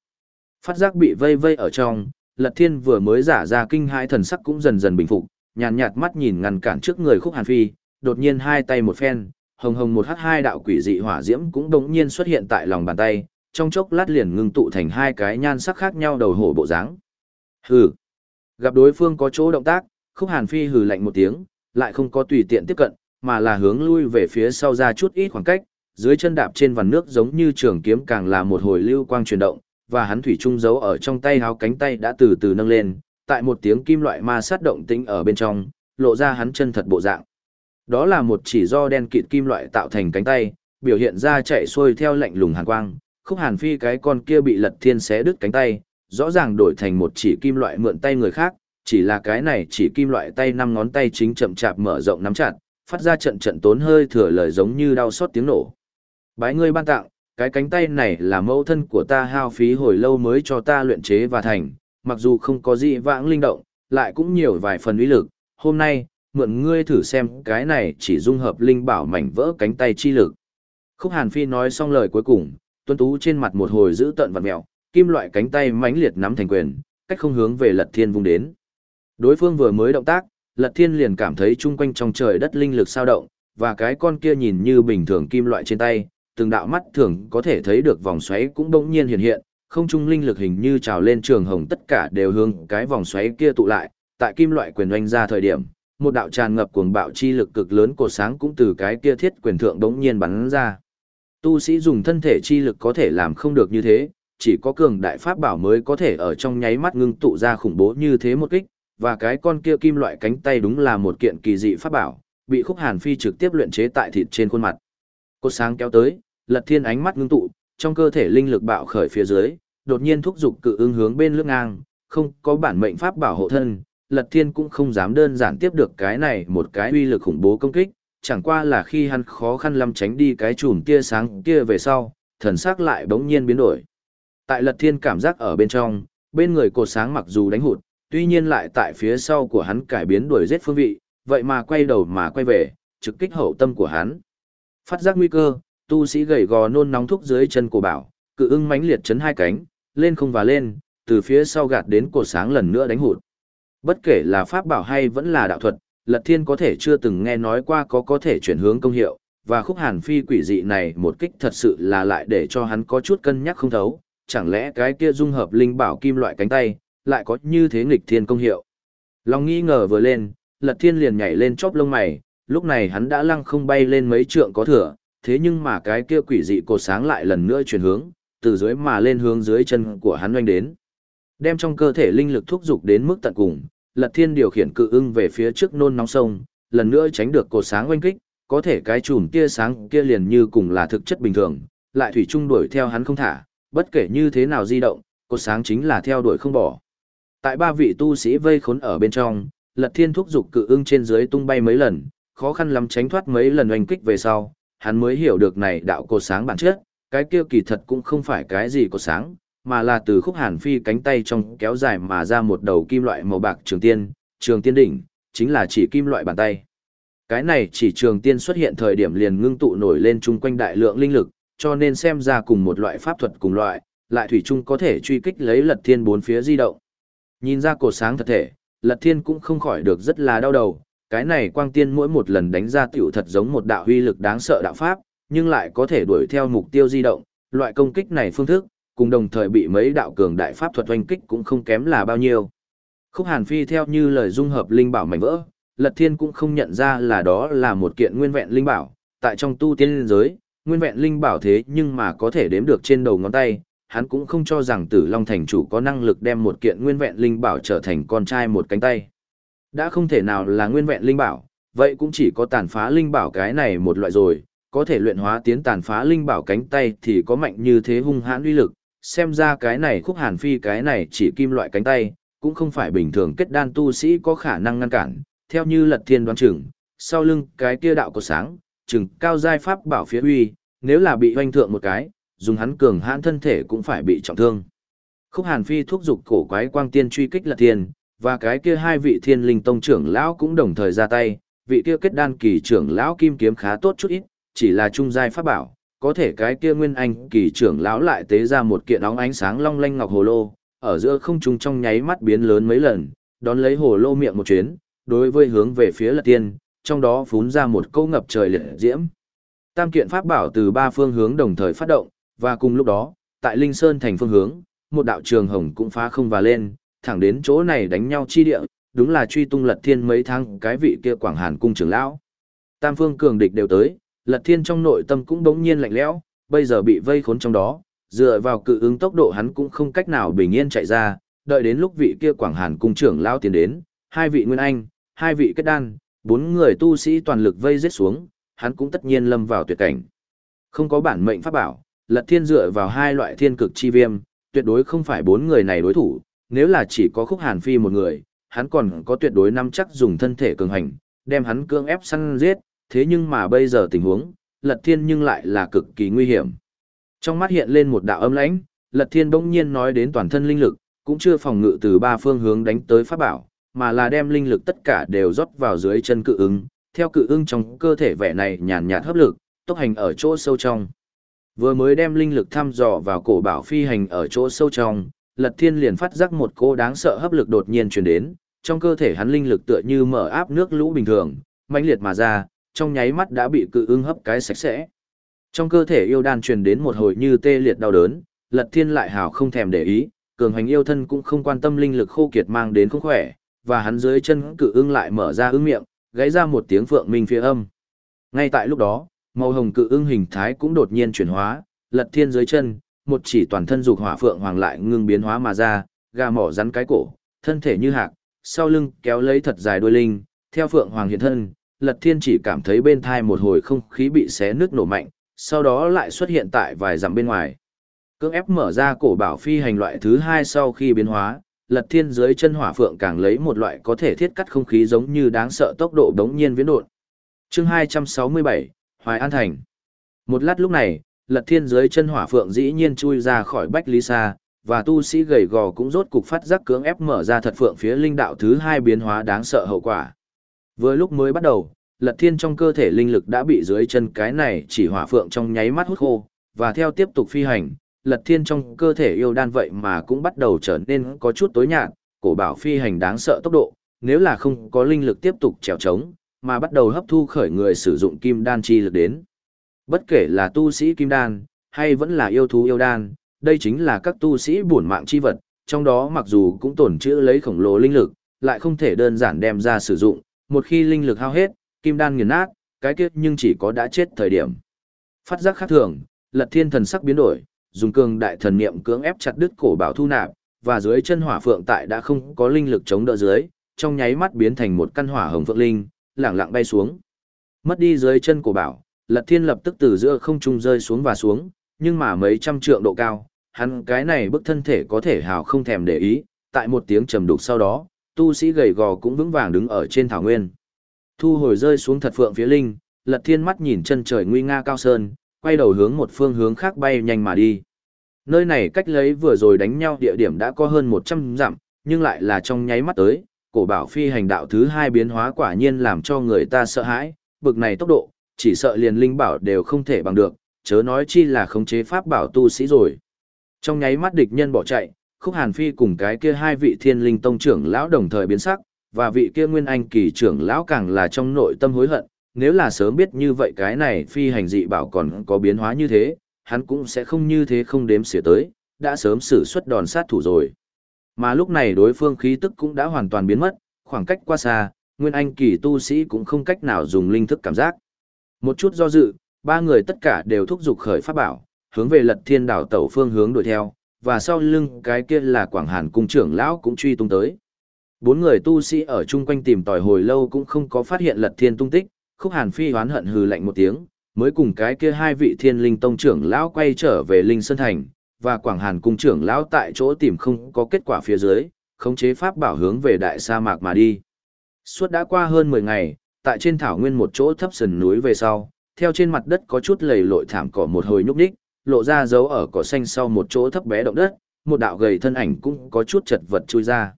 Phát giác bị vây vây ở trong, lật thiên vừa mới giả ra kinh hãi thần sắc cũng dần dần bình phục, nhàn nhạt mắt nhìn ngăn cản trước người khúc hàn phi, đột nhiên hai tay một phen, hồng hồng một h hai đạo quỷ dị hỏa diễm cũng đột nhiên xuất hiện tại lòng bàn tay, trong chốc lát liền ngưng tụ thành hai cái nhan sắc khác nhau đầu hổ bộ dáng. Hừ. Gặp đối phương có chỗ động tác, Khúc Hàn Phi hừ lạnh một tiếng, lại không có tùy tiện tiếp cận, mà là hướng lui về phía sau ra chút ít khoảng cách, dưới chân đạp trên vằn nước giống như trường kiếm càng là một hồi lưu quang chuyển động, và hắn thủy trung giấu ở trong tay háo cánh tay đã từ từ nâng lên, tại một tiếng kim loại ma sát động tĩnh ở bên trong, lộ ra hắn chân thật bộ dạng. Đó là một chỉ do đen kịt kim loại tạo thành cánh tay, biểu hiện ra chạy xuôi theo lạnh lùng hàn quang, khúc hàn phi cái con kia bị lật thiên xé đứt cánh tay, rõ ràng đổi thành một chỉ kim loại mượn tay người khác, chỉ là cái này chỉ kim loại tay năm ngón tay chính chậm chạp mở rộng nắm chặt, phát ra trận trận tốn hơi thừa lời giống như đau xót tiếng nổ. Bái ngươi ban tặng, cái cánh tay này là mẫu thân của ta hao phí hồi lâu mới cho ta luyện chế và thành, mặc dù không có gì vãng linh động, lại cũng nhiều vài phần uy lực, hôm nay, mượn ngươi thử xem cái này chỉ dung hợp linh bảo mảnh vỡ cánh tay chi lực. Khúc Hàn Phi nói xong lời cuối cùng, tuân tú trên mặt một hồi giữ tận vật mẹo, kim loại cánh tay mãnh liệt nắm thành quyền, cách không hướng về Lật Thiên vung đến. Đối phương vừa mới động tác, Lật Thiên liền cảm thấy chung quanh trong trời đất linh lực sao động, và cái con kia nhìn như bình thường kim loại trên tay, từng đạo mắt thường có thể thấy được vòng xoáy cũng bỗng nhiên hiện hiện, không trung linh lực hình như trào lên trường hồng tất cả đều hướng cái vòng xoáy kia tụ lại, tại kim loại quyền oanh ra thời điểm, một đạo tràn ngập cuồng bạo chi lực cực lớn của sáng cũng từ cái kia thiết quyền thượng bỗng nhiên bắn ra. Tu sĩ dùng thân thể chi lực có thể làm không được như thế, chỉ có cường đại pháp bảo mới có thể ở trong nháy mắt ngưng tụ ra khủng bố như thế một kích, và cái con kia kim loại cánh tay đúng là một kiện kỳ dị pháp bảo, bị khúc hàn phi trực tiếp luyện chế tại thịt trên khuôn mặt. Cột sáng kéo tới, lật thiên ánh mắt ngưng tụ, trong cơ thể linh lực bạo khởi phía dưới, đột nhiên thúc giục cự ứng hướng bên lướt ngang, không có bản mệnh pháp bảo hộ thân, lật thiên cũng không dám đơn giản tiếp được cái này một cái uy lực khủng bố công kích, chẳng qua là khi hắn khó khăn lắm tránh đi cái chùm tia sáng kia về sau, thần sắc lại bỗng nhiên biến đổi. Tại lật thiên cảm giác ở bên trong, bên người cột sáng mặc dù đánh hụt, tuy nhiên lại tại phía sau của hắn cải biến đuổi giết phương vị, vậy mà quay đầu mà quay về, trực kích hậu tâm của hắn. Phát giác nguy cơ, tu sĩ gầy gò nôn nóng thúc dưới chân của bảo, cự ưng mãnh liệt chấn hai cánh, lên không và lên, từ phía sau gạt đến cột sáng lần nữa đánh hụt. Bất kể là pháp bảo hay vẫn là đạo thuật, Lật Thiên có thể chưa từng nghe nói qua có có thể chuyển hướng công hiệu, và khúc hàn phi quỷ dị này một kích thật sự là lại để cho hắn có chút cân nhắc không thấu, chẳng lẽ cái kia dung hợp linh bảo kim loại cánh tay, lại có như thế nghịch thiên công hiệu. Lòng nghi ngờ vừa lên, Lật Thiên liền nhảy lên chóp lông mày, lúc này hắn đã lăng không bay lên mấy trượng có thừa, thế nhưng mà cái kia quỷ dị cột sáng lại lần nữa chuyển hướng, từ dưới mà lên hướng dưới chân của hắn oanh đến. Đem trong cơ thể linh lực thúc dục đến mức tận cùng, Lật Thiên điều khiển cự ưng về phía trước nôn nóng sông, lần nữa tránh được cột sáng oanh kích, có thể cái chùm tia sáng kia liền như cùng là thực chất bình thường, lại thủy chung đuổi theo hắn không thả, bất kể như thế nào di động, cột sáng chính là theo đuổi không bỏ. Tại ba vị tu sĩ vây khốn ở bên trong, Lật Thiên thúc dục cự ưng trên dưới tung bay mấy lần, khó khăn lắm tránh thoát mấy lần oanh kích về sau, hắn mới hiểu được này đạo cột sáng bản chất, cái kia kỳ thật cũng không phải cái gì cột sáng, mà là từ khúc hàn phi cánh tay trong kéo dài mà ra một đầu kim loại màu bạc trường tiên, trường tiên đỉnh, chính là chỉ kim loại bàn tay. Cái này chỉ trường tiên xuất hiện thời điểm liền ngưng tụ nổi lên chung quanh đại lượng linh lực, cho nên xem ra cùng một loại pháp thuật cùng loại, lại thủy chung có thể truy kích lấy lật thiên bốn phía di động. Nhìn ra cột sáng thật thể, lật thiên cũng không khỏi được rất là đau đầu, cái này quang tiên mỗi một lần đánh ra tiểu thật giống một đạo huy lực đáng sợ đạo pháp, nhưng lại có thể đuổi theo mục tiêu di động, loại công kích này phương thức, cùng đồng thời bị mấy đạo cường đại pháp thuật oanh kích cũng không kém là bao nhiêu. Khúc Hàn Phi theo như lời dung hợp linh bảo mảnh vỡ, Lật Thiên cũng không nhận ra là đó là một kiện nguyên vẹn linh bảo, tại trong tu tiên giới, nguyên vẹn linh bảo thế nhưng mà có thể đếm được trên đầu ngón tay, hắn cũng không cho rằng Tử Long thành chủ có năng lực đem một kiện nguyên vẹn linh bảo trở thành con trai một cánh tay. Đã không thể nào là nguyên vẹn linh bảo, vậy cũng chỉ có tàn phá linh bảo cái này một loại rồi, có thể luyện hóa tiến tàn phá linh bảo cánh tay thì có mạnh như thế hung hãn uy lực, xem ra cái này khúc hàn phi cái này chỉ kim loại cánh tay, cũng không phải bình thường kết đan tu sĩ có khả năng ngăn cản, theo như lật thiên đoán chừng, sau lưng cái kia đạo có sáng, chừng cao giai pháp bảo phía uy, nếu là bị hoanh thượng một cái, dùng hắn cường hãn thân thể cũng phải bị trọng thương. Khúc Hàn Phi thúc giục cổ quái quang tiên truy kích Lật Thiên, và cái kia hai vị thiên linh tông trưởng lão cũng đồng thời ra tay, vị kia kết đan kỳ trưởng lão kim kiếm khá tốt chút ít, chỉ là trung giai pháp bảo, có thể cái kia nguyên anh kỳ trưởng lão lại tế ra một kiện óng ánh sáng long lanh ngọc hồ lô, ở giữa không trung trong nháy mắt biến lớn mấy lần, đón lấy hồ lô miệng một chuyến, đối với hướng về phía Lật Tiên, trong đó phún ra một câu ngập trời liệt diễm. Tam kiện pháp bảo từ ba phương hướng đồng thời phát động, và cùng lúc đó, tại Linh Sơn thành phương hướng, một đạo trường hồng cũng phá không và lên, thẳng đến chỗ này đánh nhau chi địa, đúng là truy tung Lật Thiên mấy tháng cái vị kia Quảng Hàn cung trưởng lão. Tam phương cường địch đều tới, Lật Thiên trong nội tâm cũng bỗng nhiên lạnh lẽo, bây giờ bị vây khốn trong đó, dựa vào cự ứng tốc độ hắn cũng không cách nào bình yên chạy ra, đợi đến lúc vị kia Quảng Hàn cung trưởng lão tiến đến, hai vị Nguyên Anh, hai vị kết đan, bốn người tu sĩ toàn lực vây giết xuống, hắn cũng tất nhiên lâm vào tuyệt cảnh. Không có bản mệnh pháp bảo, Lật Thiên dựa vào hai loại thiên cực chi viêm, tuyệt đối không phải bốn người này đối thủ, nếu là chỉ có Khúc Hàn Phi một người, hắn còn có tuyệt đối nắm chắc dùng thân thể cường hành, đem hắn cưỡng ép săn giết, thế nhưng mà bây giờ tình huống, Lật Thiên nhưng lại là cực kỳ nguy hiểm. Trong mắt hiện lên một đạo âm lãnh, Lật Thiên bỗng nhiên nói đến toàn thân linh lực, cũng chưa phòng ngự từ ba phương hướng đánh tới pháp bảo, mà là đem linh lực tất cả đều rót vào dưới chân cự ứng, theo cự ứng trong cơ thể vẻ này nhàn nhạt hấp lực, tốc hành ở chỗ sâu trong. Vừa mới đem linh lực thăm dò vào cổ bảo phi hành ở chỗ sâu trong, Lật Thiên liền phát giác một cô đáng sợ hấp lực đột nhiên truyền đến, trong cơ thể hắn linh lực tựa như mở áp nước lũ bình thường, mãnh liệt mà ra, trong nháy mắt đã bị cự ưng hấp cái sạch sẽ. Trong cơ thể yêu đan truyền đến một hồi như tê liệt đau đớn, Lật Thiên lại hào không thèm để ý, cường hành yêu thân cũng không quan tâm linh lực khô kiệt mang đến không khỏe, và hắn dưới chân cự ưng lại mở ra ưng miệng, gáy ra một tiếng phượng minh phía âm. Ngay tại lúc đó, màu hồng cự ưng hình thái cũng đột nhiên chuyển hóa, Lật Thiên dưới chân, một chỉ toàn thân dục hỏa phượng hoàng lại ngưng biến hóa mà ra, gà mỏ rắn cái cổ, thân thể như hạc, sau lưng kéo lấy thật dài đuôi linh, theo phượng hoàng hiện thân, Lật Thiên chỉ cảm thấy bên thai một hồi không khí bị xé nước nổ mạnh, sau đó lại xuất hiện tại vài dặm bên ngoài. Cưỡng ép mở ra cổ bảo phi hành loại thứ hai sau khi biến hóa, Lật Thiên dưới chân hỏa phượng càng lấy một loại có thể thiết cắt không khí giống như đáng sợ tốc độ đống nhiên viễn độn. Chương 267, Hoài An Thành. Một lát lúc này, Lật Thiên dưới chân hỏa phượng dĩ nhiên chui ra khỏi Bách Lý xa và tu sĩ gầy gò cũng rốt cục phát giác cưỡng ép mở ra thật phượng phía linh đạo thứ hai biến hóa đáng sợ hậu quả. Vừa lúc mới bắt đầu, Lật Thiên trong cơ thể linh lực đã bị dưới chân cái này chỉ hỏa phượng trong nháy mắt hút khô, và theo tiếp tục phi hành, Lật Thiên trong cơ thể yêu đan vậy mà cũng bắt đầu trở nên có chút tối nhạt, cổ bảo phi hành đáng sợ tốc độ, nếu là không có linh lực tiếp tục trèo trống, mà bắt đầu hấp thu khởi người sử dụng kim đan chi lực đến. Bất kể là tu sĩ kim đan, hay vẫn là yêu thú yêu đan, đây chính là các tu sĩ bổn mạng chi vật, trong đó mặc dù cũng tổn trữ lấy khổng lồ linh lực, lại không thể đơn giản đem ra sử dụng, một khi linh lực hao hết, kim đan nghiền nát, cái kết nhưng chỉ có đã chết thời điểm. Phát giác khác thường, Lật Thiên thần sắc biến đổi, dùng cường đại thần niệm cưỡng ép chặt đứt cổ bảo thu nạp, và dưới chân hỏa phượng tại đã không có linh lực chống đỡ dưới, trong nháy mắt biến thành một căn hỏa hồng phượng linh, lẳng lặng bay xuống. Mất đi dưới chân cổ bảo, Lật Thiên lập tức từ giữa không trung rơi xuống và xuống, nhưng mà mấy trăm trượng độ cao, hắn cái này bức thân thể có thể hào không thèm để ý, tại một tiếng trầm đục sau đó, tu sĩ gầy gò cũng vững vàng đứng ở trên thảo nguyên. Thu hồi rơi xuống thật phượng phía linh, Lật Thiên mắt nhìn chân trời nguy nga cao sơn, quay đầu hướng một phương hướng khác bay nhanh mà đi. Nơi này cách lấy vừa rồi đánh nhau địa điểm đã có hơn 100 dặm, nhưng lại là trong nháy mắt tới, cổ bảo phi hành đạo thứ hai biến hóa quả nhiên làm cho người ta sợ hãi, bực này tốc độ, chỉ sợ liền linh bảo đều không thể bằng được, chớ nói chi là khống chế pháp bảo tu sĩ rồi. Trong nháy mắt địch nhân bỏ chạy, Khúc Hàn Phi cùng cái kia hai vị thiên linh tông trưởng lão đồng thời biến sắc, và vị kia nguyên anh kỳ trưởng lão càng là trong nội tâm hối hận, nếu là sớm biết như vậy cái này phi hành dị bảo còn có biến hóa như thế, hắn cũng sẽ không như thế không đếm xỉa tới, đã sớm sử xuất đòn sát thủ rồi. Mà lúc này đối phương khí tức cũng đã hoàn toàn biến mất, khoảng cách quá xa, nguyên anh kỳ tu sĩ cũng không cách nào dùng linh thức cảm giác. Một chút do dự, ba người tất cả đều thúc giục khởi pháp bảo, hướng về lật thiên đảo tẩu phương hướng đuổi theo, và sau lưng cái kia là Quảng Hàn cung trưởng lão cũng truy tung tới. Bốn người tu sĩ ở chung quanh tìm tòi hồi lâu cũng không có phát hiện lật thiên tung tích, khúc hàn phi hoán hận hừ lạnh một tiếng, mới cùng cái kia hai vị thiên linh tông trưởng lão quay trở về Linh Sơn Thành, và Quảng Hàn cung trưởng lão tại chỗ tìm không có kết quả phía dưới, khống chế pháp bảo hướng về đại sa mạc mà đi. Suốt đã qua hơn 10 ngày, tại trên thảo nguyên một chỗ thấp sườn núi về sau, theo trên mặt đất có chút lầy lội thảm cỏ một hồi nhúc nhích, lộ ra dấu ở cỏ xanh sau một chỗ thấp bé động đất, một đạo gầy thân ảnh cũng có chút chật vật chui ra.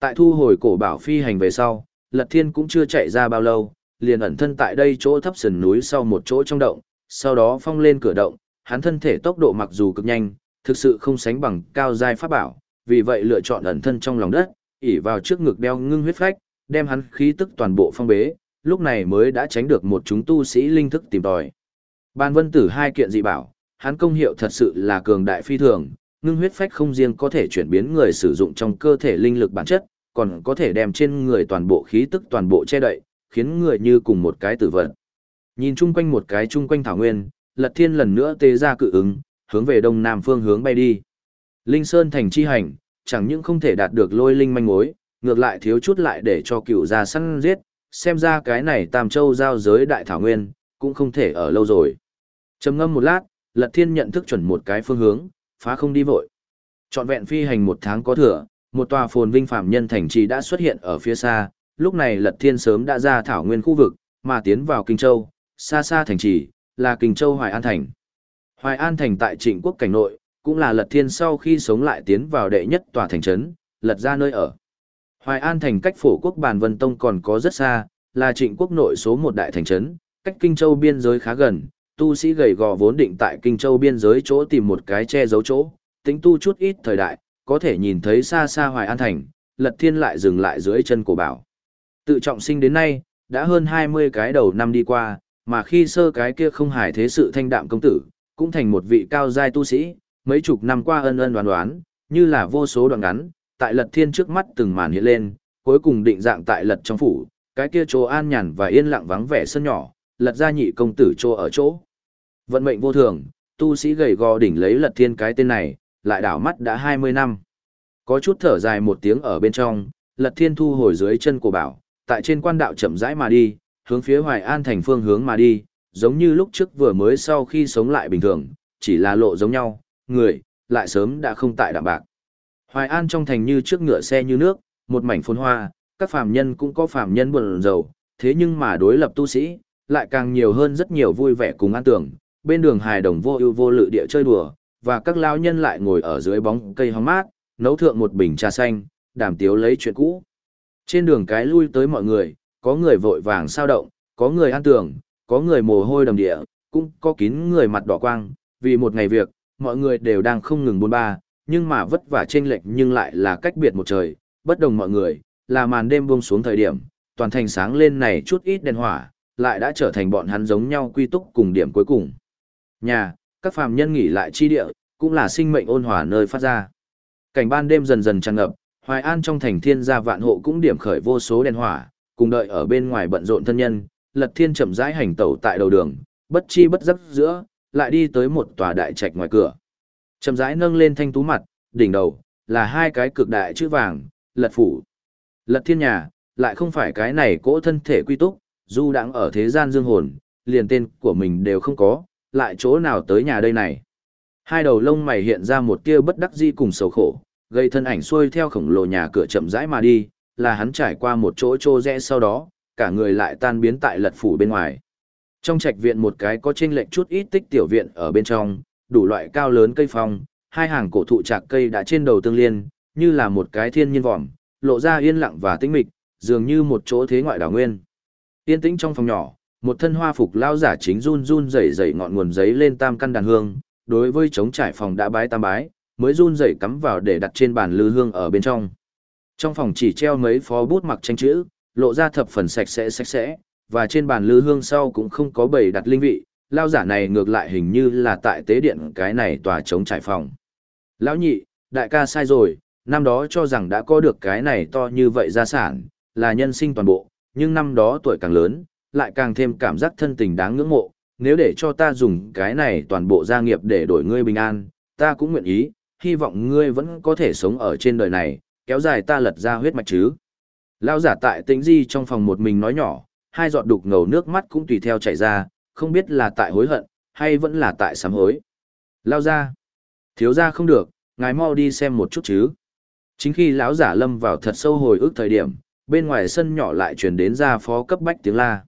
Tại thu hồi cổ bảo phi hành về sau, Lật Thiên cũng chưa chạy ra bao lâu, liền ẩn thân tại đây chỗ thấp sườn núi sau một chỗ trong động, sau đó phong lên cửa động, hắn thân thể tốc độ mặc dù cực nhanh, thực sự không sánh bằng cao giai pháp bảo, vì vậy lựa chọn ẩn thân trong lòng đất, ỉ vào trước ngực đeo ngưng huyết phách, đem hắn khí tức toàn bộ phong bế, lúc này mới đã tránh được một chúng tu sĩ linh thức tìm tòi. Ban vân tử hai kiện dị bảo, hắn công hiệu thật sự là cường đại phi thường, ngưng huyết phách không riêng có thể chuyển biến người sử dụng trong cơ thể linh lực bản chất, còn có thể đem trên người toàn bộ khí tức toàn bộ che đậy, khiến người như cùng một cái tử vận. Nhìn chung quanh một cái chung quanh thảo nguyên, Lật Thiên lần nữa tế ra cự ứng, hướng về đông nam phương hướng bay đi. Linh Sơn thành chi hành, chẳng những không thể đạt được lôi linh manh mối, ngược lại thiếu chút lại để cho cựu gia săn giết, xem ra cái này Tam Châu giao giới đại thảo nguyên, cũng không thể ở lâu rồi. Trầm ngâm một lát, Lật Thiên nhận thức chuẩn một cái phương hướng, phá không đi vội. Trọn vẹn phi hành một tháng có thừa, một tòa phồn vinh phạm nhân thành trì đã xuất hiện ở phía xa, lúc này Lật Thiên sớm đã ra thảo nguyên khu vực, mà tiến vào Kinh Châu, xa xa thành trì, là Kinh Châu Hoài An Thành. Hoài An Thành tại trịnh quốc cảnh nội, cũng là Lật Thiên sau khi sống lại tiến vào đệ nhất tòa thành trấn, lật ra nơi ở. Hoài An Thành cách phổ quốc bàn Vân Tông còn có rất xa, là trịnh quốc nội số một đại thành trấn, cách Kinh Châu biên giới khá gần, tu sĩ gầy gò vốn định tại Kinh Châu biên giới chỗ tìm một cái che giấu chỗ, tính tu chút ít thời đại, có thể nhìn thấy xa xa Hoài An Thành, Lật Thiên lại dừng lại dưới chân cổ bảo. Tự trọng sinh đến nay, đã hơn 20 cái đầu năm đi qua, mà khi sơ cái kia không hài thế sự thanh đạm công tử, cũng thành một vị cao giai tu sĩ, mấy chục năm qua ân ân đoán đoán, như là vô số đoạn ngắn, tại Lật Thiên trước mắt từng màn hiện lên, cuối cùng định dạng tại Lật trong phủ, cái kia chỗ an nhàn và yên lặng vắng vẻ sân nhỏ, Lật ra nhị công tử chỗ ở chỗ. Vận mệnh vô thường, tu sĩ gầy gò đỉnh lấy Lật Thiên cái tên này, lại đảo mắt đã 20 năm. Có chút thở dài một tiếng ở bên trong, Lật Thiên thu hồi dưới chân của bảo, tại trên quan đạo chậm rãi mà đi, hướng phía Hoài An thành phương hướng mà đi, giống như lúc trước vừa mới sau khi sống lại bình thường, chỉ là lộ giống nhau, người, lại sớm đã không tại đạm bạc. Hoài An trong thành như trước ngựa xe như nước, một mảnh phồn hoa, các phàm nhân cũng có phàm nhân buồn rầu, thế nhưng mà đối lập tu sĩ, lại càng nhiều hơn rất nhiều vui vẻ cùng an tưởng, bên đường hài đồng vô ưu vô lự địa chơi đùa, và các lao nhân lại ngồi ở dưới bóng cây hóng mát, nấu thượng một bình trà xanh, đàm tiếu lấy chuyện cũ. Trên đường cái lui tới mọi người, có người vội vàng sao động, có người an tưởng, có người mồ hôi đầm địa, cũng có kín người mặt đỏ quang, vì một ngày việc, mọi người đều đang không ngừng buôn ba, nhưng mà vất vả chênh lệch nhưng lại là cách biệt một trời, bất đồng mọi người, là màn đêm buông xuống thời điểm, toàn thành sáng lên này chút ít đèn hỏa, lại đã trở thành bọn hắn giống nhau quy túc cùng điểm cuối cùng. Nhà, các phàm nhân nghỉ lại chi địa, cũng là sinh mệnh ôn hòa nơi phát ra. Cảnh ban đêm dần dần tràn ngập, Hoài An trong thành thiên gia vạn hộ cũng điểm khởi vô số đèn hỏa, cùng đợi ở bên ngoài bận rộn thân nhân, Lật Thiên chậm rãi hành tẩu tại đầu đường, bất chi bất dứt giữa, lại đi tới một tòa đại trạch ngoài cửa. Chậm rãi nâng lên thanh tú mặt, đỉnh đầu là hai cái cực đại chữ vàng, Lật phủ. Lật Thiên nhà, lại không phải cái này cỗ thân thể quy túc, dù đang ở thế gian dương hồn, liền tên của mình đều không có, lại chỗ nào tới nhà đây này. Hai đầu lông mày hiện ra một tia bất đắc dĩ cùng sầu khổ, gây thân ảnh xuôi theo khổng lồ nhà cửa chậm rãi mà đi, là hắn trải qua một chỗ trô rẽ sau đó, cả người lại tan biến tại lật phủ bên ngoài. Trong trạch viện một cái có chênh lệch chút ít tích tiểu viện ở bên trong, đủ loại cao lớn cây phong, hai hàng cổ thụ chạc cây đã trên đầu tương liên, như là một cái thiên nhiên vòm, lộ ra yên lặng và tĩnh mịch, dường như một chỗ thế ngoại đảo nguyên. Yên tĩnh trong phòng nhỏ, một thân hoa phục lao giả chính run run rẩy rẩy ngọn nguồn giấy lên tam căn đàn hương, đối với chống trải phòng đã bái tam bái, mới run rẩy cắm vào để đặt trên bàn lư hương ở bên trong. Trong phòng chỉ treo mấy phó bút mặc tranh chữ, lộ ra thập phần sạch sẽ sạch sẽ, và trên bàn lư hương sau cũng không có bầy đặt linh vị, lao giả này ngược lại hình như là tại tế điện cái này tòa chống trải phòng. Lão nhị, đại ca sai rồi, năm đó cho rằng đã có được cái này to như vậy gia sản, là nhân sinh toàn bộ, nhưng năm đó tuổi càng lớn, lại càng thêm cảm giác thân tình đáng ngưỡng mộ, nếu để cho ta dùng cái này toàn bộ gia nghiệp để đổi ngươi bình an, ta cũng nguyện ý, hy vọng ngươi vẫn có thể sống ở trên đời này, kéo dài ta lật ra huyết mạch chứ. Lão giả tại tĩnh di trong phòng một mình nói nhỏ, hai giọt đục ngầu nước mắt cũng tùy theo chảy ra, không biết là tại hối hận, hay vẫn là tại sám hối. Lao ra. Thiếu ra không được, ngài mau đi xem một chút chứ. Chính khi lão giả lâm vào thật sâu hồi ức thời điểm, bên ngoài sân nhỏ lại truyền đến ra phó cấp bách tiếng la.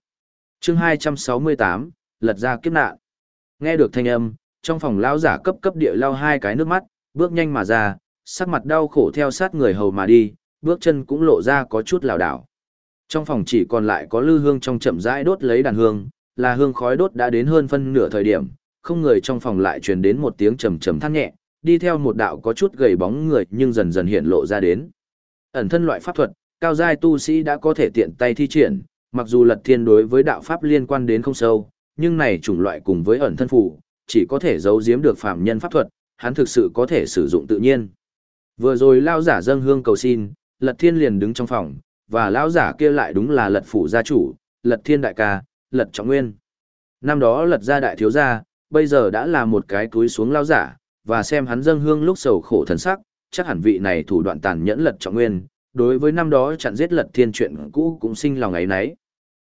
chương 268, lật ra kiếp nạn. Nghe được thanh âm, trong phòng lão giả cấp cấp địa lao hai cái nước mắt, bước nhanh mà ra, sắc mặt đau khổ theo sát người hầu mà đi, bước chân cũng lộ ra có chút lảo đảo. Trong phòng chỉ còn lại có lư hương trong chậm rãi đốt lấy đàn hương, là hương khói đốt đã đến hơn phân nửa thời điểm, không người trong phòng lại truyền đến một tiếng trầm trầm than nhẹ, đi theo một đạo có chút gầy bóng người nhưng dần dần hiện lộ ra đến. Ẩn thân loại pháp thuật, cao giai tu sĩ đã có thể tiện tay thi triển, mặc dù lật thiên đối với đạo pháp liên quan đến không sâu, nhưng này chủng loại cùng với ẩn thân phù, chỉ có thể giấu giếm được phạm nhân pháp thuật, hắn thực sự có thể sử dụng tự nhiên. Vừa rồi lao giả dâng hương cầu xin, lật thiên liền đứng trong phòng, và lão giả kia lại đúng là lật phủ gia chủ, lật thiên đại ca, lật trọng nguyên. Năm đó lật ra đại thiếu gia, bây giờ đã là một cái túi xuống lao giả, và xem hắn dâng hương lúc sầu khổ thần sắc, chắc hẳn vị này thủ đoạn tàn nhẫn lật trọng nguyên, đối với năm đó chặn giết lật thiên chuyện cũ cũng sinh lòng ấy nấy.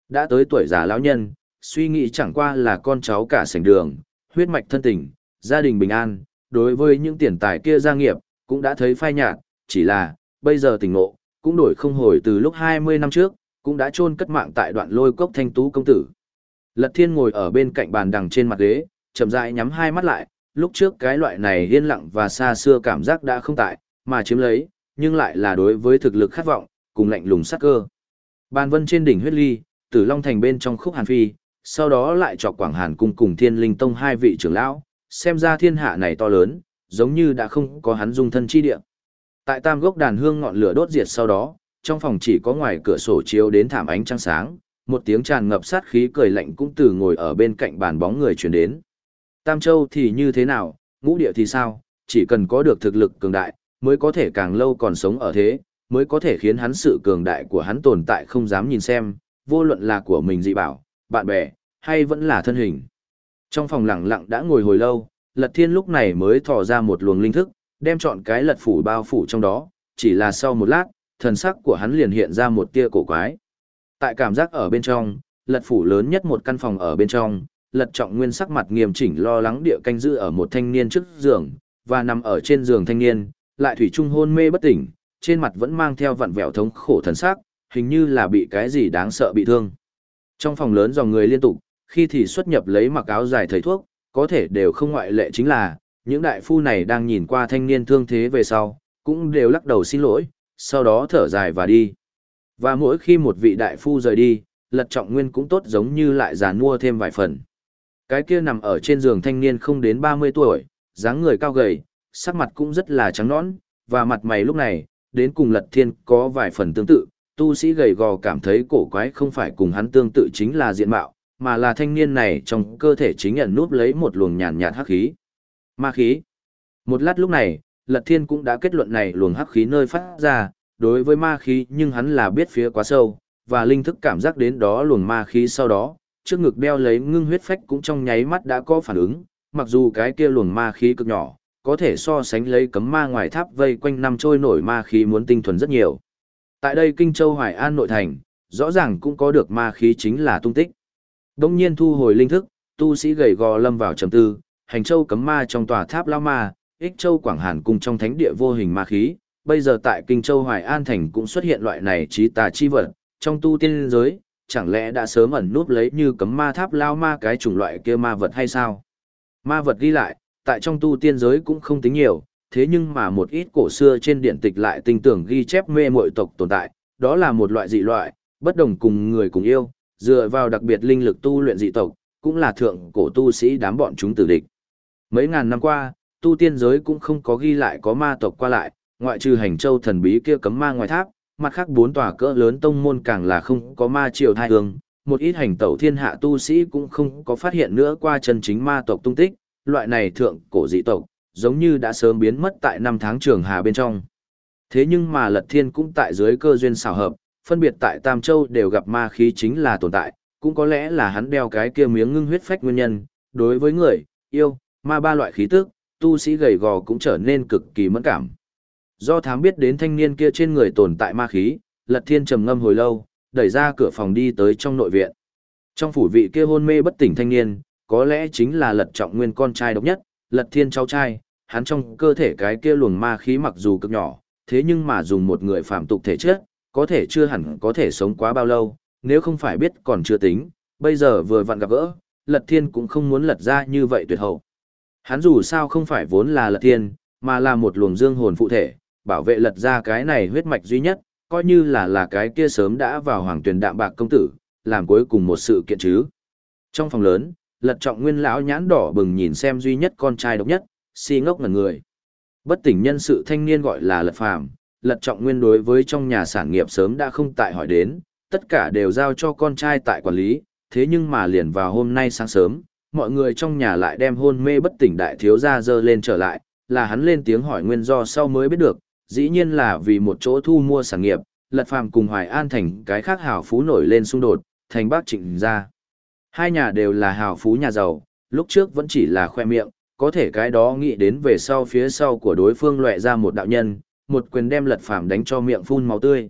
Đã tới tuổi già lão nhân, suy nghĩ chẳng qua là con cháu cả sành đường, huyết mạch thân tình, gia đình bình an, đối với những tiền tài kia gia nghiệp, cũng đã thấy phai nhạt, chỉ là, bây giờ tình ngộ, cũng đổi không hồi từ lúc 20 năm trước, cũng đã chôn cất mạng tại đoạn lôi cốc thanh tú công tử. Lật thiên ngồi ở bên cạnh bàn đằng trên mặt ghế, chậm rãi nhắm hai mắt lại, lúc trước cái loại này yên lặng và xa xưa cảm giác đã không tại, mà chiếm lấy, nhưng lại là đối với thực lực khát vọng, cùng lạnh lùng sắc cơ. Bàn vân trên đỉnh huyết ly, tử long thành bên trong khúc hàn phi, sau đó lại chọc quảng hàn cung cùng thiên linh tông hai vị trưởng lão, xem ra thiên hạ này to lớn, giống như đã không có hắn dung thân chi địa. Tại tam gốc đàn hương ngọn lửa đốt diệt sau đó, trong phòng chỉ có ngoài cửa sổ chiếu đến thảm ánh trăng sáng, một tiếng tràn ngập sát khí cười lạnh cũng từ ngồi ở bên cạnh bàn bóng người truyền đến. Tam Châu thì như thế nào, ngũ địa thì sao, chỉ cần có được thực lực cường đại, mới có thể càng lâu còn sống ở thế, mới có thể khiến hắn sự cường đại của hắn tồn tại không dám nhìn xem, vô luận là của mình dị bảo, bạn bè, hay vẫn là thân hình. Trong phòng lặng lặng đã ngồi hồi lâu, Lật Thiên lúc này mới thò ra một luồng linh thức, đem chọn cái lật phủ bao phủ trong đó, chỉ là sau một lát, thần sắc của hắn liền hiện ra một tia cổ quái. Tại cảm giác ở bên trong, lật phủ lớn nhất một căn phòng ở bên trong, lật trọng nguyên sắc mặt nghiêm chỉnh lo lắng địa canh giữ ở một thanh niên trước giường, và nằm ở trên giường thanh niên, lại thủy trung hôn mê bất tỉnh, trên mặt vẫn mang theo vặn vẹo thống khổ thần sắc, hình như là bị cái gì đáng sợ bị thương. Trong phòng lớn dòng người liên tục, khi thì xuất nhập lấy mặc áo dài thầy thuốc, có thể đều không ngoại lệ chính là, những đại phu này đang nhìn qua thanh niên thương thế về sau, cũng đều lắc đầu xin lỗi, sau đó thở dài và đi. Và mỗi khi một vị đại phu rời đi, lật trọng nguyên cũng tốt giống như lại già mua thêm vài phần. Cái kia nằm ở trên giường thanh niên không đến 30 tuổi, dáng người cao gầy, sắc mặt cũng rất là trắng nõn, và mặt mày lúc này, đến cùng lật thiên có vài phần tương tự, tu sĩ gầy gò cảm thấy cổ quái không phải cùng hắn tương tự chính là diện mạo, mà là thanh niên này trong cơ thể chính nhận núp lấy một luồng nhàn nhạt hắc khí. Ma khí. Một lát lúc này, Lật Thiên cũng đã kết luận này luồng hắc khí nơi phát ra, đối với ma khí nhưng hắn là biết phía quá sâu, và linh thức cảm giác đến đó luồng ma khí sau đó, trước ngực đeo lấy ngưng huyết phách cũng trong nháy mắt đã có phản ứng, mặc dù cái kia luồng ma khí cực nhỏ, có thể so sánh lấy cấm ma ngoài tháp vây quanh năm trôi nổi ma khí muốn tinh thuần rất nhiều. Tại đây Kinh Châu Hoài An nội thành, rõ ràng cũng có được ma khí chính là tung tích. Đông nhiên thu hồi linh thức, tu sĩ gầy gò lâm vào trầm tư, hành châu cấm ma trong tòa tháp lao ma, ích châu quảng hàn cung trong thánh địa vô hình ma khí, bây giờ tại Kinh Châu Hoài An Thành cũng xuất hiện loại này trí tà chi vật, trong tu tiên giới, chẳng lẽ đã sớm ẩn núp lấy như cấm ma tháp lao ma cái chủng loại kia ma vật hay sao? Ma vật ghi lại, tại trong tu tiên giới cũng không tính nhiều, thế nhưng mà một ít cổ xưa trên điện tịch lại tinh tưởng ghi chép mê muội tộc tồn tại, đó là một loại dị loại, bất đồng cùng người cùng yêu, dựa vào đặc biệt linh lực tu luyện dị tộc, cũng là thượng cổ tu sĩ đám bọn chúng tử địch. Mấy ngàn năm qua, tu tiên giới cũng không có ghi lại có ma tộc qua lại, ngoại trừ hành châu thần bí kia cấm ma ngoài tháp, mặt khác bốn tòa cỡ lớn tông môn càng là không có ma triều thai hương, một ít hành tẩu thiên hạ tu sĩ cũng không có phát hiện nữa qua chân chính ma tộc tung tích, loại này thượng cổ dị tộc, giống như đã sớm biến mất tại năm tháng trường hà bên trong. Thế nhưng mà lật thiên cũng tại dưới cơ duyên xảo hợp, phân biệt tại Tam Châu đều gặp ma khí chính là tồn tại, cũng có lẽ là hắn đeo cái kia miếng ngưng huyết phách nguyên nhân, đối với người, yêu, ma ba loại khí tức, tu sĩ gầy gò cũng trở nên cực kỳ mẫn cảm. Do thám biết đến thanh niên kia trên người tồn tại ma khí, Lật Thiên trầm ngâm hồi lâu, đẩy ra cửa phòng đi tới trong nội viện. Trong phủ vị kia hôn mê bất tỉnh thanh niên, có lẽ chính là Lật Trọng Nguyên con trai độc nhất, Lật Thiên cháu trai, hắn trong cơ thể cái kia luồng ma khí mặc dù cực nhỏ, thế nhưng mà dùng một người phạm tục thể chất, có thể chưa hẳn có thể sống quá bao lâu, nếu không phải biết còn chưa tính, bây giờ vừa vặn gặp gỡ, Lật Thiên cũng không muốn lật ra như vậy tuyệt hậu. Hắn dù sao không phải vốn là Lật Thiên, mà là một luồng dương hồn phụ thể, bảo vệ lật ra cái này huyết mạch duy nhất, coi như là là cái kia sớm đã vào hoàng tuyển đạm bạc công tử, làm cuối cùng một sự kiện chứ. Trong phòng lớn, lật trọng nguyên lão nhãn đỏ bừng nhìn xem duy nhất con trai độc nhất, si ngốc ngẩn người. Bất tỉnh nhân sự thanh niên gọi là lật phàm, lật trọng nguyên đối với trong nhà sản nghiệp sớm đã không tại hỏi đến, tất cả đều giao cho con trai tại quản lý, thế nhưng mà liền vào hôm nay sáng sớm, mọi người trong nhà lại đem hôn mê bất tỉnh đại thiếu gia dơ lên trở lại, là hắn lên tiếng hỏi nguyên do sau mới biết được, dĩ nhiên là vì một chỗ thu mua sản nghiệp, lật phàm cùng Hoài An thành cái khác hào phú nổi lên xung đột, thành bác trịnh ra. Hai nhà đều là hào phú nhà giàu, lúc trước vẫn chỉ là khoe miệng, có thể cái đó nghĩ đến về sau phía sau của đối phương loại ra một đạo nhân, một quyền đem lật phàm đánh cho miệng phun máu tươi.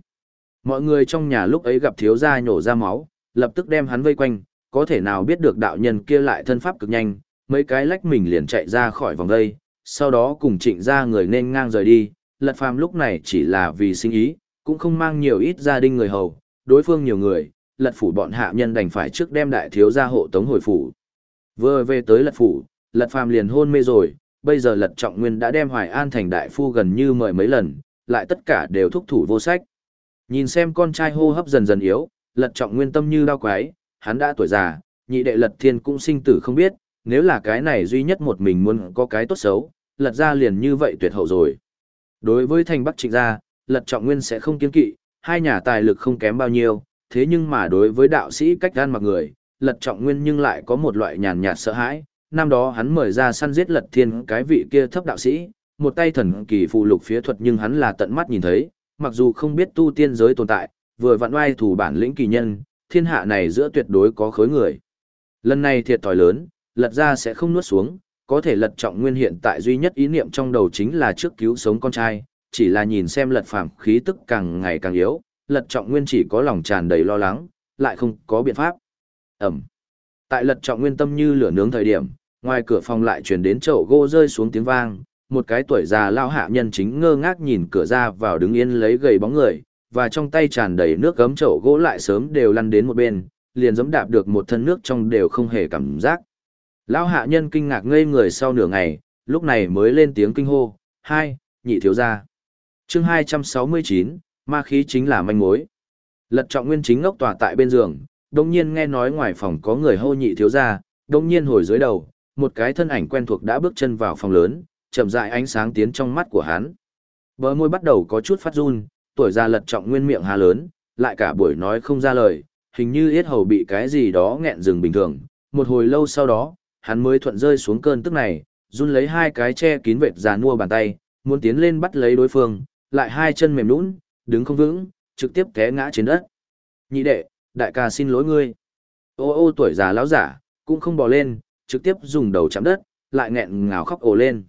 Mọi người trong nhà lúc ấy gặp thiếu gia nhổ ra máu, lập tức đem hắn vây quanh, có thể nào biết được đạo nhân kia lại thân pháp cực nhanh, mấy cái lách mình liền chạy ra khỏi vòng đây, sau đó cùng trịnh ra người nên ngang rời đi, lật phàm lúc này chỉ là vì sinh ý, cũng không mang nhiều ít gia đình người hầu, đối phương nhiều người, lật phủ bọn hạ nhân đành phải trước đem đại thiếu gia hộ tống hồi phủ. Vừa về tới lật phủ, lật phàm liền hôn mê rồi, bây giờ lật trọng nguyên đã đem hoài an thành đại phu gần như mời mấy lần, lại tất cả đều thúc thủ vô sách. Nhìn xem con trai hô hấp dần dần yếu, lật trọng nguyên tâm như đau quái, hắn đã tuổi già, nhị đệ lật thiên cũng sinh tử không biết, nếu là cái này duy nhất một mình muốn có cái tốt xấu, lật ra liền như vậy tuyệt hậu rồi. Đối với thành bắc trịnh gia, lật trọng nguyên sẽ không kiên kỵ, hai nhà tài lực không kém bao nhiêu, thế nhưng mà đối với đạo sĩ cách gan mặc người, lật trọng nguyên nhưng lại có một loại nhàn nhạt sợ hãi. Năm đó hắn mời ra săn giết lật thiên cái vị kia thấp đạo sĩ, một tay thần kỳ phụ lục phía thuật nhưng hắn là tận mắt nhìn thấy, mặc dù không biết tu tiên giới tồn tại, vừa vặn oai thủ bản lĩnh kỳ nhân, thiên hạ này giữa tuyệt đối có khối người. Lần này thiệt thòi lớn, lật ra sẽ không nuốt xuống, có thể lật trọng nguyên hiện tại duy nhất ý niệm trong đầu chính là trước cứu sống con trai, chỉ là nhìn xem lật phàm khí tức càng ngày càng yếu, lật trọng nguyên chỉ có lòng tràn đầy lo lắng, lại không có biện pháp. Ẩm. Tại lật trọng nguyên tâm như lửa nướng thời điểm, ngoài cửa phòng lại truyền đến chậu gỗ rơi xuống tiếng vang, một cái tuổi già lao hạ nhân chính ngơ ngác nhìn cửa ra vào đứng yên lấy gầy bóng người, và trong tay tràn đầy nước gấm chậu gỗ lại sớm đều lăn đến một bên, liền giống đạp được một thân nước trong đều không hề cảm giác. Lão hạ nhân kinh ngạc ngây người sau nửa ngày, lúc này mới lên tiếng kinh hô, hai, nhị thiếu gia. chương 269, ma khí chính là manh mối. Lật trọng nguyên chính ngốc tòa tại bên giường, đồng nhiên nghe nói ngoài phòng có người hô nhị thiếu gia, đồng nhiên hồi dưới đầu, một cái thân ảnh quen thuộc đã bước chân vào phòng lớn, chậm rãi ánh sáng tiến trong mắt của hắn. Bờ môi bắt đầu có chút phát run, tuổi già lật trọng nguyên miệng hà lớn, lại cả buổi nói không ra lời, hình như yết hầu bị cái gì đó nghẹn rừng bình thường. Một hồi lâu sau đó, hắn mới thuận rơi xuống cơn tức này, run lấy hai cái che kín vệt già nua bàn tay, muốn tiến lên bắt lấy đối phương, lại hai chân mềm nhũn, đứng không vững, trực tiếp té ngã trên đất. Nhị đệ, đại ca xin lỗi ngươi. Ô ô tuổi già lão giả, cũng không bò lên, trực tiếp dùng đầu chạm đất, lại nghẹn ngào khóc ồ lên.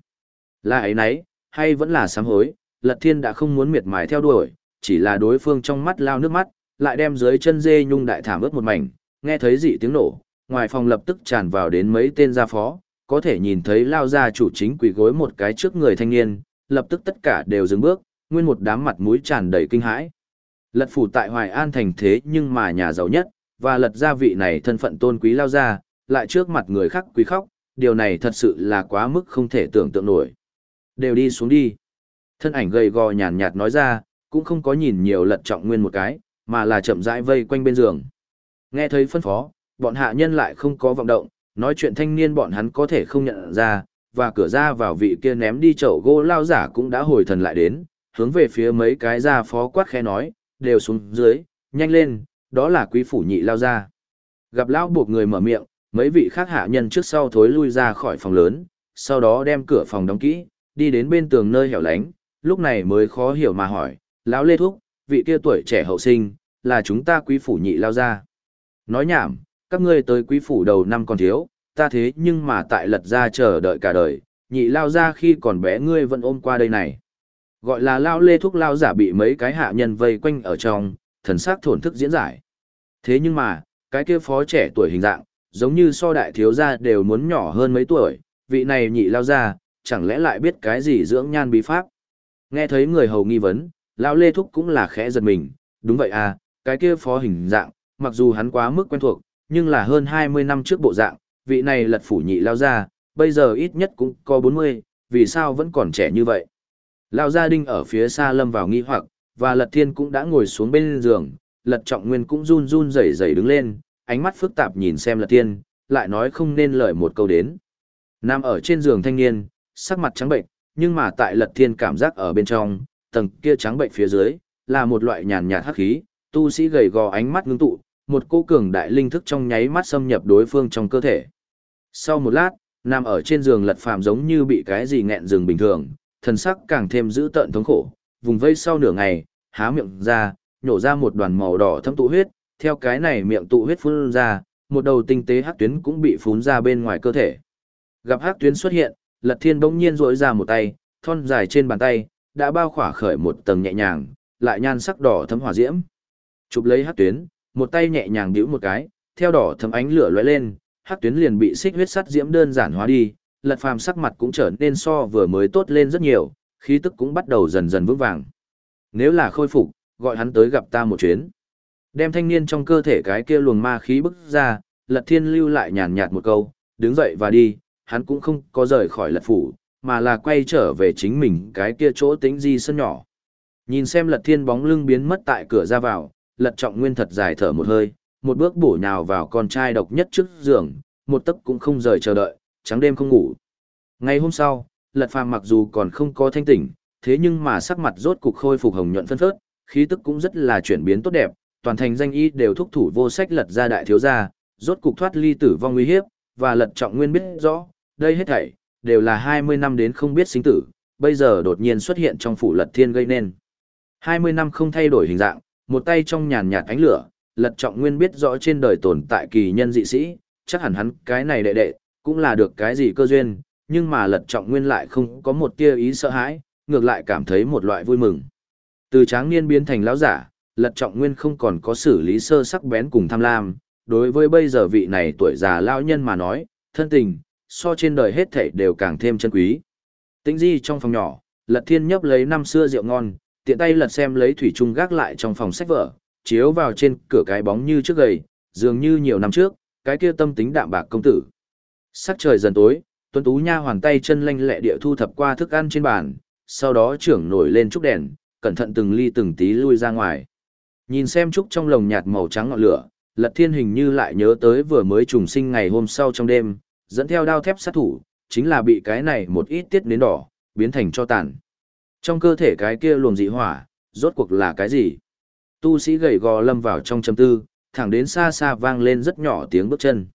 Là ấy nấy, hay vẫn là sám hối, Lật Thiên đã không muốn miệt mài theo đuổi, chỉ là đối phương trong mắt lao nước mắt, lại đem dưới chân dê nhung đại thảm ướt một mảnh, nghe thấy dị tiếng nổ, ngoài phòng lập tức tràn vào đến mấy tên gia phó, có thể nhìn thấy lao gia chủ chính quỳ gối một cái trước người thanh niên, lập tức tất cả đều dừng bước, nguyên một đám mặt mũi tràn đầy kinh hãi. Lật phủ tại Hoài An thành thế nhưng mà nhà giàu nhất, và lật gia vị này thân phận tôn quý lao ra, lại trước mặt người khác quý khóc, điều này thật sự là quá mức không thể tưởng tượng nổi. Đều đi xuống đi. Thân ảnh gầy gò nhàn nhạt nói ra, cũng không có nhìn nhiều lật trọng nguyên một cái, mà là chậm rãi vây quanh bên giường. Nghe thấy phân phó, bọn hạ nhân lại không có vọng động, nói chuyện thanh niên bọn hắn có thể không nhận ra, và cửa ra vào vị kia ném đi chậu gỗ lao giả cũng đã hồi thần lại đến, hướng về phía mấy cái gia phó quát khẽ nói, đều xuống dưới, nhanh lên, đó là quý phủ nhị lao ra. Gặp lão buộc người mở miệng, mấy vị khác hạ nhân trước sau thối lui ra khỏi phòng lớn, sau đó đem cửa phòng đóng kỹ, đi đến bên tường nơi hẻo lánh, lúc này mới khó hiểu mà hỏi, lão lê thúc, vị kia tuổi trẻ hậu sinh, là chúng ta quý phủ nhị lao ra. Nói nhảm, các ngươi tới quý phủ đầu năm còn thiếu, ta thế nhưng mà tại lật ra chờ đợi cả đời, nhị lao ra khi còn bé ngươi vẫn ôm qua đây này. Gọi là lao lê thúc lao giả bị mấy cái hạ nhân vây quanh ở trong, thần sắc thổn thức diễn giải. Thế nhưng mà, cái kia phó trẻ tuổi hình dạng, giống như so đại thiếu gia đều muốn nhỏ hơn mấy tuổi, vị này nhị lao ra, chẳng lẽ lại biết cái gì dưỡng nhan bí pháp. Nghe thấy người hầu nghi vấn, lão lê thúc cũng là khẽ giật mình, đúng vậy à, cái kia phó hình dạng, mặc dù hắn quá mức quen thuộc, nhưng là hơn 20 năm trước bộ dạng, vị này lật phủ nhị lao ra, bây giờ ít nhất cũng có 40, vì sao vẫn còn trẻ như vậy. Lão gia đình ở phía xa lâm vào nghi hoặc, và Lật Thiên cũng đã ngồi xuống bên giường, Lật Trọng Nguyên cũng run run rẩy rẩy đứng lên, ánh mắt phức tạp nhìn xem Lật Thiên, lại nói không nên lời một câu đến. Nằm ở trên giường thanh niên, sắc mặt trắng bệnh, nhưng mà tại Lật Thiên cảm giác ở bên trong, tầng kia trắng bệnh phía dưới, là một loại nhàn nhạt hắc khí, tu sĩ gầy gò ánh mắt ngưng tụ, một cô cường đại linh thức trong nháy mắt xâm nhập đối phương trong cơ thể. Sau một lát, nằm ở trên giường lật phàm giống như bị cái gì nghẹn rừng bình thường, thần sắc càng thêm dữ tợn thống khổ, vùng vây sau nửa ngày, há miệng ra, nhổ ra một đoàn màu đỏ thâm tụ huyết, theo cái này miệng tụ huyết phun ra, một đầu tinh tế hắc tuyến cũng bị phun ra bên ngoài cơ thể. Gặp hắc tuyến xuất hiện, Lật Thiên bỗng nhiên rỗi ra một tay, thon dài trên bàn tay, đã bao khỏa khởi một tầng nhẹ nhàng, lại nhan sắc đỏ thấm hỏa diễm. Chụp lấy hắc tuyến, một tay nhẹ nhàng đĩu một cái, theo đỏ thấm ánh lửa lóe lên, hắc tuyến liền bị xích huyết sắt diễm đơn giản hóa đi, Lật Phàm sắc mặt cũng trở nên so vừa mới tốt lên rất nhiều, khí tức cũng bắt đầu dần dần vững vàng. Nếu là khôi phục, gọi hắn tới gặp ta một chuyến. Đem thanh niên trong cơ thể cái kia luồng ma khí bức ra, Lật Thiên lưu lại nhàn nhạt một câu, đứng dậy và đi, hắn cũng không có rời khỏi Lật phủ, mà là quay trở về chính mình cái kia chỗ tính di sân nhỏ. Nhìn xem Lật Thiên bóng lưng biến mất tại cửa ra vào, Lật Trọng Nguyên thật dài thở một hơi, một bước bổ nhào vào con trai độc nhất trước giường, một tấc cũng không rời chờ đợi, trắng đêm không ngủ. Ngày hôm sau, Lật Phàm mặc dù còn không có thanh tỉnh, thế nhưng mà sắc mặt rốt cục khôi phục hồng nhuận phân phớt, khí tức cũng rất là chuyển biến tốt đẹp, toàn thành danh y đều thúc thủ vô sách lật ra đại thiếu gia, rốt cục thoát ly tử vong nguy hiếp, và Lật Trọng Nguyên biết rõ, đây hết thảy đều là 20 năm đến không biết sinh tử, bây giờ đột nhiên xuất hiện trong phủ Lật Thiên gây nên. 20 năm không thay đổi hình dạng, một tay trong nhàn nhạt ánh lửa, Lật Trọng Nguyên biết rõ trên đời tồn tại kỳ nhân dị sĩ, chắc hẳn hắn cái này đệ đệ, cũng là được cái gì cơ duyên, nhưng mà Lật Trọng Nguyên lại không có một tia ý sợ hãi, ngược lại cảm thấy một loại vui mừng. Từ tráng niên biến thành lão giả, Lật Trọng Nguyên không còn có xử lý sơ sắc bén cùng tham lam, đối với bây giờ vị này tuổi già lão nhân mà nói, thân tình, so trên đời hết thảy đều càng thêm chân quý. Tĩnh di trong phòng nhỏ, Lật Thiên nhấp lấy năm xưa rượu ngon, tiện tay lật xem lấy thủy chung gác lại trong phòng sách vở, chiếu vào trên cửa cái bóng như trước gầy, dường như nhiều năm trước, cái kia tâm tính đạm bạc công tử. Sắc trời dần tối, Tuấn Tú Nha hoàn tay chân lanh lẹ địa thu thập qua thức ăn trên bàn, sau đó trưởng nổi lên trúc đèn, cẩn thận từng ly từng tí lui ra ngoài. Nhìn xem trúc trong lồng nhạt màu trắng ngọn lửa, Lật Thiên hình như lại nhớ tới vừa mới trùng sinh ngày hôm sau trong đêm, dẫn theo đao thép sát thủ, chính là bị cái này một ít tiết nến đỏ, biến thành cho tàn. Trong cơ thể cái kia luồng dị hỏa, rốt cuộc là cái gì? Tu sĩ gầy gò lâm vào trong châm tư, thẳng đến xa xa vang lên rất nhỏ tiếng bước chân.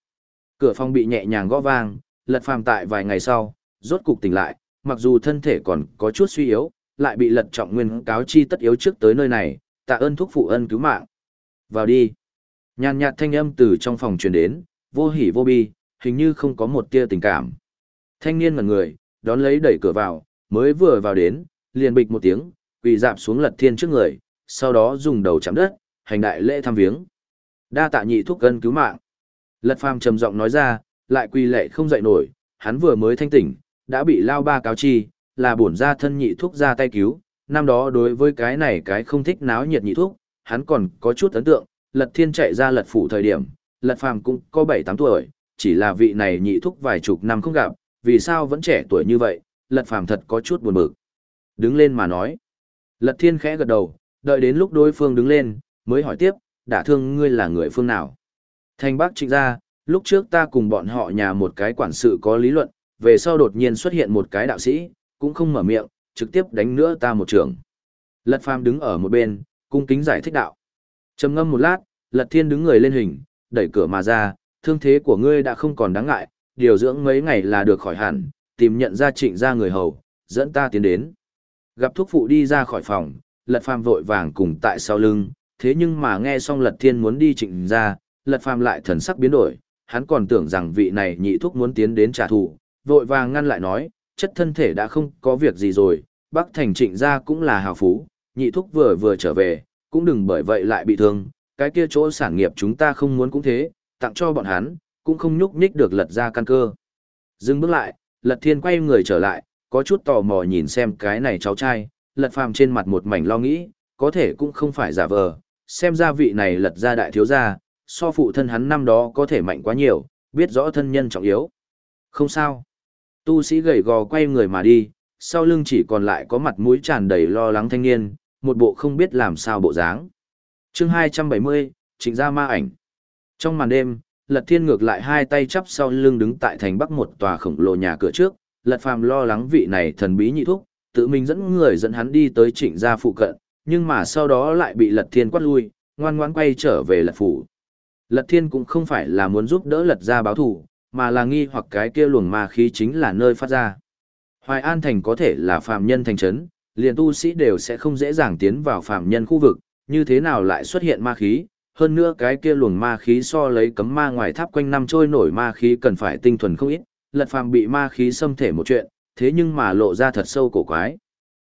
Cửa phòng bị nhẹ nhàng gõ vang, lật phàm tại vài ngày sau, rốt cục tỉnh lại, mặc dù thân thể còn có chút suy yếu, lại bị lật trọng nguyên cáo chi tất yếu trước tới nơi này, tạ ơn thuốc phụ ân cứu mạng. Vào đi. Nhàn nhạt thanh âm từ trong phòng truyền đến, vô hỉ vô bi, hình như không có một tia tình cảm. Thanh niên ngẩn người, đón lấy đẩy cửa vào, mới vừa vào đến, liền bịch một tiếng, quỳ dạp xuống lật thiên trước người, sau đó dùng đầu chạm đất, hành đại lễ thăm viếng. Đa tạ nhị thuốc cân cứu mạng. Lật phàm trầm giọng nói ra, lại quỳ lệ không dậy nổi, hắn vừa mới thanh tỉnh, đã bị lao ba cáo chi, là bổn ra thân nhị thuốc ra tay cứu. Năm đó đối với cái này cái không thích náo nhiệt nhị thuốc, hắn còn có chút ấn tượng, lật thiên chạy ra lật phủ thời điểm, lật phàm cũng có 7-8 tuổi, chỉ là vị này nhị thúc vài chục năm không gặp, vì sao vẫn trẻ tuổi như vậy, lật phàm thật có chút buồn bực. Đứng lên mà nói. Lật thiên khẽ gật đầu, đợi đến lúc đối phương đứng lên, mới hỏi tiếp, đã thương ngươi là người phương nào. Thành bác trịnh ra, lúc trước ta cùng bọn họ nhà một cái quản sự có lý luận, về sau đột nhiên xuất hiện một cái đạo sĩ, cũng không mở miệng, trực tiếp đánh nữa ta một trường. Lật phàm đứng ở một bên, cung kính giải thích đạo. trầm ngâm một lát, lật thiên đứng người lên hình, đẩy cửa mà ra, thương thế của ngươi đã không còn đáng ngại, điều dưỡng mấy ngày là được khỏi hẳn, tìm nhận ra trịnh ra người hầu, dẫn ta tiến đến. Gặp thuốc phụ đi ra khỏi phòng, lật phàm vội vàng cùng tại sau lưng, thế nhưng mà nghe xong lật thiên muốn đi trịnh ra, lật phàm lại thần sắc biến đổi, hắn còn tưởng rằng vị này nhị thuốc muốn tiến đến trả thù, vội vàng ngăn lại nói, chất thân thể đã không có việc gì rồi, bắc thành trịnh ra cũng là hào phú, nhị thuốc vừa vừa trở về, cũng đừng bởi vậy lại bị thương, cái kia chỗ sản nghiệp chúng ta không muốn cũng thế, tặng cho bọn hắn, cũng không nhúc nhích được lật ra căn cơ. Dừng bước lại, lật thiên quay người trở lại, có chút tò mò nhìn xem cái này cháu trai, lật phàm trên mặt một mảnh lo nghĩ, có thể cũng không phải giả vờ, xem ra vị này lật ra đại thiếu gia, so phụ thân hắn năm đó có thể mạnh quá nhiều, biết rõ thân nhân trọng yếu. Không sao. Tu sĩ gầy gò quay người mà đi, sau lưng chỉ còn lại có mặt mũi tràn đầy lo lắng thanh niên, một bộ không biết làm sao bộ dáng. chương 270, trịnh ra ma ảnh. Trong màn đêm, Lật Thiên ngược lại hai tay chắp sau lưng đứng tại thành bắc một tòa khổng lồ nhà cửa trước, Lật Phàm lo lắng vị này thần bí nhị thúc, tự mình dẫn người dẫn hắn đi tới trịnh gia phụ cận, nhưng mà sau đó lại bị Lật Thiên quát lui, ngoan ngoãn quay trở về Lật phủ. Lật Thiên cũng không phải là muốn giúp đỡ Lật gia báo thù, mà là nghi hoặc cái kia luồng ma khí chính là nơi phát ra. Hoài An thành có thể là phàm nhân thành trấn, liền tu sĩ đều sẽ không dễ dàng tiến vào phàm nhân khu vực, như thế nào lại xuất hiện ma khí, hơn nữa cái kia luồng ma khí so lấy cấm ma ngoài tháp quanh năm trôi nổi ma khí cần phải tinh thuần không ít, lật phàm bị ma khí xâm thể một chuyện, thế nhưng mà lộ ra thật sâu cổ quái.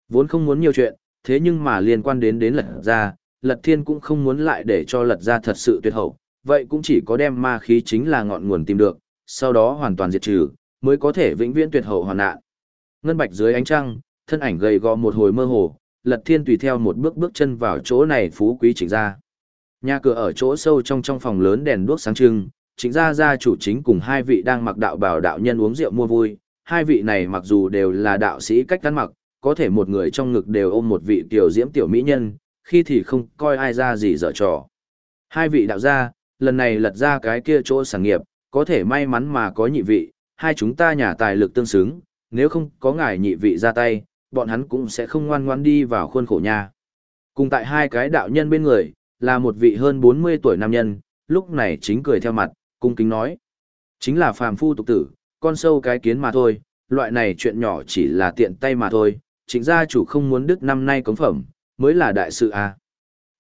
Vốn không muốn nhiều chuyện, thế nhưng mà liên quan đến đến lật ra, lật thiên cũng không muốn lại để cho lật ra thật sự tuyệt hậu, vậy cũng chỉ có đem ma khí chính là ngọn nguồn tìm được, sau đó hoàn toàn diệt trừ, mới có thể vĩnh viễn tuyệt hậu hoàn nạn. Ngân bạch dưới ánh trăng, thân ảnh gầy gò một hồi mơ hồ, lật thiên tùy theo một bước bước chân vào chỗ này phú quý chỉnh ra. Nhà cửa ở chỗ sâu trong trong phòng lớn đèn đuốc sáng trưng, chính ra gia chủ chính cùng hai vị đang mặc đạo bảo đạo nhân uống rượu mua vui. Hai vị này mặc dù đều là đạo sĩ cách ăn mặc, có thể một người trong ngực đều ôm một vị tiểu diễm tiểu mỹ nhân, khi thì không coi ai ra gì dở trò. Hai vị đạo gia, lần này lật ra cái kia chỗ sản nghiệp, có thể may mắn mà có nhị vị, hai chúng ta nhà tài lực tương xứng, nếu không có ngài nhị vị ra tay, bọn hắn cũng sẽ không ngoan ngoan đi vào khuôn khổ nhà. Cùng tại hai cái đạo nhân bên người, là một vị hơn 40 tuổi nam nhân, lúc này chính cười theo mặt, cung kính nói. Chính là phàm phu tục tử, con sâu cái kiến mà thôi, loại này chuyện nhỏ chỉ là tiện tay mà thôi, chính gia chủ không muốn đức năm nay cống phẩm, mới là đại sự à.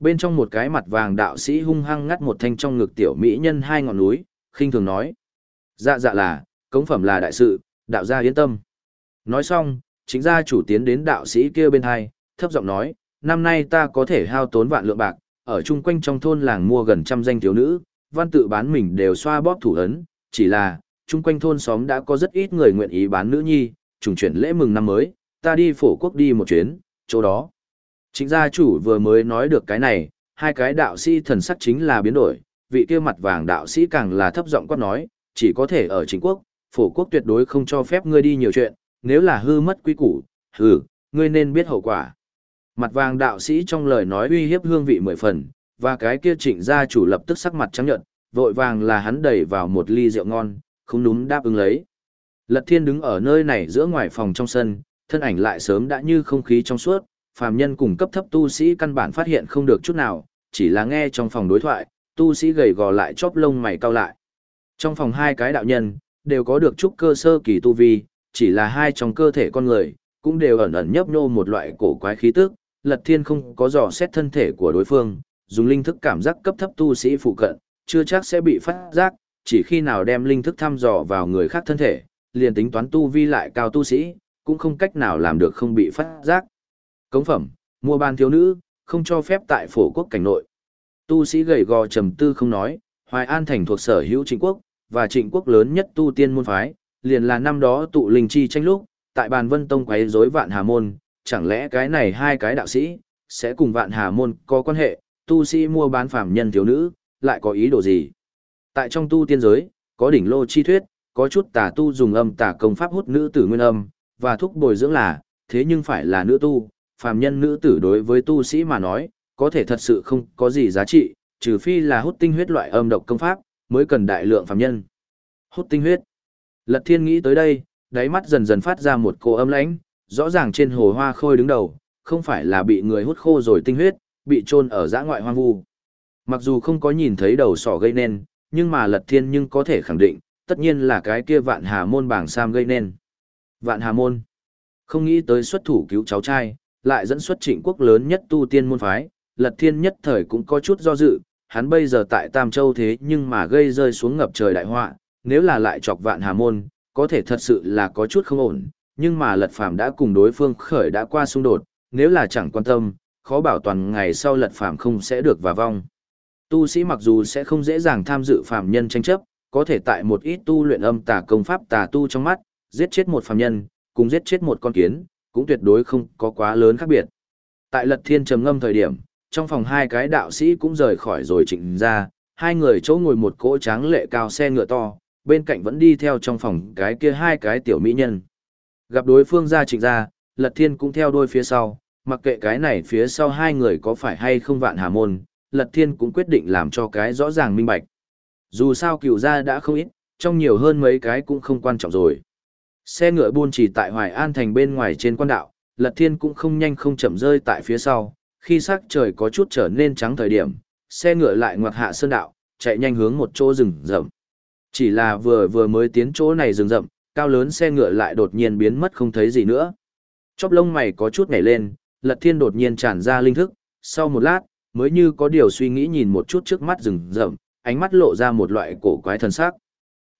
Bên trong một cái mặt vàng đạo sĩ hung hăng ngắt một thanh trong ngực tiểu mỹ nhân hai ngọn núi, khinh thường nói. Dạ dạ là, cống phẩm là đại sự, đạo gia yên tâm. Nói xong, chính gia chủ tiến đến đạo sĩ kia bên hai, thấp giọng nói, năm nay ta có thể hao tốn vạn lượng bạc, ở chung quanh trong thôn làng mua gần trăm danh thiếu nữ, văn tự bán mình đều xoa bóp thủ ấn, chỉ là, chung quanh thôn xóm đã có rất ít người nguyện ý bán nữ nhi, trùng chuyển lễ mừng năm mới, ta đi phổ quốc đi một chuyến, chỗ đó. Chính gia chủ vừa mới nói được cái này, hai cái đạo sĩ thần sắc chính là biến đổi, vị kia mặt vàng đạo sĩ càng là thấp giọng quát nói, chỉ có thể ở chính quốc, phổ quốc tuyệt đối không cho phép ngươi đi nhiều chuyện, nếu là hư mất quý củ, hừ, ngươi nên biết hậu quả. Mặt vàng đạo sĩ trong lời nói uy hiếp hương vị mười phần, và cái kia trịnh gia chủ lập tức sắc mặt trắng nhợt, vội vàng là hắn đẩy vào một ly rượu ngon, không đúng đáp ứng lấy. Lật thiên đứng ở nơi này giữa ngoài phòng trong sân, thân ảnh lại sớm đã như không khí trong suốt, phàm nhân cùng cấp thấp tu sĩ căn bản phát hiện không được chút nào, chỉ là nghe trong phòng đối thoại, tu sĩ gầy gò lại chóp lông mày cau lại. Trong phòng hai cái đạo nhân, đều có được chút cơ sơ kỳ tu vi, chỉ là hai trong cơ thể con người, cũng đều ẩn ẩn nhấp nhô một loại cổ quái khí tức, Lật Thiên không có dò xét thân thể của đối phương, dùng linh thức cảm giác cấp thấp tu sĩ phụ cận, chưa chắc sẽ bị phát giác, chỉ khi nào đem linh thức thăm dò vào người khác thân thể, liền tính toán tu vi lại cao tu sĩ, cũng không cách nào làm được không bị phát giác. Cống phẩm, mua ban thiếu nữ, không cho phép tại phổ quốc cảnh nội. Tu sĩ gầy gò trầm tư không nói, Hoài An thành thuộc sở hữu trịnh quốc, và trịnh quốc lớn nhất tu tiên môn phái, liền là năm đó tụ linh chi tranh lúc, tại bàn vân tông quấy rối vạn hà môn, chẳng lẽ cái này hai cái đạo sĩ, sẽ cùng vạn hà môn có quan hệ, tu sĩ mua bán phàm nhân thiếu nữ, lại có ý đồ gì? Tại trong tu tiên giới, có đỉnh lô chi thuyết, có chút tà tu dùng âm tà công pháp hút nữ tử nguyên âm, và thúc bồi dưỡng là, thế nhưng phải là nữ tu, phàm nhân nữ tử đối với tu sĩ mà nói, có thể thật sự không có gì giá trị, trừ phi là hút tinh huyết loại âm độc công pháp, mới cần đại lượng phàm nhân. Hút tinh huyết. Lật Thiên nghĩ tới đây, đáy mắt dần dần phát ra một cô âm lãnh, rõ ràng trên hồ hoa khôi đứng đầu, không phải là bị người hút khô rồi tinh huyết, bị chôn ở dã ngoại hoang vu. Mặc dù không có nhìn thấy đầu sỏ gây nên, nhưng mà lật thiên nhưng có thể khẳng định, tất nhiên là cái kia vạn hà môn bảng sam gây nên. Vạn hà môn, không nghĩ tới xuất thủ cứu cháu trai, lại dẫn xuất trịnh quốc lớn nhất tu tiên môn phái, lật thiên nhất thời cũng có chút do dự, hắn bây giờ tại Tam Châu thế nhưng mà gây rơi xuống ngập trời đại họa, nếu là lại chọc vạn hà môn, có thể thật sự là có chút không ổn, nhưng mà lật phàm đã cùng đối phương khởi đã qua xung đột, nếu là chẳng quan tâm, khó bảo toàn ngày sau lật phàm không sẽ được và vong. Tu sĩ mặc dù sẽ không dễ dàng tham dự phàm nhân tranh chấp, có thể tại một ít tu luyện âm tà công pháp tà tu trong mắt, giết chết một phàm nhân, cùng giết chết một con kiến, cũng tuyệt đối không có quá lớn khác biệt. Tại lật thiên trầm ngâm thời điểm, trong phòng hai cái đạo sĩ cũng rời khỏi rồi chỉnh ra, hai người chỗ ngồi một cỗ tráng lệ cao xe ngựa to, bên cạnh vẫn đi theo trong phòng cái kia hai cái tiểu mỹ nhân. Gặp đối phương ra trịnh ra, Lật Thiên cũng theo đôi phía sau, mặc kệ cái này phía sau hai người có phải hay không vạn hà môn, Lật Thiên cũng quyết định làm cho cái rõ ràng minh bạch. Dù sao cựu gia đã không ít, trong nhiều hơn mấy cái cũng không quan trọng rồi. Xe ngựa buôn chỉ tại Hoài An thành bên ngoài trên quan đạo, Lật Thiên cũng không nhanh không chậm rơi tại phía sau, khi sắc trời có chút trở nên trắng thời điểm, xe ngựa lại ngoặt hạ sơn đạo, chạy nhanh hướng một chỗ rừng rậm. Chỉ là vừa vừa mới tiến chỗ này rừng rậm, cao lớn xe ngựa lại đột nhiên biến mất không thấy gì nữa. Chóp lông mày có chút nhảy lên, Lật Thiên đột nhiên tràn ra linh thức, sau một lát, mới như có điều suy nghĩ nhìn một chút trước mắt rừng rậm, ánh mắt lộ ra một loại cổ quái thần sắc.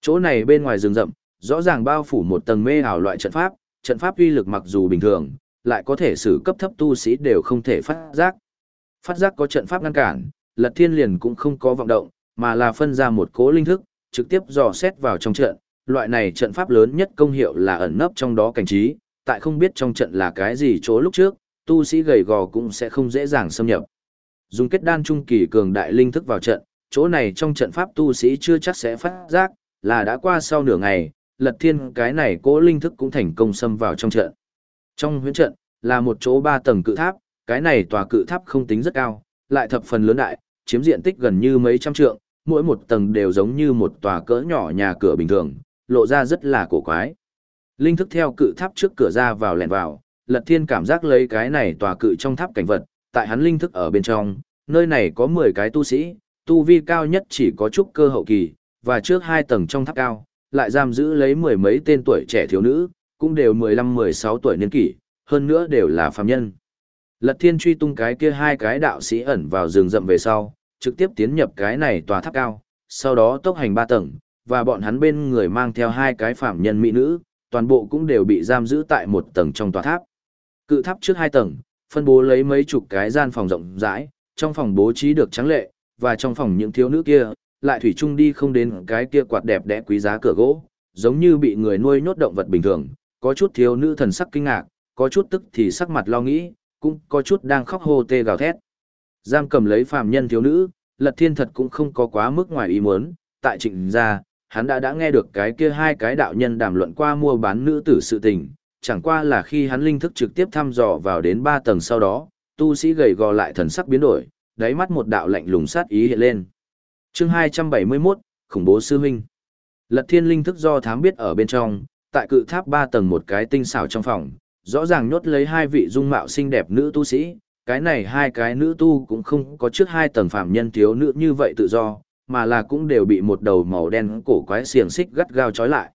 Chỗ này bên ngoài rừng rậm, rõ ràng bao phủ một tầng mê ảo loại trận pháp, trận pháp uy lực mặc dù bình thường, lại có thể sử cấp thấp tu sĩ đều không thể phát giác. Phát giác có trận pháp ngăn cản, Lật Thiên liền cũng không có vọng động, mà là phân ra một cố linh thức, trực tiếp dò xét vào trong trận. Loại này trận pháp lớn nhất công hiệu là ẩn nấp trong đó cảnh trí, tại không biết trong trận là cái gì chỗ lúc trước, tu sĩ gầy gò cũng sẽ không dễ dàng xâm nhập. Dùng kết đan trung kỳ cường đại linh thức vào trận, chỗ này trong trận pháp tu sĩ chưa chắc sẽ phát giác, là đã qua sau nửa ngày, lật thiên cái này cố linh thức cũng thành công xâm vào trong trận. Trong huyễn trận, là một chỗ ba tầng cự tháp, cái này tòa cự tháp không tính rất cao, lại thập phần lớn đại, chiếm diện tích gần như mấy trăm trượng, mỗi một tầng đều giống như một tòa cỡ nhỏ nhà cửa bình thường, lộ ra rất là cổ quái. Linh thức theo cự tháp trước cửa ra vào lẹn vào, Lật Thiên cảm giác lấy cái này tòa cự trong tháp cảnh vật, tại hắn linh thức ở bên trong, nơi này có 10 cái tu sĩ, tu vi cao nhất chỉ có chút cơ hậu kỳ, và trước hai tầng trong tháp cao, lại giam giữ lấy mười mấy tên tuổi trẻ thiếu nữ, cũng đều 15-16 tuổi niên kỷ, hơn nữa đều là phàm nhân. Lật Thiên truy tung cái kia hai cái đạo sĩ ẩn vào rừng rậm về sau, trực tiếp tiến nhập cái này tòa tháp cao, sau đó tốc hành ba tầng, và bọn hắn bên người mang theo hai cái phạm nhân mỹ nữ, toàn bộ cũng đều bị giam giữ tại một tầng trong tòa tháp. Cự tháp trước hai tầng, phân bố lấy mấy chục cái gian phòng rộng rãi, trong phòng bố trí được trắng lệ, và trong phòng những thiếu nữ kia, lại thủy chung đi không đến cái kia quạt đẹp đẽ quý giá cửa gỗ, giống như bị người nuôi nhốt động vật bình thường, có chút thiếu nữ thần sắc kinh ngạc, có chút tức thì sắc mặt lo nghĩ, cũng có chút đang khóc hô tê gào thét. Giam cầm lấy phàm nhân thiếu nữ, Lật Thiên thật cũng không có quá mức ngoài ý muốn, tại trịnh gia, hắn đã đã nghe được cái kia hai cái đạo nhân đàm luận qua mua bán nữ tử sự tình, chẳng qua là khi hắn linh thức trực tiếp thăm dò vào đến ba tầng sau đó, tu sĩ gầy gò lại thần sắc biến đổi, đáy mắt một đạo lạnh lùng sát ý hiện lên. Chương 271, khủng bố sư huynh. Lật Thiên linh thức do thám biết ở bên trong, tại cự tháp ba tầng một cái tinh xảo trong phòng, rõ ràng nhốt lấy hai vị dung mạo xinh đẹp nữ tu sĩ, cái này hai cái nữ tu cũng không có trước hai tầng phạm nhân thiếu nữ như vậy tự do, mà là cũng đều bị một đầu màu đen cổ quái xiềng xích gắt gao trói lại.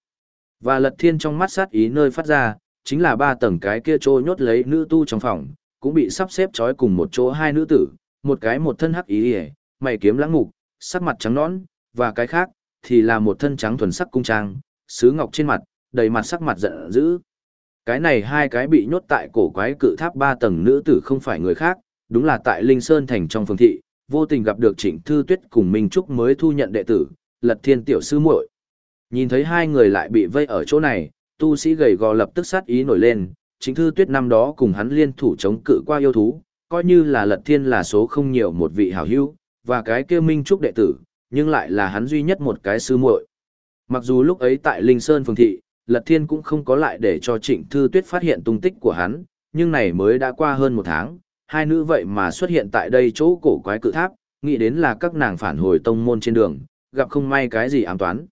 Và lật thiên trong mắt sát ý nơi phát ra, chính là ba tầng cái kia trôi nhốt lấy nữ tu trong phòng, cũng bị sắp xếp trói cùng một chỗ hai nữ tử, một cái một thân hắc ý hề, mày kiếm lãng mục, sắc mặt trắng nõn, và cái khác, thì là một thân trắng thuần sắc cung trang, sứ ngọc trên mặt, đầy mặt sắc mặt giận dữ. Cái này hai cái bị nhốt tại cổ quái cự tháp ba tầng nữ tử không phải người khác, đúng là tại Linh Sơn thành trong phương thị, vô tình gặp được Trịnh Thư Tuyết cùng Minh Trúc mới thu nhận đệ tử, Lật Thiên tiểu sư muội. Nhìn thấy hai người lại bị vây ở chỗ này, tu sĩ gầy gò lập tức sát ý nổi lên, Trịnh Thư Tuyết năm đó cùng hắn liên thủ chống cự qua yêu thú, coi như là Lật Thiên là số không nhiều một vị hảo hữu, và cái kia Minh Trúc đệ tử, nhưng lại là hắn duy nhất một cái sư muội. Mặc dù lúc ấy tại Linh Sơn phương thị, Lật Thiên cũng không có lại để cho Trịnh Thư Tuyết phát hiện tung tích của hắn, nhưng này mới đã qua hơn một tháng, hai nữ vậy mà xuất hiện tại đây chỗ cổ quái cự tháp, nghĩ đến là các nàng phản hồi tông môn trên đường, gặp không may cái gì ám toán.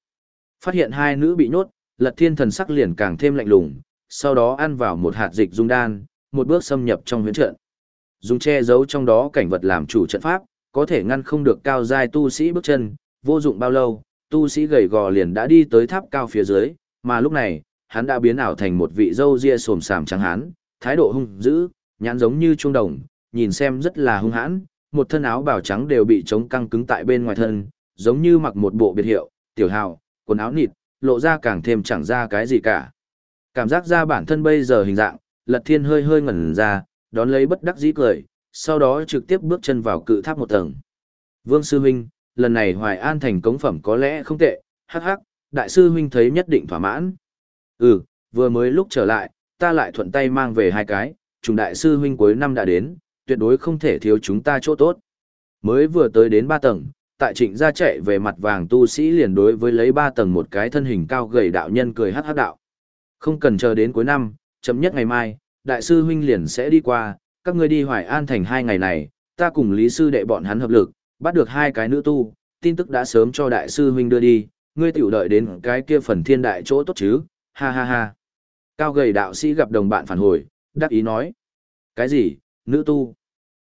Phát hiện hai nữ bị nhốt, Lật Thiên thần sắc liền càng thêm lạnh lùng, sau đó ăn vào một hạt dịch dung đan, một bước xâm nhập trong huyễn trận. Dùng che giấu trong đó cảnh vật làm chủ trận pháp, có thể ngăn không được cao giai tu sĩ bước chân, vô dụng bao lâu, tu sĩ gầy gò liền đã đi tới tháp cao phía dưới, mà lúc này, hắn đã biến ảo thành một vị dâu ria sồm sàm trắng hán, thái độ hung dữ, nhãn giống như trung đồng, nhìn xem rất là hung hãn, một thân áo bào trắng đều bị chống căng cứng tại bên ngoài thân, giống như mặc một bộ biệt hiệu, tiểu hào, quần áo nịt, lộ ra càng thêm chẳng ra cái gì cả. Cảm giác ra bản thân bây giờ hình dạng, lật thiên hơi hơi ngẩn ra, đón lấy bất đắc dĩ cười, sau đó trực tiếp bước chân vào cự tháp một tầng. Vương Sư Minh, lần này Hoài An thành cống phẩm có lẽ không tệ, hắc hắc, đại sư huynh thấy nhất định thỏa mãn. Ừ, vừa mới lúc trở lại, ta lại thuận tay mang về hai cái, trùng đại sư huynh cuối năm đã đến, tuyệt đối không thể thiếu chúng ta chỗ tốt. Mới vừa tới đến ba tầng, tại trịnh gia chạy về mặt vàng tu sĩ liền đối với lấy ba tầng một cái thân hình cao gầy đạo nhân cười hát hát đạo. Không cần chờ đến cuối năm, chậm nhất ngày mai, đại sư huynh liền sẽ đi qua, các ngươi đi Hoài An thành hai ngày này, ta cùng lý sư đệ bọn hắn hợp lực, bắt được hai cái nữ tu, tin tức đã sớm cho đại sư huynh đưa đi, ngươi tiểu đợi đến cái kia phần thiên đại chỗ tốt chứ, ha ha ha. Cao gầy đạo sĩ gặp đồng bạn phản hồi, đắc ý nói. Cái gì, nữ tu?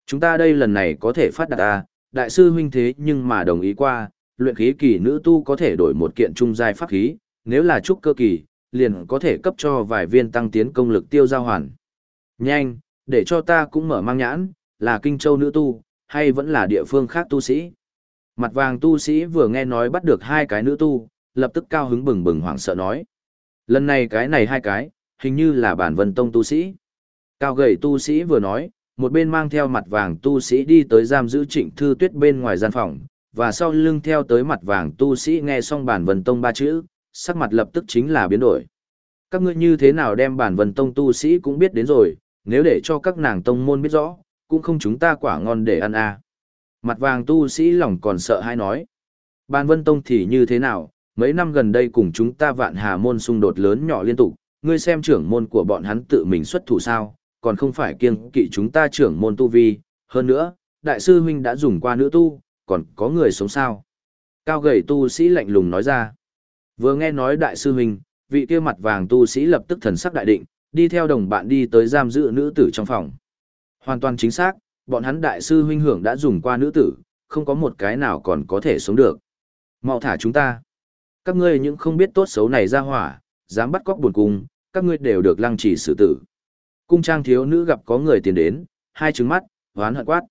Chúng ta đây lần này có thể phát đạt à, đại sư huynh thế nhưng mà đồng ý qua, luyện khí kỳ nữ tu có thể đổi một kiện trung giai pháp khí, nếu là trúc cơ kỳ, liền có thể cấp cho vài viên tăng tiến công lực tiêu giao hoàn. Nhanh, để cho ta cũng mở mang nhãn, là kinh châu nữ tu, hay vẫn là địa phương khác tu sĩ. Mặt vàng tu sĩ vừa nghe nói bắt được hai cái nữ tu, lập tức cao hứng bừng bừng hoảng sợ nói. Lần này cái này hai cái, hình như là bản vân tông tu sĩ. Cao gầy tu sĩ vừa nói, một bên mang theo mặt vàng tu sĩ đi tới giam giữ trịnh thư tuyết bên ngoài gian phòng, và sau lưng theo tới mặt vàng tu sĩ nghe xong bản vân tông ba chữ, sắc mặt lập tức chính là biến đổi. Các ngươi như thế nào đem bản vân tông tu sĩ cũng biết đến rồi, nếu để cho các nàng tông môn biết rõ, cũng không chúng ta quả ngon để ăn à. Mặt vàng tu sĩ lòng còn sợ hay nói. Bản vân tông thì như thế nào, mấy năm gần đây cùng chúng ta vạn hà môn xung đột lớn nhỏ liên tục, ngươi xem trưởng môn của bọn hắn tự mình xuất thủ sao, còn không phải kiêng kỵ chúng ta trưởng môn tu vi, hơn nữa, đại sư huynh đã dùng qua nữ tu, còn có người sống sao. Cao gầy tu sĩ lạnh lùng nói ra. Vừa nghe nói đại sư huynh, vị kia mặt vàng tu sĩ lập tức thần sắc đại định, đi theo đồng bạn đi tới giam giữ nữ tử trong phòng. Hoàn toàn chính xác, bọn hắn đại sư huynh hưởng đã dùng qua nữ tử, không có một cái nào còn có thể sống được. Mau thả chúng ta. Các ngươi những không biết tốt xấu này ra hỏa, dám bắt cóc buồn cung, các ngươi đều được lăng trì xử tử. Cung trang thiếu nữ gặp có người tiền đến, hai trứng mắt, hoán hận quát.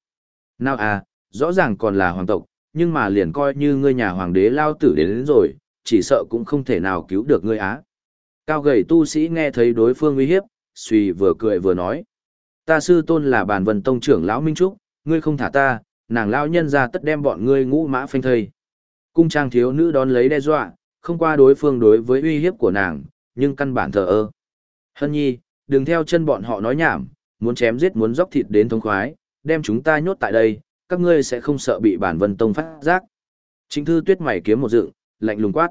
Nào à, rõ ràng còn là hoàng tộc, nhưng mà liền coi như ngươi nhà hoàng đế lao tử đến, đến rồi, chỉ sợ cũng không thể nào cứu được ngươi á. Cao gầy tu sĩ nghe thấy đối phương uy hiếp, suy vừa cười vừa nói. Ta sư tôn là bản vân tông trưởng lão Minh Trúc, ngươi không thả ta, nàng lão nhân ra tất đem bọn ngươi ngũ mã phanh thây. Cung trang thiếu nữ đón lấy đe dọa, không qua đối phương đối với uy hiếp của nàng, nhưng căn bản thờ ơ. Hân nhi, đừng theo chân bọn họ nói nhảm, muốn chém giết muốn dốc thịt đến thống khoái, đem chúng ta nhốt tại đây, các ngươi sẽ không sợ bị bản vân tông phát giác. Trịnh thư tuyết mày kiếm một dựng, lạnh lùng quát.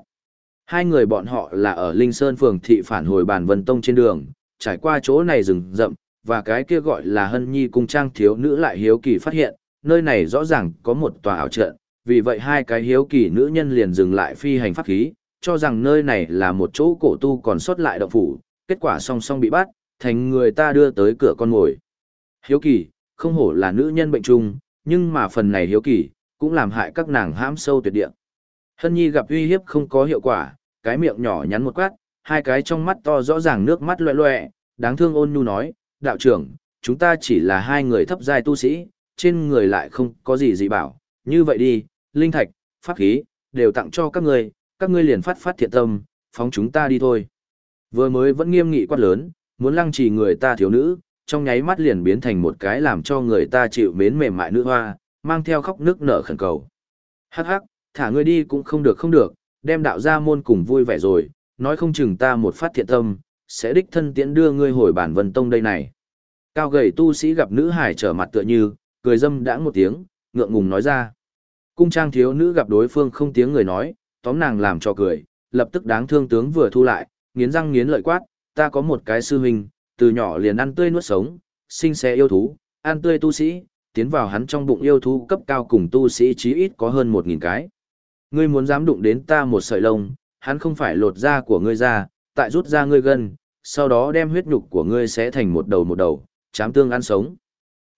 Hai người bọn họ là ở Linh Sơn phường thị phản hồi bản vân tông trên đường, trải qua chỗ này rừng rậm, và cái kia gọi là hân nhi cung trang thiếu nữ lại hiếu kỳ phát hiện, nơi này rõ ràng có một tòa ảo trận, vì vậy hai cái hiếu kỳ nữ nhân liền dừng lại phi hành pháp khí, cho rằng nơi này là một chỗ cổ tu còn sót lại động phủ, kết quả song song bị bắt, thành người ta đưa tới cửa con ngồi. Hiếu kỳ, không hổ là nữ nhân bệnh trung, nhưng mà phần này hiếu kỳ, cũng làm hại các nàng hãm sâu tuyệt địa. Hân Nhi gặp uy hiếp không có hiệu quả, cái miệng nhỏ nhắn một quát, hai cái trong mắt to rõ ràng nước mắt loẹ loẹ, đáng thương ôn nhu nói, đạo trưởng, chúng ta chỉ là hai người thấp giai tu sĩ, trên người lại không có gì gì bảo, như vậy đi, linh thạch, pháp khí, đều tặng cho các ngươi, các ngươi liền phát phát thiện tâm, phóng chúng ta đi thôi. Vừa mới vẫn nghiêm nghị quát lớn, muốn lăng trì người ta thiếu nữ, trong nháy mắt liền biến thành một cái làm cho người ta chịu mến mềm mại nữ hoa, mang theo khóc nước nở khẩn cầu. Hắc hắc, thả ngươi đi cũng không được không được, đem đạo gia môn cùng vui vẻ rồi, nói không chừng ta một phát thiện tâm, sẽ đích thân tiễn đưa ngươi hồi bản vân tông đây này. Cao gầy tu sĩ gặp nữ hải trở mặt tựa như, cười dâm đãng một tiếng, ngượng ngùng nói ra. Cung trang thiếu nữ gặp đối phương không tiếng người nói, tóm nàng làm cho cười, lập tức đáng thương tướng vừa thu lại, nghiến răng nghiến lợi quát, ta có một cái sư huynh, từ nhỏ liền ăn tươi nuốt sống, sinh xe yêu thú, ăn tươi tu sĩ, tiến vào hắn trong bụng yêu thú cấp cao cùng tu sĩ chí ít có hơn một nghìn cái. Ngươi muốn dám đụng đến ta một sợi lông, hắn không phải lột da của ngươi ra, tại rút ra ngươi gân, sau đó đem huyết nhục của ngươi sẽ thành một đầu một đầu, chám tương ăn sống.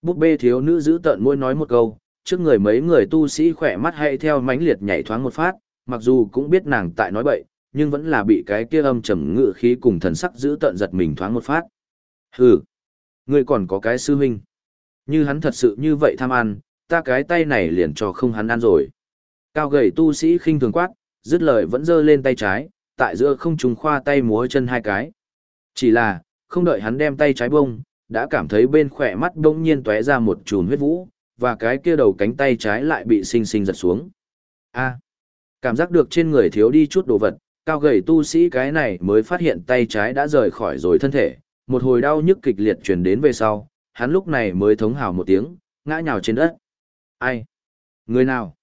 Búp bê thiếu nữ giữ tợn môi nói một câu, trước người mấy người tu sĩ khỏe mắt hay theo mãnh liệt nhảy thoáng một phát, mặc dù cũng biết nàng tại nói bậy, nhưng vẫn là bị cái kia âm trầm ngự khí cùng thần sắc giữ tận giật mình thoáng một phát. Hừ, ngươi còn có cái sư huynh. Như hắn thật sự như vậy tham ăn, ta cái tay này liền cho không hắn ăn rồi. Cao gầy tu sĩ khinh thường quát, dứt lời vẫn giơ lên tay trái, tại giữa không trùng khoa tay múa chân hai cái. Chỉ là, không đợi hắn đem tay trái bông, đã cảm thấy bên khỏe mắt đông nhiên tóe ra một chùm huyết vũ, và cái kia đầu cánh tay trái lại bị sinh sinh giật xuống. A. cảm giác được trên người thiếu đi chút đồ vật, cao gầy tu sĩ cái này mới phát hiện tay trái đã rời khỏi rồi thân thể, một hồi đau nhức kịch liệt truyền đến về sau, hắn lúc này mới thống hào một tiếng, ngã nhào trên đất. Ai? Người nào?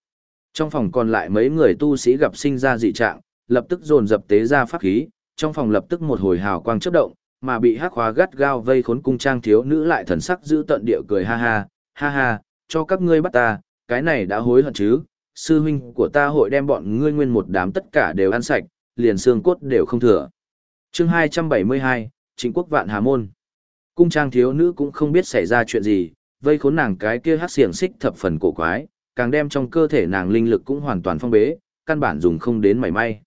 Trong phòng còn lại mấy người tu sĩ gặp sinh ra dị trạng, lập tức dồn dập tế ra pháp khí, trong phòng lập tức một hồi hào quang chớp động, mà bị hắc hóa gắt gao vây khốn cung trang thiếu nữ lại thần sắc giữ tận địa cười ha ha, ha ha, cho các ngươi bắt ta, cái này đã hối hận chứ, sư huynh của ta hội đem bọn ngươi nguyên một đám tất cả đều ăn sạch, liền xương cốt đều không thừa. Chương 272, Chính quốc vạn hà môn. Cung trang thiếu nữ cũng không biết xảy ra chuyện gì, vây khốn nàng cái kia hắc xiềng xích thập phần cổ quái, càng đem trong cơ thể nàng linh lực cũng hoàn toàn phong bế, căn bản dùng không đến mảy may.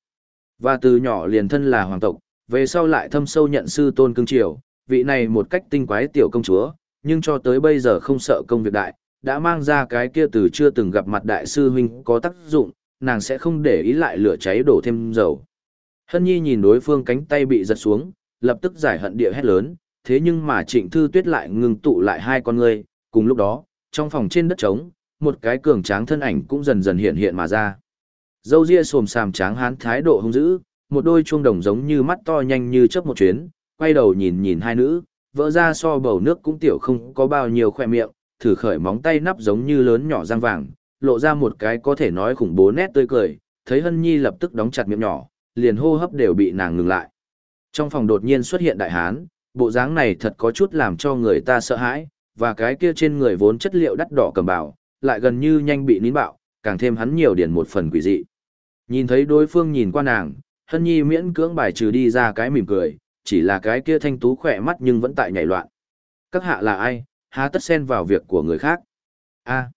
Và từ nhỏ liền thân là hoàng tộc, về sau lại thâm sâu nhận sư tôn cương triều, vị này một cách tinh quái tiểu công chúa, nhưng cho tới bây giờ không sợ công việc đại, đã mang ra cái kia từ chưa từng gặp mặt đại sư huynh có tác dụng, nàng sẽ không để ý lại lửa cháy đổ thêm dầu. Hân Nhi nhìn đối phương cánh tay bị giật xuống, lập tức giải hận địa hét lớn, thế nhưng mà trịnh thư tuyết lại ngừng tụ lại hai con người, cùng lúc đó, trong phòng trên đất trống, một cái cường tráng thân ảnh cũng dần dần hiện hiện mà ra. Dâu ria sồm sàm tráng hán thái độ hung dữ, một đôi chuông đồng giống như mắt to nhanh như chớp một chuyến, quay đầu nhìn nhìn hai nữ, vỡ ra so bầu nước cũng tiểu không có bao nhiêu khoe miệng, thử khởi móng tay nắp giống như lớn nhỏ răng vàng, lộ ra một cái có thể nói khủng bố nét tươi cười, thấy Hân Nhi lập tức đóng chặt miệng nhỏ, liền hô hấp đều bị nàng ngừng lại. Trong phòng đột nhiên xuất hiện đại hán, bộ dáng này thật có chút làm cho người ta sợ hãi, và cái kia trên người vốn chất liệu đắt đỏ cầm bảo, lại gần như nhanh bị nín bạo, càng thêm hắn nhiều điển một phần quỷ dị. Nhìn thấy đối phương nhìn qua nàng, Hân Nhi miễn cưỡng bài trừ đi ra cái mỉm cười, chỉ là cái kia thanh tú khỏe mắt nhưng vẫn tại nhảy loạn. Các hạ là ai, há tất xen vào việc của người khác. A.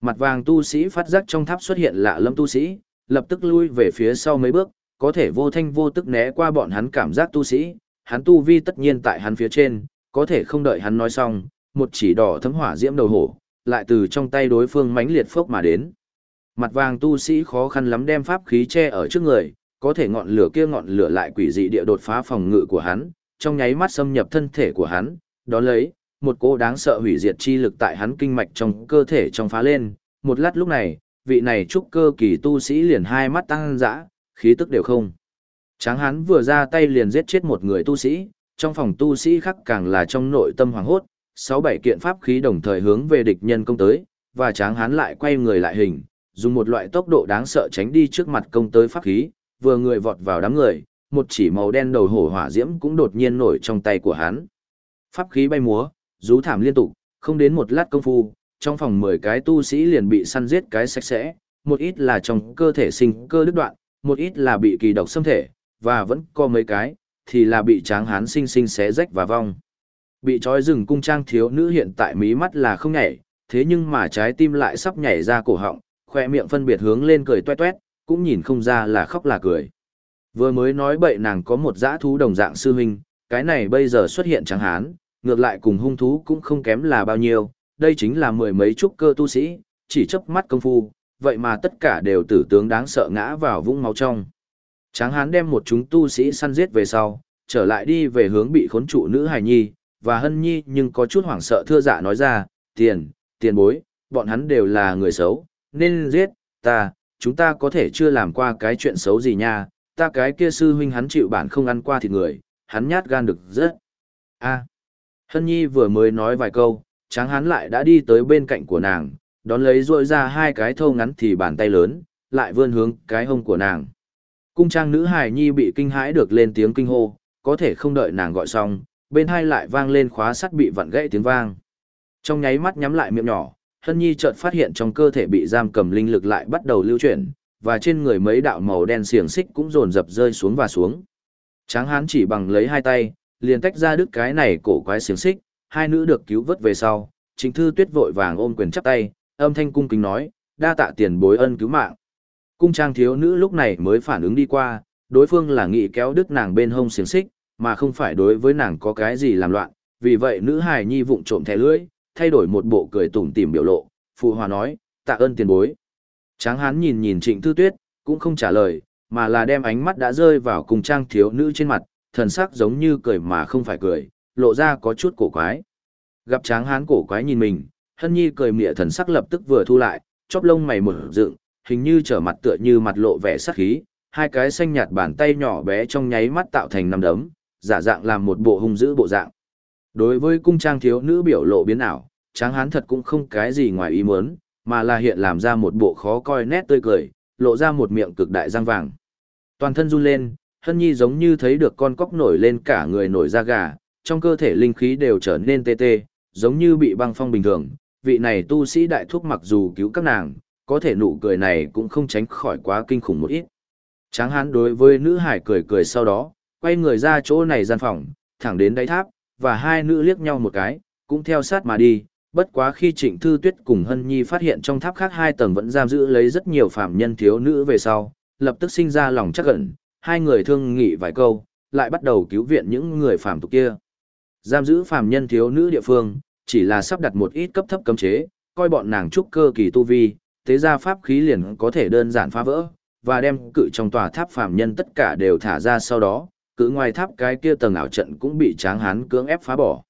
mặt vàng tu sĩ phát giác trong tháp xuất hiện lạ lâm tu sĩ, lập tức lui về phía sau mấy bước, có thể vô thanh vô tức né qua bọn hắn cảm giác tu sĩ, hắn tu vi tất nhiên tại hắn phía trên, có thể không đợi hắn nói xong, một chỉ đỏ thấm hỏa diễm đầu hổ, lại từ trong tay đối phương mãnh liệt phốc mà đến. Mặt vàng tu sĩ khó khăn lắm đem pháp khí che ở trước người, có thể ngọn lửa kia ngọn lửa lại quỷ dị địa đột phá phòng ngự của hắn, trong nháy mắt xâm nhập thân thể của hắn, đó lấy, một cô đáng sợ hủy diệt chi lực tại hắn kinh mạch trong cơ thể trong phá lên, một lát lúc này, vị này trúc cơ kỳ tu sĩ liền hai mắt tăng dã, khí tức đều không. Tráng Hán vừa ra tay liền giết chết một người tu sĩ, trong phòng tu sĩ khác càng là trong nội tâm hoàng hốt, sáu bảy kiện pháp khí đồng thời hướng về địch nhân công tới, và tráng Hán lại quay người lại hình, dùng một loại tốc độ đáng sợ tránh đi trước mặt công tới pháp khí, vừa người vọt vào đám người, một chỉ màu đen đầu hổ hỏa diễm cũng đột nhiên nổi trong tay của hắn. Pháp khí bay múa, rú thảm liên tục, không đến một lát công phu, trong phòng 10 cái tu sĩ liền bị săn giết cái sạch sẽ, một ít là trong cơ thể sinh cơ đứt đoạn, một ít là bị kỳ độc xâm thể, và vẫn có mấy cái, thì là bị tráng hán sinh sinh xé rách và vong. Bị trói rừng cung trang thiếu nữ hiện tại mí mắt là không nhảy, thế nhưng mà trái tim lại sắp nhảy ra cổ họng, khoe miệng phân biệt hướng lên cười tuét toét, cũng nhìn không ra là khóc là cười. Vừa mới nói bậy nàng có một dã thú đồng dạng sư huynh, cái này bây giờ xuất hiện tráng hán, ngược lại cùng hung thú cũng không kém là bao nhiêu, đây chính là mười mấy trúc cơ tu sĩ, chỉ chớp mắt công phu, vậy mà tất cả đều tử tướng đáng sợ ngã vào vũng máu trong. Tráng hán đem một chúng tu sĩ săn giết về sau, trở lại đi về hướng bị khốn trụ nữ hài nhi, và hân nhi nhưng có chút hoảng sợ thưa dạ nói ra, tiền, tiền bối, bọn hắn đều là người xấu, nên giết, ta, chúng ta có thể chưa làm qua cái chuyện xấu gì nha, ta cái kia sư huynh hắn chịu bản không ăn qua thịt người, hắn nhát gan được rất. a Hân Nhi vừa mới nói vài câu, tráng hán lại đã đi tới bên cạnh của nàng, đón lấy rôi ra hai cái thâu ngắn thì bàn tay lớn, lại vươn hướng cái hông của nàng. Cung trang nữ hài nhi bị kinh hãi được lên tiếng kinh hô, có thể không đợi nàng gọi xong, bên hai lại vang lên khóa sắt bị vặn gãy tiếng vang. Trong nháy mắt nhắm lại miệng nhỏ, Hân Nhi chợt phát hiện trong cơ thể bị giam cầm linh lực lại bắt đầu lưu chuyển, và trên người mấy đạo màu đen xiềng xích cũng dồn dập rơi xuống và xuống. Tráng hán chỉ bằng lấy hai tay, liền tách ra đứt cái này cổ quái xiềng xích, hai nữ được cứu vớt về sau, chính Thư Tuyết vội vàng ôm quyền chắp tay, âm thanh cung kính nói, đa tạ tiền bối ân cứu mạng. Cung trang thiếu nữ lúc này mới phản ứng đi qua, đối phương là nghị kéo đứt nàng bên hông xiềng xích, mà không phải đối với nàng có cái gì làm loạn, vì vậy nữ hài nhi vụng trộm thẻ lưỡi, thay đổi một bộ cười tủm tỉm biểu lộ, phụ hòa nói, tạ ơn tiền bối. Tráng hán nhìn nhìn Trịnh Thư Tuyết, cũng không trả lời, mà là đem ánh mắt đã rơi vào cùng trang thiếu nữ trên mặt, thần sắc giống như cười mà không phải cười, lộ ra có chút cổ quái. Gặp tráng hán cổ quái nhìn mình, hân nhi cười mỉa thần sắc lập tức vừa thu lại, chóp lông mày mở dựng, hình như trở mặt tựa như mặt lộ vẻ sắc khí, hai cái xanh nhạt bàn tay nhỏ bé trong nháy mắt tạo thành năm đấm, giả dạng làm một bộ hung dữ bộ dạng. Đối với cung trang thiếu nữ biểu lộ biến ảo, tráng hán thật cũng không cái gì ngoài ý muốn, mà là hiện làm ra một bộ khó coi nét tươi cười, lộ ra một miệng cực đại răng vàng. Toàn thân run lên, Hân Nhi giống như thấy được con cóc nổi lên cả người nổi da gà, trong cơ thể linh khí đều trở nên tê tê, giống như bị băng phong bình thường. Vị này tu sĩ đại thúc mặc dù cứu các nàng, có thể nụ cười này cũng không tránh khỏi quá kinh khủng một ít. Tráng hán đối với nữ hải cười cười sau đó, quay người ra chỗ này gian phòng, thẳng đến đáy tháp, và hai nữ liếc nhau một cái, cũng theo sát mà đi. Bất quá khi Trịnh Thư Tuyết cùng Hân Nhi phát hiện trong tháp khác hai tầng vẫn giam giữ lấy rất nhiều phạm nhân thiếu nữ về sau, lập tức sinh ra lòng chắc ẩn, hai người thương nghị vài câu, lại bắt đầu cứu viện những người phạm tục kia. Giam giữ phạm nhân thiếu nữ địa phương, chỉ là sắp đặt một ít cấp thấp cấm chế, coi bọn nàng trúc cơ kỳ tu vi, thế ra pháp khí liền có thể đơn giản phá vỡ, và đem cự trong tòa tháp phàm nhân tất cả đều thả ra sau đó, cự ngoài tháp cái kia tầng ảo trận cũng bị tráng hán cưỡng ép phá bỏ.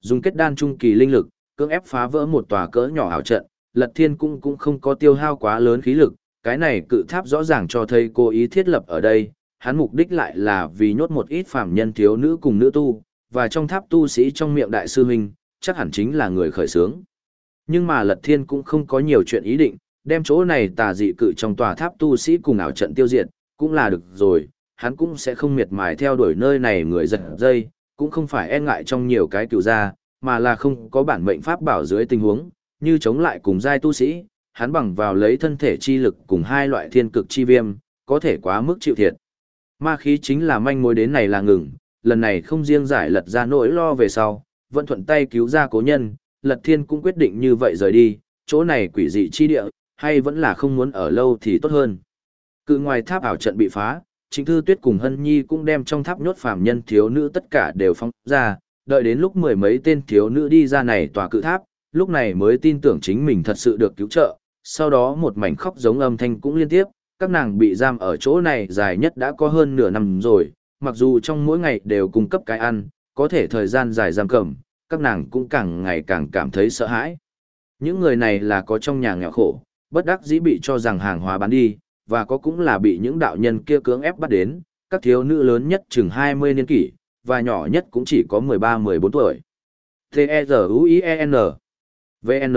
Dùng kết đan trung kỳ linh lực, cưỡng ép phá vỡ một tòa cỡ nhỏ ảo trận, Lật Thiên cũng cũng không có tiêu hao quá lớn khí lực, cái này cự tháp rõ ràng cho thấy cố ý thiết lập ở đây, hắn mục đích lại là vì nhốt một ít phàm nhân thiếu nữ cùng nữ tu, và trong tháp tu sĩ trong miệng đại sư huynh, chắc hẳn chính là người khởi sướng. Nhưng mà Lật Thiên cũng không có nhiều chuyện ý định, đem chỗ này tà dị cự trong tòa tháp tu sĩ cùng ảo trận tiêu diệt, cũng là được rồi, hắn cũng sẽ không miệt mài theo đuổi nơi này người giật dây, cũng không phải e ngại trong nhiều cái cựu gia, mà là không có bản mệnh pháp bảo dưới tình huống, như chống lại cùng giai tu sĩ, hắn bằng vào lấy thân thể chi lực cùng hai loại thiên cực chi viêm, có thể quá mức chịu thiệt. Ma khí chính là manh mối đến này là ngừng, lần này không riêng giải lật ra nỗi lo về sau, vẫn thuận tay cứu ra cố nhân, lật thiên cũng quyết định như vậy rời đi, chỗ này quỷ dị chi địa, hay vẫn là không muốn ở lâu thì tốt hơn. Cự ngoài tháp ảo trận bị phá, chính thư tuyết cùng hân nhi cũng đem trong tháp nhốt phàm nhân thiếu nữ tất cả đều phong ra, đợi đến lúc mười mấy tên thiếu nữ đi ra này tòa cự tháp, lúc này mới tin tưởng chính mình thật sự được cứu trợ, sau đó một mảnh khóc giống âm thanh cũng liên tiếp, các nàng bị giam ở chỗ này dài nhất đã có hơn nửa năm rồi, mặc dù trong mỗi ngày đều cung cấp cái ăn, có thể thời gian dài giam cầm, các nàng cũng càng ngày càng cảm thấy sợ hãi. Những người này là có trong nhà nghèo khổ, bất đắc dĩ bị cho rằng hàng hóa bán đi, và có cũng là bị những đạo nhân kia cưỡng ép bắt đến, các thiếu nữ lớn nhất chừng 20 niên kỷ, và nhỏ nhất cũng chỉ có 13-14 tuổi. T-E-Z-U-I-E-N V-N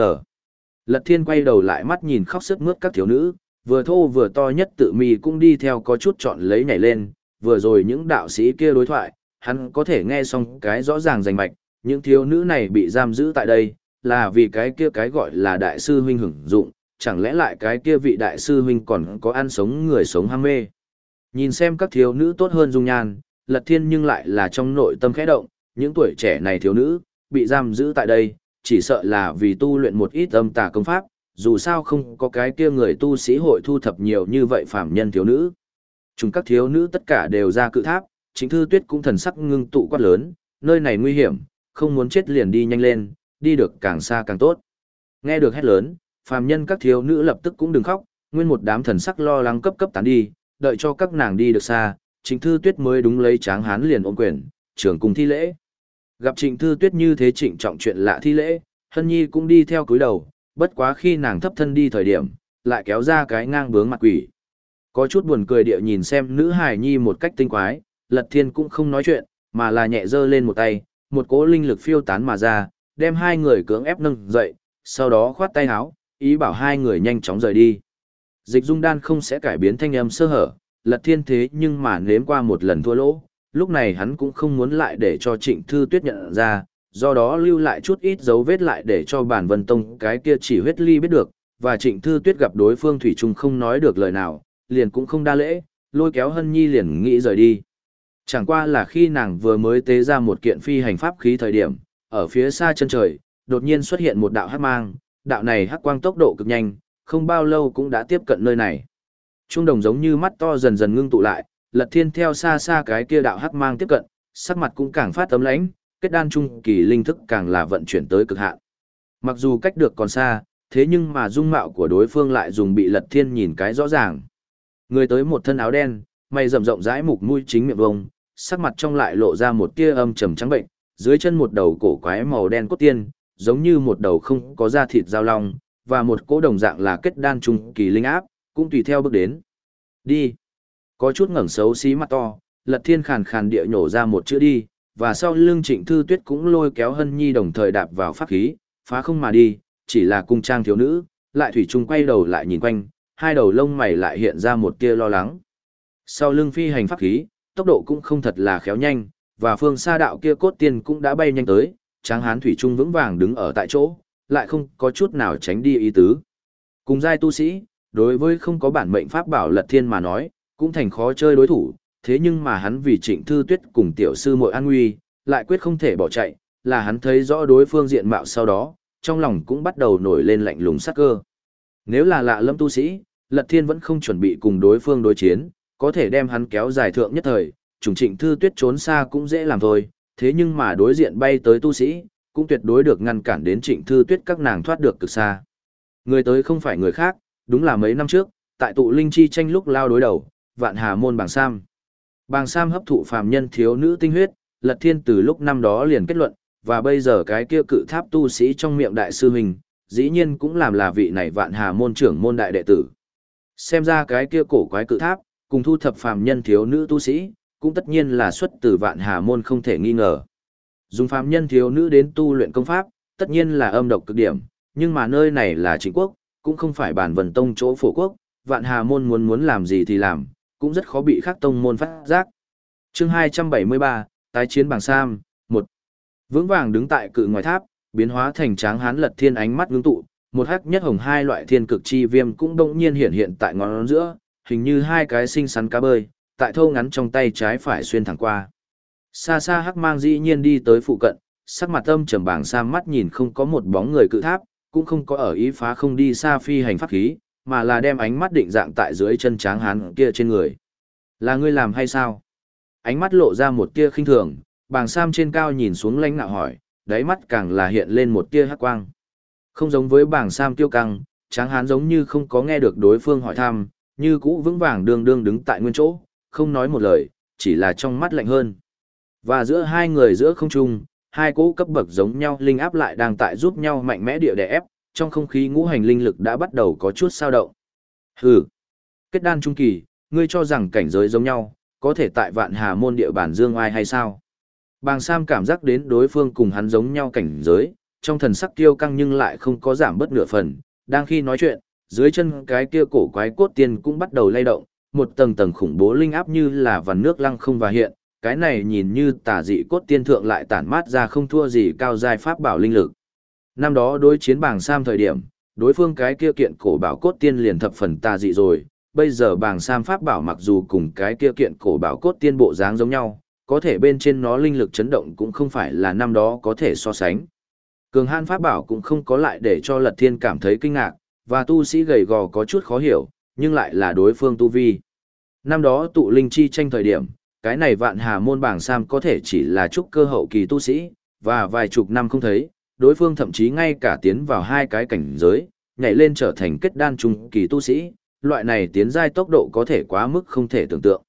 Lật thiên quay đầu lại mắt nhìn khóc sức mướt các thiếu nữ, vừa thô vừa to nhất tự mì cũng đi theo có chút chọn lấy nhảy lên, vừa rồi những đạo sĩ kia đối thoại, hắn có thể nghe xong cái rõ ràng rành mạch, những thiếu nữ này bị giam giữ tại đây, là vì cái kia cái gọi là đại sư huynh hưởng dụng, chẳng lẽ lại cái kia vị đại sư huynh còn có ăn sống người sống ham mê. Nhìn xem các thiếu nữ tốt hơn dung nhan, lật thiên nhưng lại là trong nội tâm khẽ động, những tuổi trẻ này thiếu nữ, bị giam giữ tại đây, chỉ sợ là vì tu luyện một ít âm tà công pháp, dù sao không có cái kia người tu sĩ hội thu thập nhiều như vậy phạm nhân thiếu nữ. Chúng các thiếu nữ tất cả đều ra cự tháp, chính thư tuyết cũng thần sắc ngưng tụ quát lớn, nơi này nguy hiểm, không muốn chết liền đi nhanh lên, đi được càng xa càng tốt. Nghe được hét lớn, phàm nhân các thiếu nữ lập tức cũng đừng khóc, nguyên một đám thần sắc lo lắng cấp cấp tán đi, đợi cho các nàng đi được xa, Trịnh Thư Tuyết mới đúng lấy tráng hán liền ôm quyền, trưởng cùng thi lễ. Gặp Trịnh Thư Tuyết như thế trịnh trọng chuyện lạ thi lễ, Hân Nhi cũng đi theo cúi đầu, bất quá khi nàng thấp thân đi thời điểm, lại kéo ra cái ngang bướng mặt quỷ. Có chút buồn cười địa nhìn xem nữ hài nhi một cách tinh quái, Lật Thiên cũng không nói chuyện, mà là nhẹ dơ lên một tay, một cỗ linh lực phiêu tán mà ra, đem hai người cưỡng ép nâng dậy, sau đó khoát tay áo, ý bảo hai người nhanh chóng rời đi. Dịch dung đan không sẽ cải biến thanh âm sơ hở, lật thiên thế nhưng mà nếm qua một lần thua lỗ, lúc này hắn cũng không muốn lại để cho trịnh thư tuyết nhận ra, do đó lưu lại chút ít dấu vết lại để cho bản vân tông cái kia chỉ huyết ly biết được, và trịnh thư tuyết gặp đối phương thủy trung không nói được lời nào, liền cũng không đa lễ, lôi kéo hân nhi liền nghĩ rời đi. Chẳng qua là khi nàng vừa mới tế ra một kiện phi hành pháp khí thời điểm, ở phía xa chân trời, đột nhiên xuất hiện một đạo hắc mang, đạo này hắc quang tốc độ cực nhanh, không bao lâu cũng đã tiếp cận nơi này. Trung đồng giống như mắt to dần dần ngưng tụ lại, Lật Thiên theo xa xa cái kia đạo hắc mang tiếp cận, sắc mặt cũng càng phát tấm lãnh, kết đan trung kỳ linh thức càng là vận chuyển tới cực hạn. Mặc dù cách được còn xa, thế nhưng mà dung mạo của đối phương lại dùng bị Lật Thiên nhìn cái rõ ràng. Người tới một thân áo đen, mày rậm rộng rãi mục mũi chính miệng vông, sắc mặt trong lại lộ ra một tia âm trầm trắng bệnh, dưới chân một đầu cổ quái màu đen cốt tiên, giống như một đầu không có da thịt dao long, và một cỗ đồng dạng là kết đan trung kỳ linh áp, cũng tùy theo bước đến. Đi. Có chút ngẩng xấu xí mặt to, lật thiên khàn khàn địa nhổ ra một chữ đi, và sau lưng trịnh thư tuyết cũng lôi kéo hân nhi đồng thời đạp vào pháp khí, phá không mà đi, chỉ là cung trang thiếu nữ, lại thủy chung quay đầu lại nhìn quanh, hai đầu lông mày lại hiện ra một tia lo lắng. Sau lưng phi hành pháp khí, tốc độ cũng không thật là khéo nhanh, và phương xa đạo kia cốt tiên cũng đã bay nhanh tới, tráng hán thủy trung vững vàng đứng ở tại chỗ, lại không có chút nào tránh đi ý tứ. Cùng giai tu sĩ, đối với không có bản mệnh pháp bảo lật thiên mà nói, cũng thành khó chơi đối thủ, thế nhưng mà hắn vì trịnh thư tuyết cùng tiểu sư muội an nguy, lại quyết không thể bỏ chạy, là hắn thấy rõ đối phương diện mạo sau đó, trong lòng cũng bắt đầu nổi lên lạnh lùng sắc cơ. Nếu là lạ lâm tu sĩ, lật thiên vẫn không chuẩn bị cùng đối phương đối chiến, có thể đem hắn kéo dài thượng nhất thời, trùng trịnh thư tuyết trốn xa cũng dễ làm thôi, thế nhưng mà đối diện bay tới tu sĩ, cũng tuyệt đối được ngăn cản đến trịnh thư tuyết các nàng thoát được cực xa. Người tới không phải người khác, đúng là mấy năm trước, tại tụ linh chi tranh lúc lao đối đầu, vạn hà môn bàng sam. Bàng sam hấp thụ phàm nhân thiếu nữ tinh huyết, lật thiên từ lúc năm đó liền kết luận, và bây giờ cái kia cự tháp tu sĩ trong miệng đại sư hình, dĩ nhiên cũng làm là vị này vạn hà môn trưởng môn đại đệ tử. Xem ra cái kia cổ quái cự tháp, cùng thu thập phàm nhân thiếu nữ tu sĩ, cũng tất nhiên là xuất từ vạn hà môn không thể nghi ngờ. Dùng phàm nhân thiếu nữ đến tu luyện công pháp, tất nhiên là âm độc cực điểm, nhưng mà nơi này là chính quốc, cũng không phải bản vần tông chỗ phổ quốc, vạn hà môn muốn muốn làm gì thì làm, cũng rất khó bị khác tông môn phát giác. chương 273, tái chiến bảng Sam, 1. Vững vàng đứng tại cự ngoài tháp, biến hóa thành tráng hán lật thiên ánh mắt ngưng tụ, một hắc nhất hồng hai loại thiên cực chi viêm cũng đông nhiên hiện hiện tại ngón giữa, hình như hai cái xinh xắn cá bơi, tại thâu ngắn trong tay trái phải xuyên thẳng qua. Xa xa hắc mang dĩ nhiên đi tới phụ cận, sắc mặt âm trầm bảng Sam mắt nhìn không có một bóng người cự tháp, cũng không có ở ý phá không đi xa phi hành pháp khí, mà là đem ánh mắt định dạng tại dưới chân tráng hán kia trên người. Là ngươi làm hay sao? Ánh mắt lộ ra một tia khinh thường, bàng sam trên cao nhìn xuống lãnh nạo hỏi, đáy mắt càng là hiện lên một tia hắc quang. Không giống với bàng sam tiêu căng, tráng hán giống như không có nghe được đối phương hỏi thăm, như cũ vững vàng đương đương đứng tại nguyên chỗ, không nói một lời, chỉ là trong mắt lạnh hơn. Và giữa hai người giữa không trung, hai cỗ cấp bậc giống nhau linh áp lại đang tại giúp nhau mạnh mẽ địa đè ép, trong không khí ngũ hành linh lực đã bắt đầu có chút sao động. Hừ, kết đan trung kỳ, ngươi cho rằng cảnh giới giống nhau, có thể tại vạn hà môn địa bàn dương ai hay sao? Bàng Sam cảm giác đến đối phương cùng hắn giống nhau cảnh giới, trong thần sắc tiêu căng nhưng lại không có giảm bớt nửa phần, đang khi nói chuyện, dưới chân cái kia cổ quái cốt tiên cũng bắt đầu lay động, một tầng tầng khủng bố linh áp như là vằn nước lăng không và hiện, cái này nhìn như tà dị cốt tiên thượng lại tản mát ra không thua gì cao giai pháp bảo linh lực. Năm đó đối chiến bảng Sam thời điểm, đối phương cái kia kiện cổ bảo cốt tiên liền thập phần tà dị rồi, bây giờ bảng Sam pháp bảo mặc dù cùng cái kia kiện cổ bảo cốt tiên bộ dáng giống nhau, có thể bên trên nó linh lực chấn động cũng không phải là năm đó có thể so sánh. Cường hãn pháp bảo cũng không có lại để cho Lật Thiên cảm thấy kinh ngạc, và tu sĩ gầy gò có chút khó hiểu, nhưng lại là đối phương tu vi. Năm đó tụ linh chi tranh thời điểm, cái này vạn hà môn bảng Sam có thể chỉ là trúc cơ hậu kỳ tu sĩ, và vài chục năm không thấy, đối phương thậm chí ngay cả tiến vào hai cái cảnh giới, nhảy lên trở thành kết đan trung kỳ tu sĩ, loại này tiến giai tốc độ có thể quá mức không thể tưởng tượng.